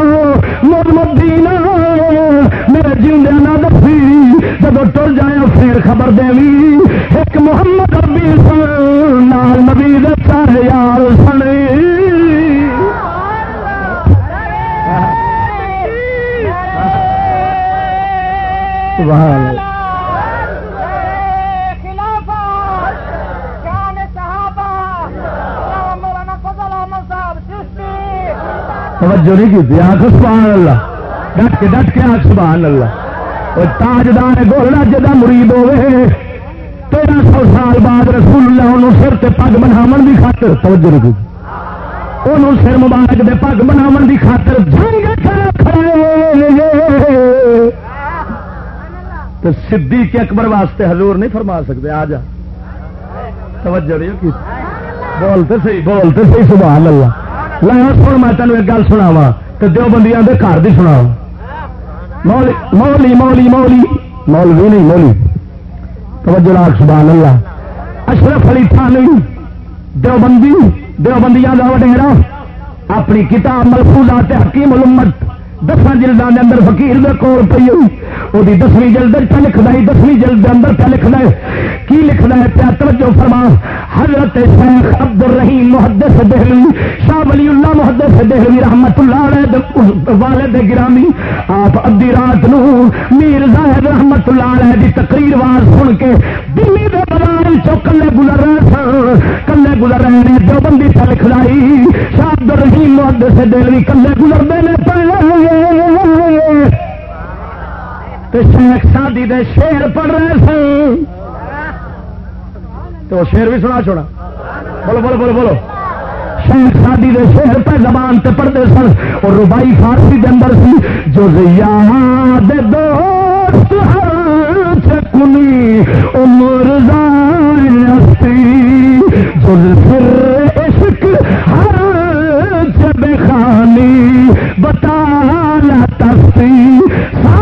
مدین میرے جیوندے نہ دسی جب ٹر جایا پھر خبر دے ایک محمد ابی سن، نال نبی سارے یار سنے سبحان توجہ نہیں کی آخ سبحان اللہ۔ ڈٹ کے ڈٹ کے آخ سبحان اللہ۔ تاجدار گولڈا جا مرید ہوئے تیرہ سو سال بعد رسول اللہ انہوں سر تے پگ بناو کی خاطر توجہ نہیں انہوں سر مبارک دے پگ بناو کی خاطر تو صدیق اکبر واسطے حضور نہیں فرما سکتے آ جا توجہ نہیں بولتے صحیح بولتے صحیح سبحان اللہ لایا سن میں تینوں ایک گل سناوا تو دو بندیاں دے گھر دی سنا مولی مولی مولی مولوی نہیں، مولی. توجہ راک سبحان اللہ اشرف علی تھانوی دیوبندی، دیوبندیاں دو کا وڈیرا، اپنی کتاب ملفوظات حکیم الامت دساں جلدان اندر فقیر دے کول پئی ہوئی۔ وہ دسویں جلد پہ لکھنا ہے، دسویں جلد اندر پہ لکھنا ہے۔ کی لکھنا ہے؟ پیا توجہ فرما۔ حضرت شیخ عبد الرحیم محدث دہلوی، شاہ ولی اللہ محدث دہلوی رحمت اللہ علیہ والد گرامی، آپ ادی رات نو میر زاہد رحمت اللہ علیہ دی تقریر وار سن کے دلی دے بازار چو کلے گزر رہے سن۔ کلے گزر رہے ہیں جو بندی پہ لکھ شاہ عبد الرحیم محدث دہلوی کلے گزر دے پہ تو سادی دے شیر پڑھ رہے سن۔ تو شیر بھی سنا چھوڑا۔ بولو بولو بولو بولو۔ شیخ سادی دے شیر پہ زبان تے پڑھتے سن۔ اور ربائی فارسی دے اندر سی، جو یاد دوست ہر چکنی عمر زائستی جو پھر عشق ہر تفتی علم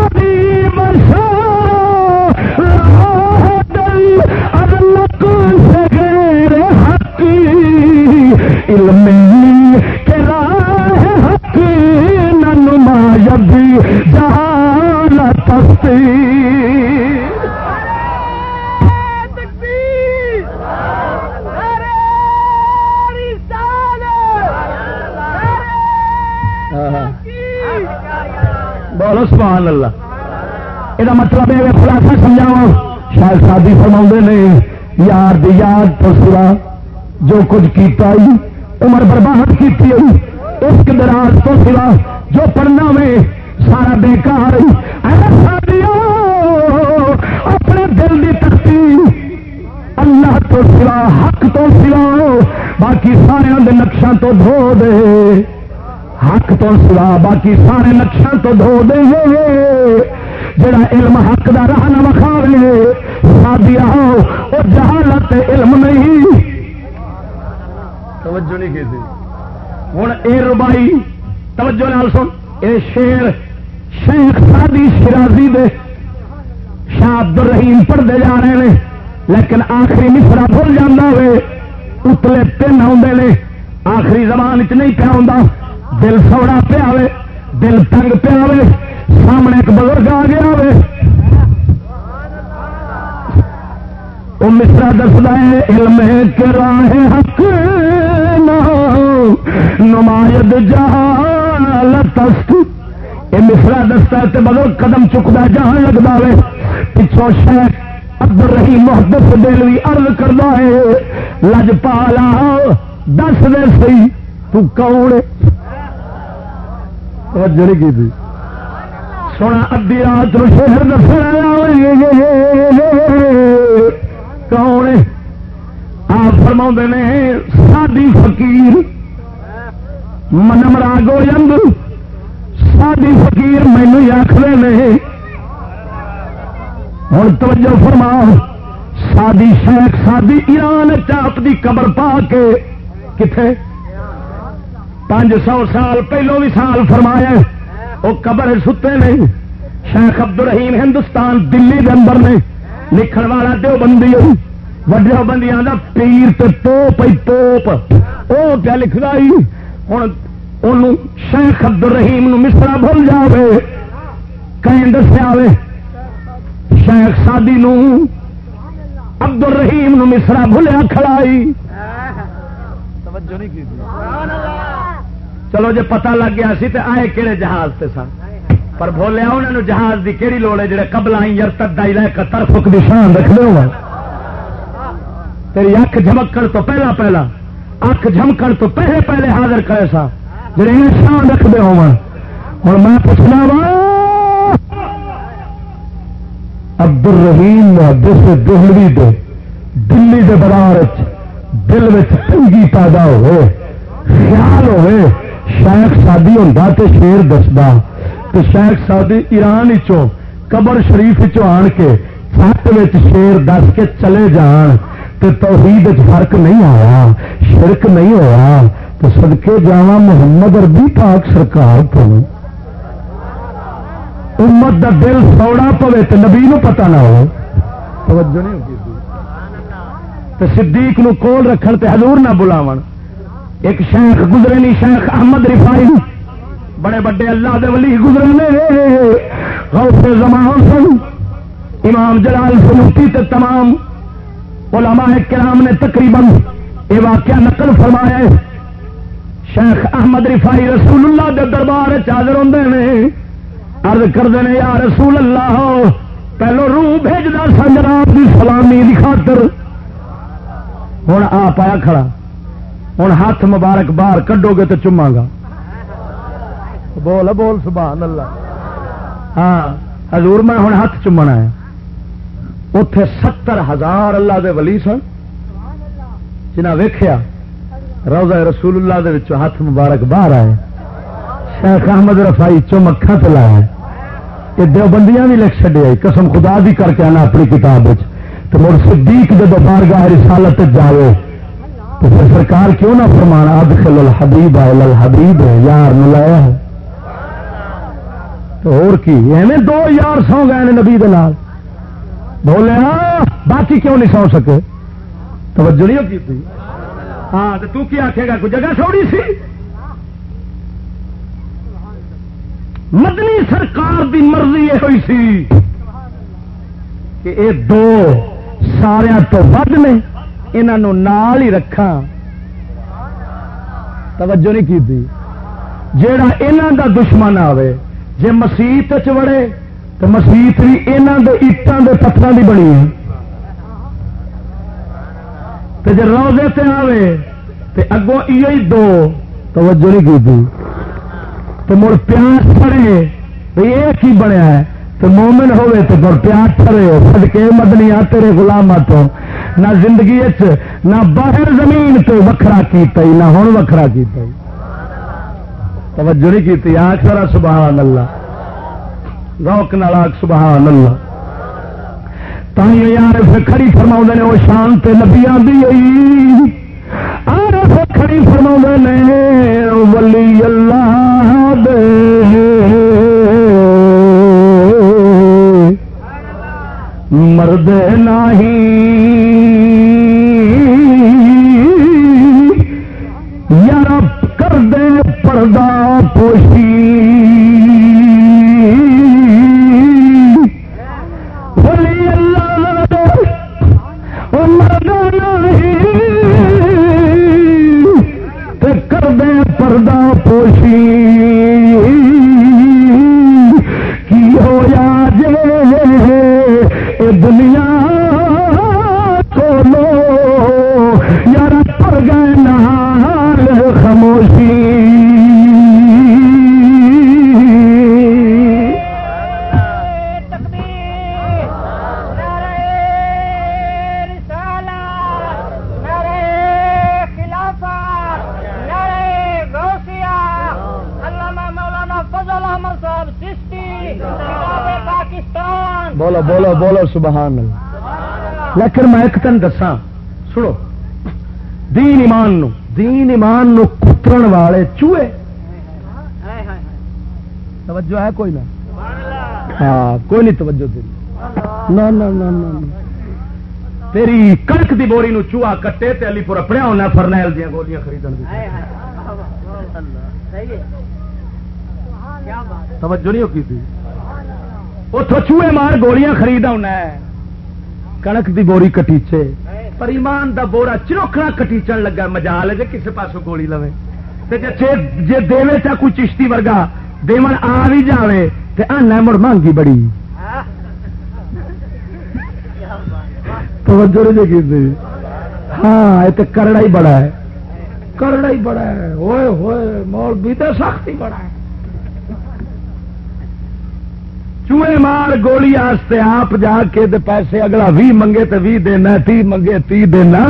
جو کچھ کیتا ہی عمر برباد کی اس دراز تو سوا جو پڑھنا میں سارا بےکار اپنے دل کی تختی، اللہ تو سوا، حق تو سوا، باقی سارے نقشہ تو دھو دے۔ حق تو سوا، باقی سارے نقشہ تو دھو دے۔ جڑا علم حق کا راہ نہ وکھاوے سادیا وہ جہالت علم نہیں۔ توجہ نہیں کی ہوں اے ربائی توجہ نال سن۔ اے شیر، شیخ سادی شرازی دے شاہ عبد الرحیم پڑھتے جا رہے ہیں لیکن آخری مصرا بھول جانا ہوئے، اتلے تین آدھے آخری زبان چ نہیں پیا ہوں دل سوڑا پیا ہوئے، دل تنگ پیا ہوئے۔ سامنے ایک بزرگ آ گیا ہوئے۔ وہ مصرا دستا ہے، علم کے راہ حق۔ نمایت جہالت یہ مصرا دستا ہے بدل قدم چکتا جہاں لگتا ہے پچھوں شیخ عبد الرحیم محدث دلوی عرض کرتا ہے، لج پالا، دس دے سی، تو کون جڑی کی تھی۔ سونا ادی رات شہر دسنا کون آپ فرما نے ساری فقیر۔ منمرا گوجنگ ساری فقیر مینو آخر ہوں توجہ فرما سادی شیخ سادی ایران چاپ دی قبر پا کے کتنے پانچ سو سال پہلو بھی سال فرمایا وہ قبر ستے نہیں شیخ عبد الرحیم ہندوستان دلی کے اندر نے لکھن والا دو بندی وڈو بندیاں کا پیر تو توپ توپ وہ کیا لکھتا ہوں شیخ عبد الرحیم نو مصرا بھول جائے کہیں دسیا شیخ سادی نو عبد الرحیم نو مصرا بھولیا کھڑائی چلو جی پتا لگ گیا سی تے آئے کہڑے جہاز سے سن پر بولیا انہوں نے جہاز دی کہڑی لوڑ ہے جڑے قبل آئی یار تدائی لے کر ترفک دی شان رکھ دے ہوا تیری اکھ جھمکن تو پہلا پہلا اکھ جھمکن تو پہلے پہلے حاضر کرے سا جڑے یہ شان رکھ دے ہوا اور میں پوچھنا وا عبد الرحیم محدث دہلوی دے، دلی دے بازار دل میں تنگی پیدا ہوئے، خیال ہوئے، شیخ سادی ہوں تو شیر دستا تو شیخ سادی ایران چو قبر شریف چو آن کے سٹ شیر دس کے چلے جان تو توحید فرق نہیں آیا، شرک نہیں ہوا تو سدکے جا محمد اربی پاک سرکار تو امت دا دل سوڑا پوے تو نبی نو پتا نہ ہو۔ توجہ نہیں تو صدیق نو کول رکھن تے حضور نہ بلاو ایک شیخ گزرے نہیں شیخ احمد رفائی بڑے بڑے اللہ دے ولی گزرے غوث زمان سن۔ امام جلال سنوتی تے تمام علماء کرام نے تقریباً یہ واقعہ نقل فرمایا ہے۔ شیخ احمد رفائی رسول اللہ دے دربار چادر ہوں نے ارد کرتے ہیں یا رسول اللہ، پہلو روح بھیجنا سا جناب کی سلامی خاطر۔ ہوں آ پایا کھڑا۔ ہوں ہاتھ مبارک باہر کڈو گے تو چما گا۔ بول بول، سبحان اللہ۔ ہاں حضور، میں ہوں ہاتھ چومنا ہے اتے ستر ہزار اللہ دے ولی سن۔ جنہ ویخیا روزہ رسول اللہ دے وچوں ہاتھ مبارک باہر آئے۔ شیخ احمد رفائی چم اکھا چلایا یہ دو بندیاں بھی لکھ چڈیا قسم خدا بھی کر کے آنا اپنی کتاب تو مڑ صدیق جب بارگاہ رسالت جاوے، تو پھر سرکار کیوں نہ فرمانا اب خل الحبیب الحبیب ہے یار ملایا ہے۔ تو اور کی، ایویں دو یار سو گئے نبی دلال بولے ہاں، باقی کیوں نہیں سو سکے؟ توجہ نہیں کی تھی ہاں تو کی آخے گا؟ کوئی جگہ چھوڑی سی؟ مدنی سرکار دی مرضی یہ ہوئی سی کہ یہ دو سارا تو ود نے انہوں نال ہی رکھا توجہ نہیں کی تھی؟ جیڑا انہوں دا دشمن آوے، جے مسیت چڑے تو مسیت بھی یہاں کے اٹان کے پتھر کی بنی ہے۔ تو جی روزے سے آئے تو اگوں یہ دو توجہ نہیں کی تو مڑ پیاس پڑے بھائی یہ کی بنیا ہے۔ تو مومن ہوے تو مڑ پیاس پڑے سدکے مدنی آ تیرے گلام تو۔ نہ زندگی نہ باہر زمین تو وکھرا کیتا ہی، نہ ہوں وکھرا کیتا ہی۔ توجہ نہیں کی آخ سبحان اللہ۔ روک نال نالاک سبحان اللہ۔ تھی یار کھڑی فرما نے وہ شانت نبیا دی کھڑی فرما نے ولی اللہ دے۔ مرد نہیں خاموشی سبحان اللہ۔ لیکن میں ایک تن دسا سنو۔ دین ایمان نو، دین ایمان نو کترن والے چوہے۔ توجہ ہے کوئی نہ؟ ہاں کوئی نہیں توجہ تیری نہ تیری کنک دی بوری نو چوہا کٹے تے علی پور اپڑیا ہونا فرنیل دیا گولیاں خریدن دی۔ توجہ نہیں کی تھی؟ اتو چوہے مار گولیاں خرید آنا کنک دی بوری کٹیچے۔ پر ایمان دا بورا چروکھنا کٹیچن لگا مجال ہے جی کسی پاسو گولی لوے۔ جی دے چا کوئی چشتی ورگا دیون آ بھی جائے تو آنا مڑ مانگی بڑی۔ توجہ نہیں کی ہاں یہ تو کرڑا ہی بڑا ہے۔ کرڑا ہی بڑا ہے۔ ہوئے ہوئے مول بھی تو سخت ہی بڑا ہے۔ چوہے مار گولی آستے آپ جا کے دے پیسے اگلا بھی منگے تو بھی دینا، تی منگے، تی دینا۔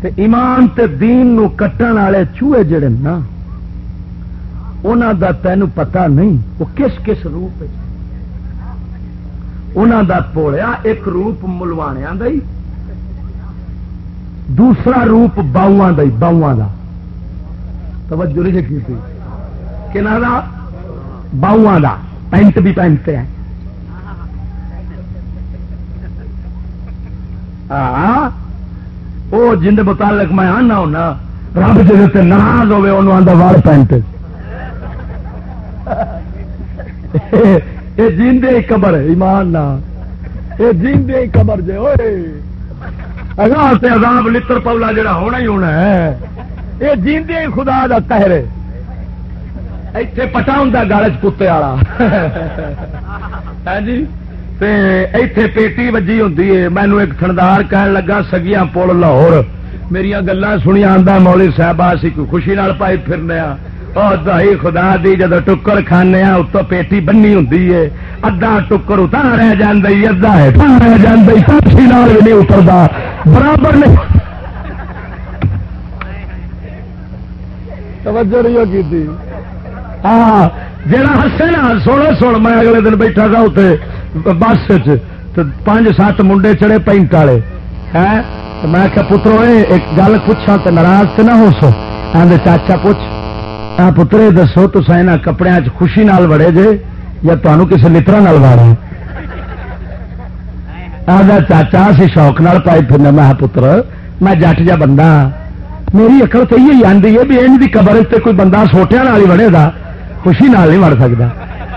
تے ایمان تے دین نو کٹن والے چوہے جڑے نا انہوں دا تینوں پتا نہیں وہ کس کس روپ انہوں دا پوڑیا ایک روپ ملوانیا دا دوسرا روپ باؤں دا باؤں دا۔ توجہ نہیں جی کی تھی؟ کہ باؤں دا، پینٹ بھی پہنتے ہیں۔ وہ جن متعلق میں آنا ہونا رب جی ناراض ہوے انہوں آدھا وال پینٹ۔ یہ جیندے قبر، ایمان نہ یہ جیندے قبر جے ہوئے اگاں سے عذاب لتر پولا جڑا ہونا ہی ہونا ہے۔ یہ جیندے خدا دا کہرے ایتھے پٹا ہوں گالچ کتے والا۔ ہاں جی؟ ایتھے پیٹی وجی ہوں مینو ایک تھندار کہن لگا، سگیاں پل لاہور۔ میرا گلا سنیا آدھا مولی صاحب اسی کوئی خوشی نال پائی پھرنے دہی خدا دی، جدو ٹکر کھانے اتو پیٹی بنی ہوں ادا ٹکر اتنا رہ جی ادا رہ جی خوشی نال بھی نہیں اترتا برابر نہیں۔ توجہ نہیں کی ہاں جا ہسے نا سونا سن میں اگلے دن بیٹھا تھا اتنے بس پانچ سات منڈے چڑے پینٹ والے۔ ہے میں کیا پترو ایک گل پوچھا تو ناراض تو نہ ہو سو۔ آدھے چاچا پوچھ۔ پترے، دسو تو یہاں کپڑے خوشی نال وڑے جے یا تمہوں کسی لطرا نال واڑا آدھا چاچا سی شوق نال پائی پھرنا میں پتر میں جٹ جا بندہ۔ میری اکل تو یہ آدھی ہے بھی ان کی قبر کوئی بندہ سوٹیا نال ہی وڑے گا خوشی نال نہیں مر سکتا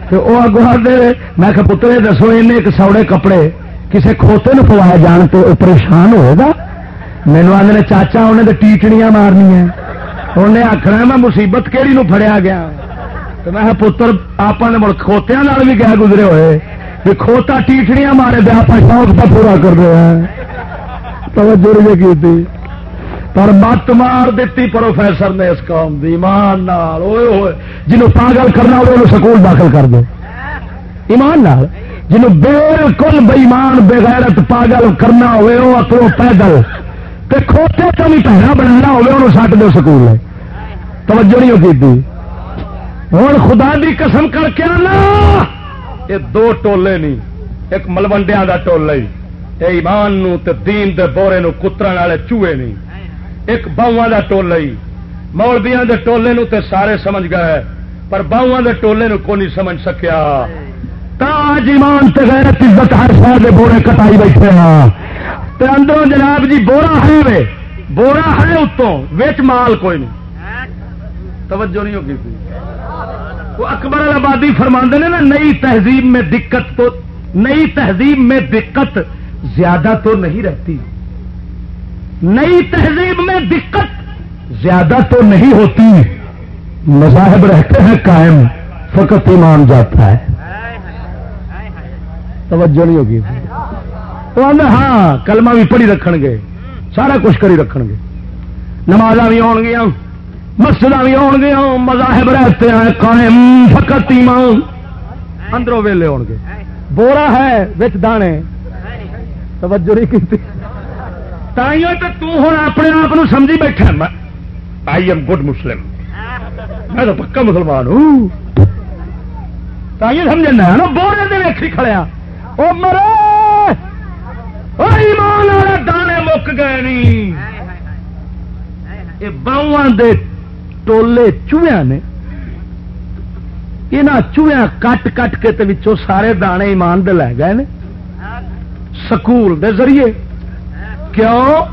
تو وہ اگو دے میں کہ پترے دسو ان سوڑے کپڑے کسے کھوتے نو پوایا جان تو پریشان ہوئے گا؟ مینو آدھے چاچا انہیں تو ٹیٹڑیاں مارنی انہیں آخنا میں مصیبت کہڑی نو فڑیا گیا۔ تو میں پتر آپ نے مڑ کھوتیا بھی گیا گزرے ہوئے۔ بھی کھوتا ٹیٹڑیاں مارے دے آپ شوق کا پورا کر رہے ہیں۔ توجہ کی پر مت مار دیتی پروفیسر نے اس قوم دی، ایمان نال، اوئے ہوئے۔ جنوں پاگل کرنا ہوئے، انہوں سکول داخل کر دے۔ ایمان نال۔ جنوں بالکل بےمان بغیرت، پاگل کرنا ہوئے وہ اکلو پیدل۔ تے کھوتے تو بھی پہنا بنانا ہوئے، انہوں سٹ دو سکول ہے توجہ نہیں ہوتی تھی۔ ہوں خدا دی قسم کر کے آنا۔ یہ دو ٹولے نہیں، ایک ملوڈیا کا ٹولا ہی۔ ایمان نو تے دین دے بورے نو کترن والے چوہے نہیں۔ ایک باؤں کا ٹولا ہی۔ مولبیا کے ٹولے نو تے سارے سمجھ گئے پر باؤں کے ٹولے نو کو نہیں سمجھ سکیا۔ تاج ایمان تے غیرت عزت ہر شہر کے بورے کٹائی بیٹھے ہاں تے اندروں جناب جی بورا ہے وے بورا ہے اتوں وچ مال کوئی نہیں۔ توجہ نہیں ہوگی۔ تھی وہ اکبر آبادی فرماندے نے نا، نئی تہذیب میں دقت تو، نئی تہذیب میں دقت زیادہ تو نہیں رہتی۔ نئی تہذیب میں دقت زیادہ تو نہیں ہوتی۔ مذاہب رہتے ہیں قائم، فقط ایمان جاتا ہے۔ توجہ نہیں ہوگی۔ ہاں کلمہ بھی پڑھی رکھ گے۔ سارا کچھ کری رکھ گے۔ نماز بھی آن گیا مسجد بھی آن گیا مذاہب رہتے ہیں قائم، فقط ایمان۔ اندروں ویلے آن گے۔ بورا ہے بچ دانے۔ توجہ نہیں کی تائیوں تو تم اپنے آپ سمجھی بیٹھا آئی ایم گڈ مسلم میں تو پکا مسلمان ہوں تائیوں سمجھنا نا بورے دے ویکھی کھڑیا وہ مرے ایمان والے دانے مک گئے نہیں یہ باواں دے ٹولے چوہیا نے یہاں چوہیا کٹ کٹ کے تے سارے دانے ایمان دے لے گئے نے سکول دے ذریعے کیوں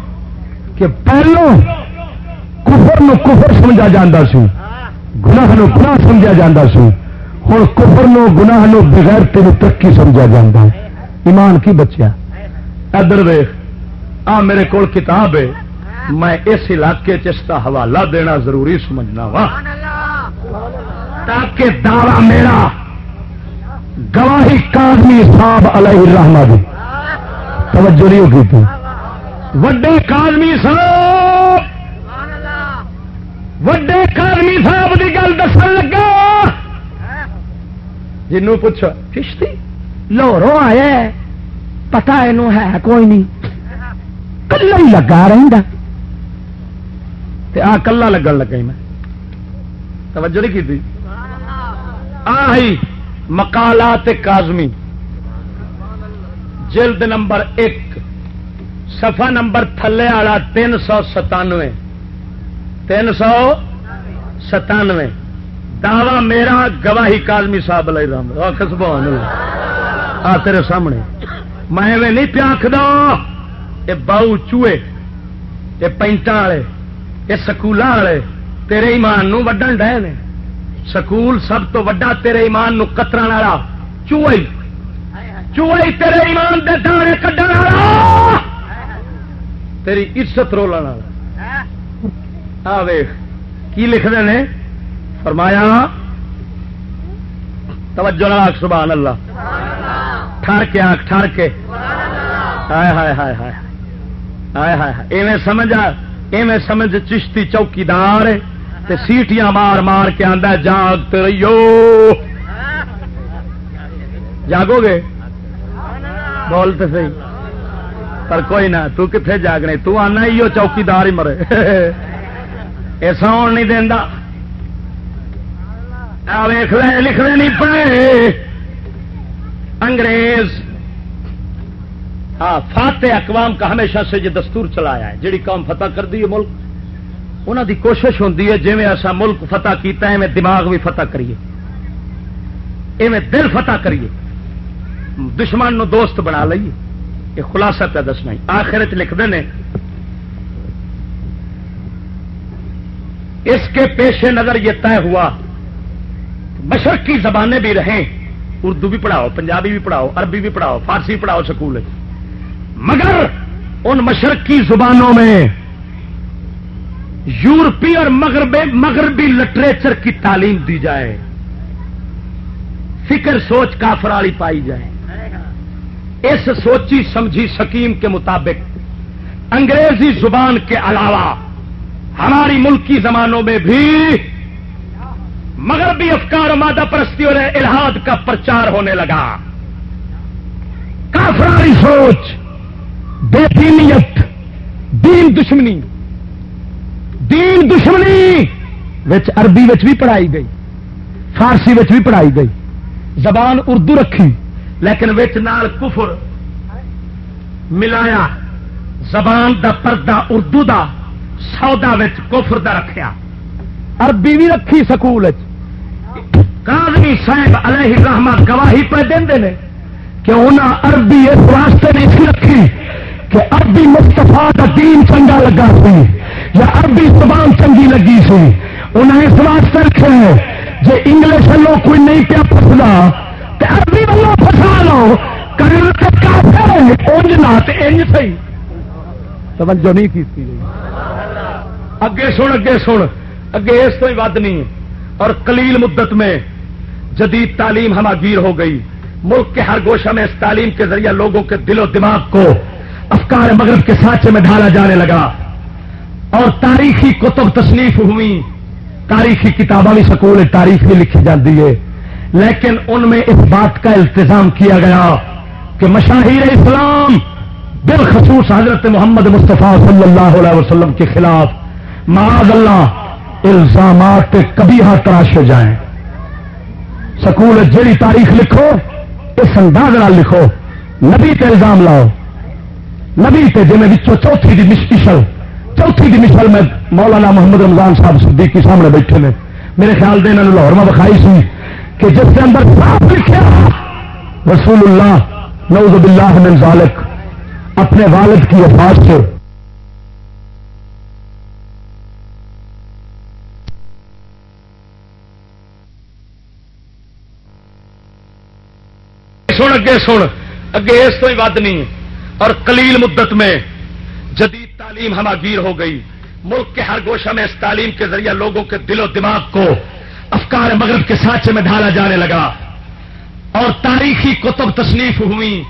کہ پہلو کفر نو کفر سمجھا جاتا سی، گناہ نو گناہ سمجھا جاتا سی۔ ہوں کفر نو گناہ نو بغیر تین ترقی سمجھا جاتا ایمان کی بچیا۔ ادر ویخ آ میرے کول کتاب ہے۔ میں اس علاقے اس کا حوالہ دینا ضروری سمجھنا وا۔ تاکہ دعوی میرا گواہی کازمی صاحب علیہ الرحمہ دی توجہ نہیں ہوگی تھی وڈے کازمی صاحب. وڈے کازمی صاحب کی گل دس لگا. جنوں پوچھو چشتی؟ لوہرو آیا پتا یہ ہے کوئی نہیں. کلا ہی لگا رہا آ کلا لگن لگا میں۔ توجہ نہیں کی آئی مکالات کازمی جلد نمبر ایک۔ سفا نمبر تھلے والا تین سو ستانوے۔ تین سو ستانوے۔ دعوی میرا گواہی کازمی صاحب لے رہا خسبو آ، تیرے سامنے۔ میں نہیں پیاکھ دو یہ باؤ چوئے یہ پینٹا والے یہ سکول والے، تیرے ایمان نو وڈن ڈے نے۔ سکول سب تو وڈا تیرے ایمان نو کترا والا۔ چوئی چوئی تیرے ایمان دے دانے کڈن والا۔ تیری عزت رولن والا۔ آ ویخ، کی لکھتے ہیں فرمایا، توجہ نال سبحان اللہ۔ ٹھر کے آنکھ ٹھر کے۔ ہائے ہائے ہائے ہائے۔ ہائے ہائے ایویں سمجھ ایویں سمجھ چشتی چوکیدار تے سیٹیاں مار مار کے آندا جاگتے رہیو۔ جاگو گے؟ بولتے سی پر کوئی نہ، تو کتنے جاگنے تو آنا ہی چوکیدار ہی مرے۔ <laughs> ایسا آن نہیں دینا ویخ لے لکھنے نہیں پڑے انگریز۔ ہاں فاتح اقوام کا ہمیشہ سے یہ دستور چلایا ہے۔ جیڑی قوم فتح کر دی ہے ملک انہوں دی کوشش ہوتی ہے جی ایسا ملک فتح کیتا ہے میں دماغ بھی فتح کریے۔ ایویں دل فتح کریے۔ دشمن نو دوست بنا لئیے۔ یہ خلاصہ پہ دسنا آخر چ لکھتے ہیں۔ اس کے پیش نظر یہ طے ہوا مشرقی زبانیں بھی رہیں، اردو بھی پڑھاؤ، پنجابی بھی پڑھاؤ، عربی بھی پڑھاؤ، فارسی پڑھاؤ، سکول۔ مگر ان مشرقی زبانوں میں یورپی اور مغرب مغربی لٹریچر کی تعلیم دی جائے۔ فکر سوچ کافر والی پائی جائے۔ اس سوچی سمجھی سکیم کے مطابق انگریزی زبان کے علاوہ ہماری ملکی زمانوں میں بھی مغربی افکار و مادہ پرستی اور الہاد کا پرچار ہونے لگا۔ کافراری سوچ بے دینیت دین دشمنی۔ دین دشمنی وچ عربی وچ بھی پڑھائی گئی، فارسی وچ بھی پڑھائی گئی۔ زبان اردو رکھی۔ لیکن وچ نال کفر ملایا زبان دا پردہ اردو دا سودا وچ کفر دا رکھیا۔ عربی بھی رکھی سکول کاغی صاحب علیہ رحمت گواہی پہ دے کہ انہیں عربی اس واسطے نہیں سی رکھی کہ عربی مستفا کا دین چنگا لگا سی یا عربی زبان چنگی لگی سی۔ انہیں اس واسطے رکھے جی انگلش والوں کوئی نہیں پیا پسلا عربی والوں پسا لو انج انج توجہ نہیں کی اگے سن اگے سن اگے اس ہی ود نہیں اور کلیل مدت میں جدید تعلیم ہماگیر ہو گئی ملک کے ہر گوشہ میں اس تعلیم کے ذریعے لوگوں کے دل و دماغ کو افکار مغرب کے سانچے میں ڈھالا جانے لگا اور تاریخی کتب تصنیف ہوئی। تاریخی کتابیں بھی سکول تاریخ بھی لکھی جاتی ہے۔ لیکن ان میں اس بات کا التظام کیا گیا کہ مشاہیر اسلام بالخصوص حضرت محمد مصطفیٰ صلی اللہ علیہ وسلم کے خلاف معاذ اللہ الزامات کبھی ہاتھ تراشے جائیں۔ سکول جڑی تاریخ لکھو، اس انداز لکھو، نبی تے الزام لاؤ۔ نبی تے جی میں چوتھی دی مشل، چوتھی دی مشل میں مولانا محمد رمضان صاحب صدیقی سامنے بیٹھے نے۔ میرے خیال دے انہوں نے لاہور میں بکھائی سی۔ کہ جس کے اندر صاف لکھا رسول اللہ، نعوذ باللہ من ذالک، اپنے والد کی وفات سے۔ سن اگے سن، اگے اس تو ہی ود نہیں۔ اور کلیل مدت میں جدید تعلیم ہماگیر ہو گئی۔ ملک کے ہر گوشہ میں اس تعلیم کے ذریعے لوگوں کے دل و دماغ کو افکار مغرب کے سانچے میں ڈھالا جانے لگا اور تاریخی کتب تصنیف ہوئی،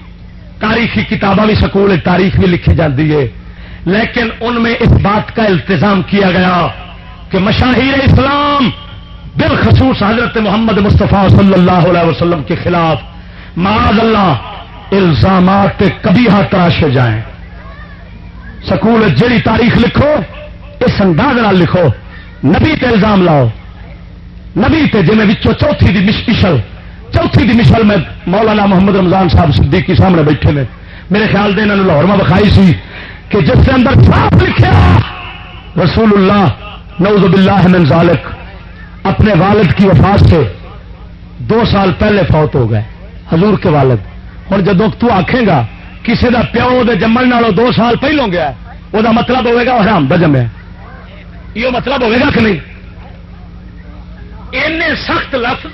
تاریخی کتابیں بھی سکول تاریخ بھی لکھی جاتی ہے۔ لیکن ان میں اس بات کا التظام کیا گیا کہ مشاہیر اسلام بالخصوص حضرت محمد مصطفیٰ صلی اللہ علیہ وسلم کے خلاف معاذ اللہ الزامات کبھی ہاتھ تراشے جائیں۔ سکول جڑی تاریخ لکھو، اس انداز نہ لکھو، نبی تے الزام لاؤ۔ نبی تے جی میں چوتھی دی مشل چوتھی دی مشل میں مولانا محمد رمضان صاحب صدیقی سامنے بیٹھے نے۔ میرے خیال دے انہوں لاہور میں بکھائی سی کہ جس کے اندر صاف لکھا رسول اللہ نعوذ باللہ من ذالک، اپنے والد کی وفات سے دو سال پہلے فوت ہو گئے، حضور کے والد۔ ہوں جدو تو آخے گا کسی کا پیو دے جمن نالوں دو سال پہلوں گیا وہ مطلب ہوئے گا حرام دا جمع یہ مطلب ہوئے گا کہ نہیں؟ این سخت لفظ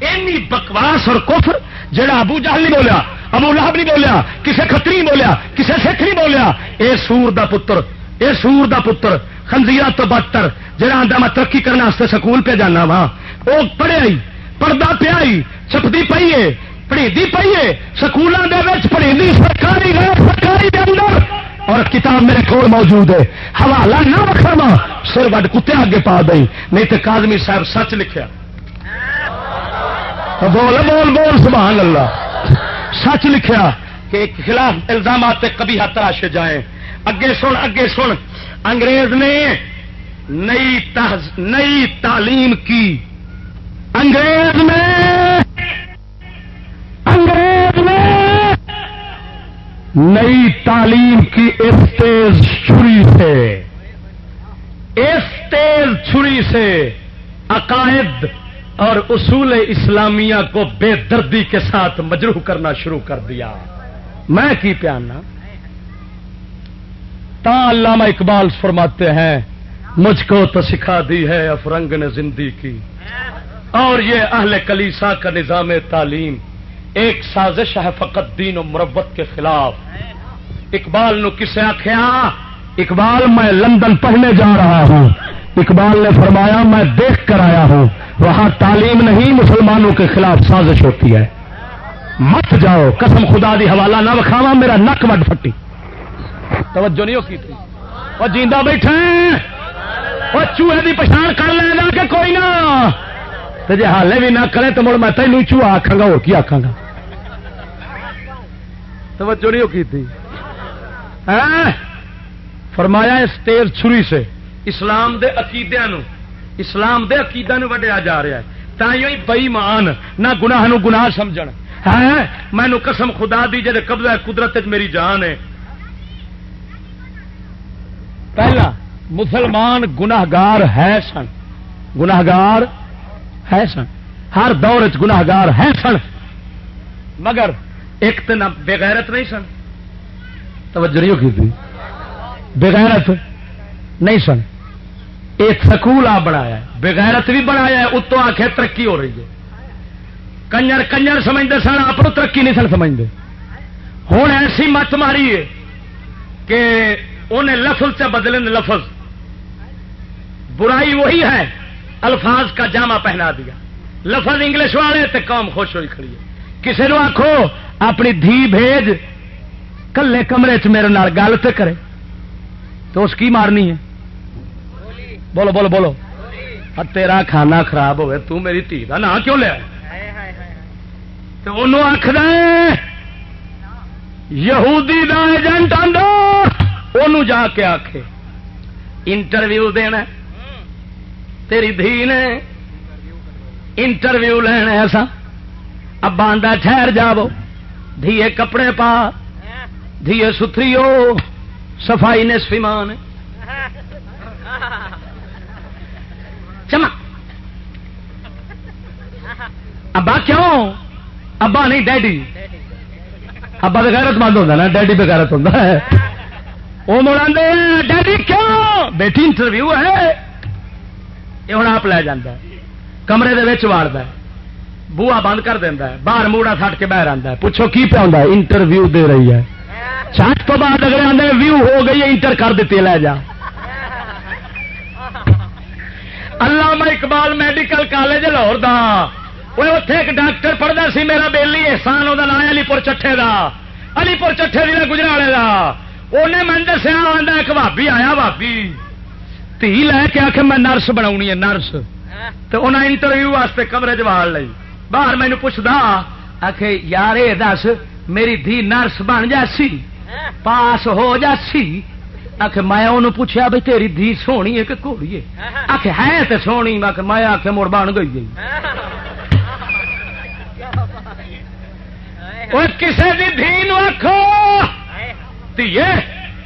اینی بکواس اور کفر جڑا ابو جہل نہیں بولیا، ابو لہب نہیں بولیا، کسے کتری نہیں بولیا، کسے سکھ نہیں بولیا، اے سور دا پتر، اے سور دا پتر، خنزیرہ تو بدتر، جڑا آدھا میں ترقی کرنے واسطے سکول پہ جانا وا۔ وہ پڑھے آئی پردہ پیا چھپتی پی ہے پڑھی پی ہے سکولوں کے پڑھی سرکاری سرکاری دے اندر۔ اور کتاب میرے کو موجود ہے۔ حوالہ نہ رکھنا سر وڈ کتے آگے پا دیں۔ نہیں تو کادمی صاحب سچ لکھا بول بول بول، سبحان اللہ۔ سچ لکھا کہ خلاف الزامات کبھی ہاتھ تراشے جائیں۔ اگے سن اگے سن۔ انگریز نے نئی نئی تعلیم کی۔ انگریز میں انگریز میں نئی تعلیم کی اس تیز چھری سے۔ اس تیز چھری سے عقائد اور اصول اسلامیہ کو بے دردی کے ساتھ مجروح کرنا شروع کر دیا۔ میں کی پیانا تا علامہ اقبال فرماتے ہیں، مجھ کو تو سکھا دی ہے افرنگ نے زندگی کی۔ اور یہ اہل کلیسا کا نظام تعلیم۔ ایک سازش ہے فقط دین و مربت کے خلاف۔ اقبال نو کسے آخیا اقبال میں لندن پڑھنے جا رہا ہوں۔ اقبال نے فرمایا، میں دیکھ کر آیا ہوں۔ وہاں تعلیم نہیں، مسلمانوں کے خلاف سازش ہوتی ہے۔ مت جاؤ، قسم خدا دی حوالہ نہ وکھاوا میرا نک وڈ پھٹی۔ توجہ نہیں کی تھی؟ وہ جیندہ بیٹھے وہ چوہے دی پچھان کر لینا کہ کوئی نہ۔ جی حالے بھی نہ کرے تو مڑ میں تینوں چوہا آخا گا، اور کی آخا گا؟ توجہ نہیں کی تھی؟ فرمایا اس تیز چھری سے اسلام دے عقیدے نو، اسلام دے عقیدہ نو وڈیا جا رہا ہے۔ تھی بئی مان نہ گناہ نو گناہ سمجھ ہے مینو قسم خدا دی جی قبضہ قدرت میری جان ہے۔ پہلا، مسلمان گناہگار ہے سن۔ گناہگار ہے سن۔ ہر دور چ گناہگار ہے سن۔ مگر ایک تو نہ بغیرت نہیں سن۔ توجہ نہیں کی تھی بغیرت نہیں سن۔ ایک سکول آ بنایا بغیرت بھی بنایا ہے، اتوں آخر ترقی ہو رہی ہے۔ کنجر کنجر سمجھتے سن، آپ ترقی نہیں سن سمجھتے۔ ہوں ایسی مت ماری ہے کہ انہیں لفظ سے بدلے لفظ۔ برائی وہی ہے، الفاظ کا جامع پہنا دیا۔ لفظ انگلش والے تے قوم خوش ہوئی کھڑی ہے۔ کسی نو آخو اپنی دھی بھیج، کلے کمرے چ میرے نال گل تو کرے۔ تو اس کی مارنی ہے؟ بولو بولو بولو۔ تیرا کھانا خراب ہوئے، تو میری دھی کا نام کیوں لیا؟ تو انہوں آخر یہودی دا ایجنٹ آدھا جا کے آخے انٹرویو دینا تیری دھی نے انٹرویو لینا ایسا۔ ابا آدھا ٹھہر جاو دھیے کپڑے پا دھیے ستری ہو صفائی نے سفیمان چما ابا کیوں ابا نہیں ڈیڈی ابا بغیرت مند ہوتا نا ڈیڈی بغیرت ہوتا ہے وہ مڑا ڈیڈی کیوں بیٹی انٹرویو ہے یہ ہوں آپ لے جانا کمرے دے واڑد بوا بند کر دینا ہے، باہر موڑا سٹ کے باہر آتا ہے۔ پوچھو کی پہ آتا انٹرویو دے رہی ہے۔ چٹ تو بعد اگر آدھے ویو ہو گئی انٹر کر دیتی لے جا۔ علامہ اقبال میڈیکل کالج لاہور دا۔ وہ اتے ایک ڈاکٹر پڑھتا سی، میرا بیلی احسان وہ نام علی پور چٹے کا علی پور چٹے بھی گجرا والے کا انہیں میں دسیا آتا ایک بھابی آیا بھابی تھی لے کے آخ میں نرس بنا ہے، نرس۔ تو انہیں انٹرویو واسطے کمرے چال لی باہر مینو پوچھتا آخ یار یہ دس، میری دھی نرس بن جاسی، پاس ہو جاسی۔ آخ میں انہوں پوچھا بھائی تیری دھی سونی ہے کہ کوڑی ہے آخ ہے تو سونی، میں آخ مڑ بن گئی کسی بھی دھی آخو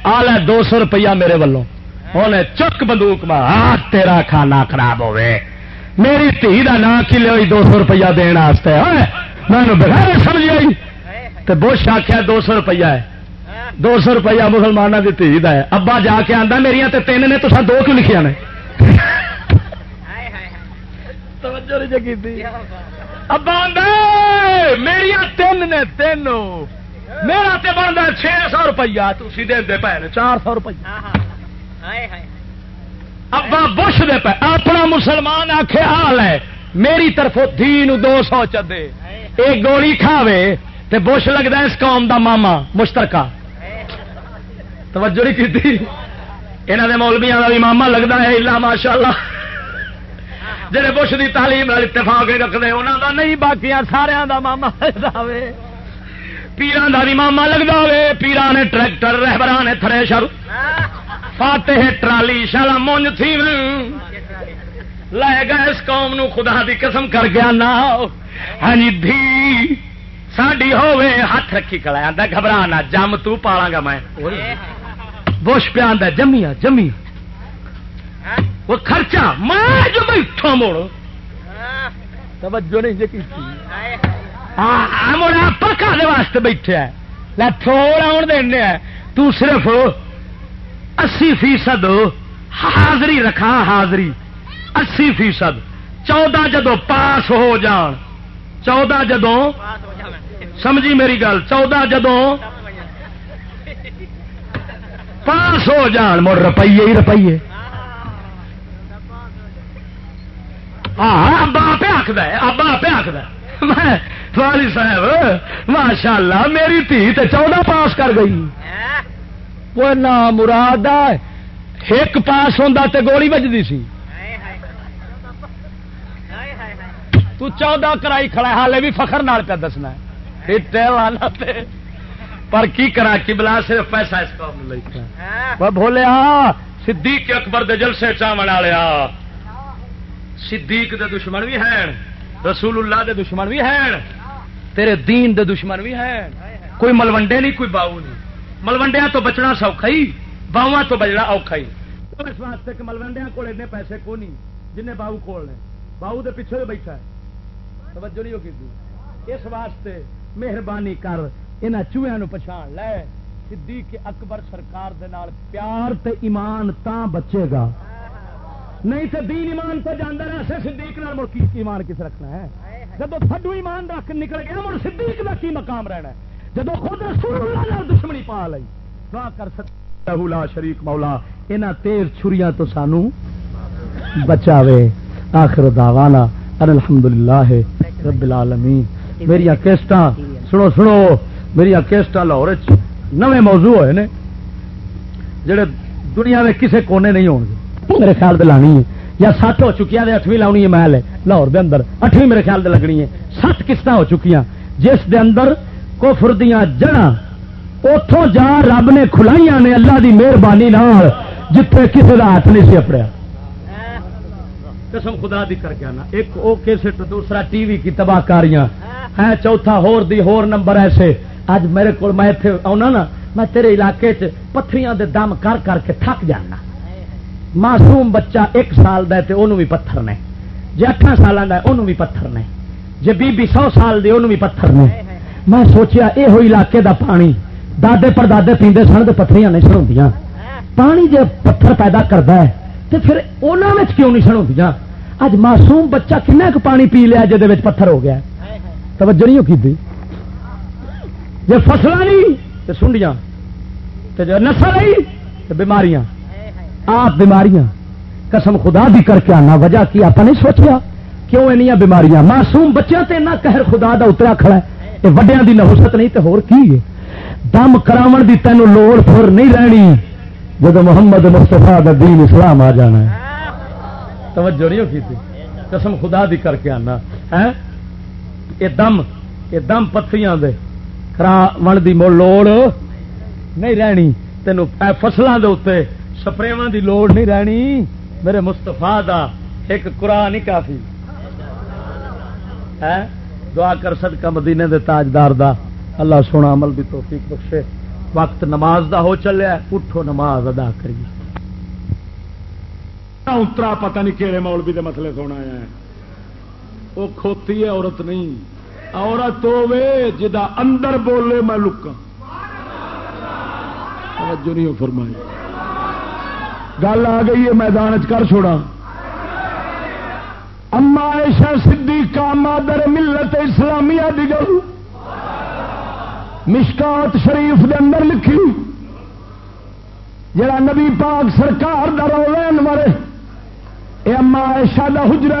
آ دو سو روپیہ میرے والوں انہیں چک بندوق مار، تیرا کھانا خراب ہوے میری دھی کا نام کی لیا دو سو روپیہ دینا میں بغیر سمجھ آئی۔ تو بش آخیا دو سو روپیہ ہے۔ دو سو روپیہ مسلمانوں کی دھی کا ہے۔ ابا جا کے آتا میرا تو تین نے تو دو کیوں لکھیا نے؟ ابا میری تین نے تین میرا تو بنتا چھ سو روپیہ تھی دے پے چار سو روپیہ۔ ہاں، ہاں۔ ابا بش دے پے، اپنا مسلمان آخے حال ہے، میری طرف دھی دو سو چدے۔ ایک گولی کھاوے تے بش لگتا اس قوم دا ماما، مشترکہ۔ توجہ نہیں کی یہاں کے مولبیا کا بھی ماما لگتا ہے الا ماشاء اللہ جہے بش کی تعلیم اتفاق رکھتے انہوں کا نہیں باقی سارا دا ماما لگتا پیران کا بھی ماما لگتا ہوے پیران نے ٹریکٹر رہبران نے تھرے شر فاتح ٹرالی شالا مونج تھی لے گئے اس قوم نو خدا دی قسم کر گیا نا ہاں جی دھی۔ ساڈی ہوے ہاتھ رکھی کلا آتا گھبرا نہ، جم تو پالا گا میں۔ بش پہ آدھا جمیا جمیا۔ وہ خرچہ، میں جو بیٹھا مڑ توجہ نہیں جی مڑا پکا دے واسطے بیٹھے ہے۔ تھوڑا آن دینا تو صرف اسی فیصد حاضری رکھا حاضری۔ اسی فیصد۔ چودہ جدو پاس ہو جان۔ چودہ جدو سمجھی میری گل۔ چودہ جدو پاس ہو جان۔ مڑ روپیے ہی روپیے ہاں ابا پہ آخد ابا پہ آخد میں صاحب ماشاء اللہ میری تھی تو چودہ پاس کر گئی۔ ہاں۔ وہ نہ مراد ایک پاس ہوں تو گولی بجتی سی۔ تو چودہ کرائی کھڑا حالے بھی فخر نال پہ دسنا پر کی کرا کی بلا صرف پیسہ اس کو بولے ہاں۔ صدیق اکبر دے جل سے چاون والیا صدیق دے دشمن بھی ہیں رسول اللہ دے دشمن بھی ہیں تیرے دین دے دشمن بھی ہیں۔ کوئی ملوڈے نہیں کوئی باؤ نہیں۔ ملوڈیا تو بچنا سوکھا ہی، باواں تو بجنا اوکھا ہی۔ اس واسطے کہ ملوڈیا کو پیسے کو نہیں جن باؤ کھول نے باؤ دے پیچھے بیٹھا ہے۔ توجہ نہیں ہوگی اس واسطے مہربانی کر یہاں چوہیا پچھان لے۔ صدیق اکبر سرکار دے نال پیار تے ایمان تا بچے گا۔ نہیں تو دین ایمان تو جانا رہے صدیق نال مڑ کی ایمان کس رکھنا ہے؟ جب تھڈو ایمان رکھ نکل گیا مڑ صدیق کا کی مقام رہنا ہے؟ جب خود رسول اللہ نے دشمنی پا لی دعا کر سکتا لا شریف مولا یہاں تیز چھریاں تو سانو بچاوے۔ آخر دعوانا ان الحمدللہ رب العالمین۔ میری کیسٹاں، سنو سنو، میری کیسٹاں لاہور نویں موضوع ہوئے نے، جڑے دنیا میں کسے کونے نہیں ہوں گے میرے خیال سے لانی ہے، یا سات ہو چکی ہے اٹھویں لاؤنی ہے محل ہے، لاہور دے اندر۔ اٹھویں میرے خیال سے لگنی ہے، سات قسط ہو چکی ہیں جس دے اندر کفر دیا جڑا اتوں جا رب نے کھلائی نے اللہ دی مہربانی جتنے کسی کا ہاتھ نہیں سی اپڑیا۔ قسم خدا دی کر کے آنا۔ ایک او کیسٹ، دوسرا ٹی وی کی تباہ کاریاں۔ ہے چوتھا ہور دی ہور نمبر ایسے۔ اج میرے کو میں آنا نا، میں تیرے علاقے چ پتھریاں دے دم کر کر کے تھک جانا۔ معصوم بچہ ایک سال دا تے انہوں بھی پتھر نے۔ جی اٹھا سال دا انہوں بھی پتھر نے۔ جی بی بی سو سال دے انہوں بھی پتھر نے۔ میں سوچیا اے ہوئی علاقے دا پانی، دادے پر پیندے سن تو پتھریاں نہیں سڑوں پانی جب پتھر پیدا کرتا ہے تو پھر انہوں کیوں نہیں سڑوں اج معصوم بچہ کن پانی پی لیا جہد پتھر ہو گیا؟ توجہ نہیں کی جی فصل نہیں تو سنڈیاں نسل نہیں تو بیماریاں۔ آپ بیماریاں۔ قسم خدا بھی کر کے آنا، وجہ کی؟ آپ نہیں سوچیا کیوں این بیماریاں؟ معصوم بچوں سے قہر خدا دا اترا کھڑا ہے۔ یہ وڈیا کی نہوست نہیں تو ہور کی ہے دم کراو دی تینوں لوڑ پھر نہیں رہنی۔ جب محمد مستفا دین اسلام آ جانا ہے۔ توجہ نہیں کی تھی؟ قسم خدا دی کر کے آنا۔ ہے یہ دم یہ دم پتھریاں دے کراون دی لوڑ نہیں رہنی۔ تینوں فصلوں کے اتنے سپرے دی لوڑ نہیں رہنی۔ میرے مستفا دا ایک قرآن ہی کافی۔ ہے دعا کر صدقہ مدینے دے تاجدار دا۔ اللہ سونا عمل بھی توفیق بخشے۔ وقت نماز دا ہو چلیا اٹھو نماز ادا کریے۔ اترا، پتہ نہیں کہڑے مولوی دے مسئلے سونا ہے۔ وہ کھوتی ہے، عورت نہیں۔ عورت ہوے جدا اندر بولے میں لکا جو نہیں فرمائی۔ گل آ گئی ہے، میدان کر چھوڑا اما ایشا سدھی مادر ملت اسلامیہ دی گل۔ مشکات شریف دے اندر لکھی۔ جڑا نبی پاک سرکار دا رولین مرے اے اما ایشا دا حجر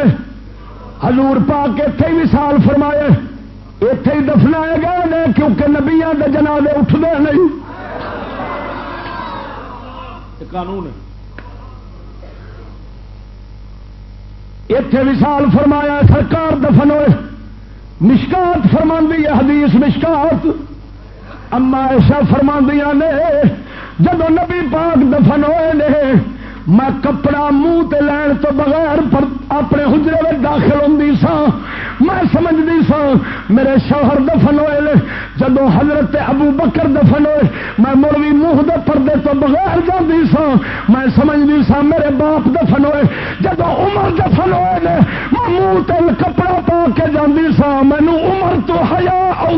حضور پاک اتے بھی سال فرمائے اتے ہی دفنائے گئے نے، کیونکہ نبیا کے جنازے اٹھتے نہیں۔ قانون ہے۔ اتے وسال فرمایا سرکار دفن ہوئے۔ مشکات فرما ہے، حدیث مشکات۔ اما ایسا فرما نے جب نبی پاک دفن ہوئے نے میں کپڑا منہ لین تو بغیر پر اپنے حجرے میں داخل ہوں سا میں سمجھتی سا میرے شوہر دفن ہوئے جدو حضرت ابو بکر دفن ہوئے، میں مروی منہ دے پردے تو بغیر جاتی سا میں سمجھتی سا میرے باپ دفن ہوئے۔ جدو عمر دفن ہوئے نے، میں منہ تل کپڑا پا کے جاتی سا مینو عمر تو ہیا آ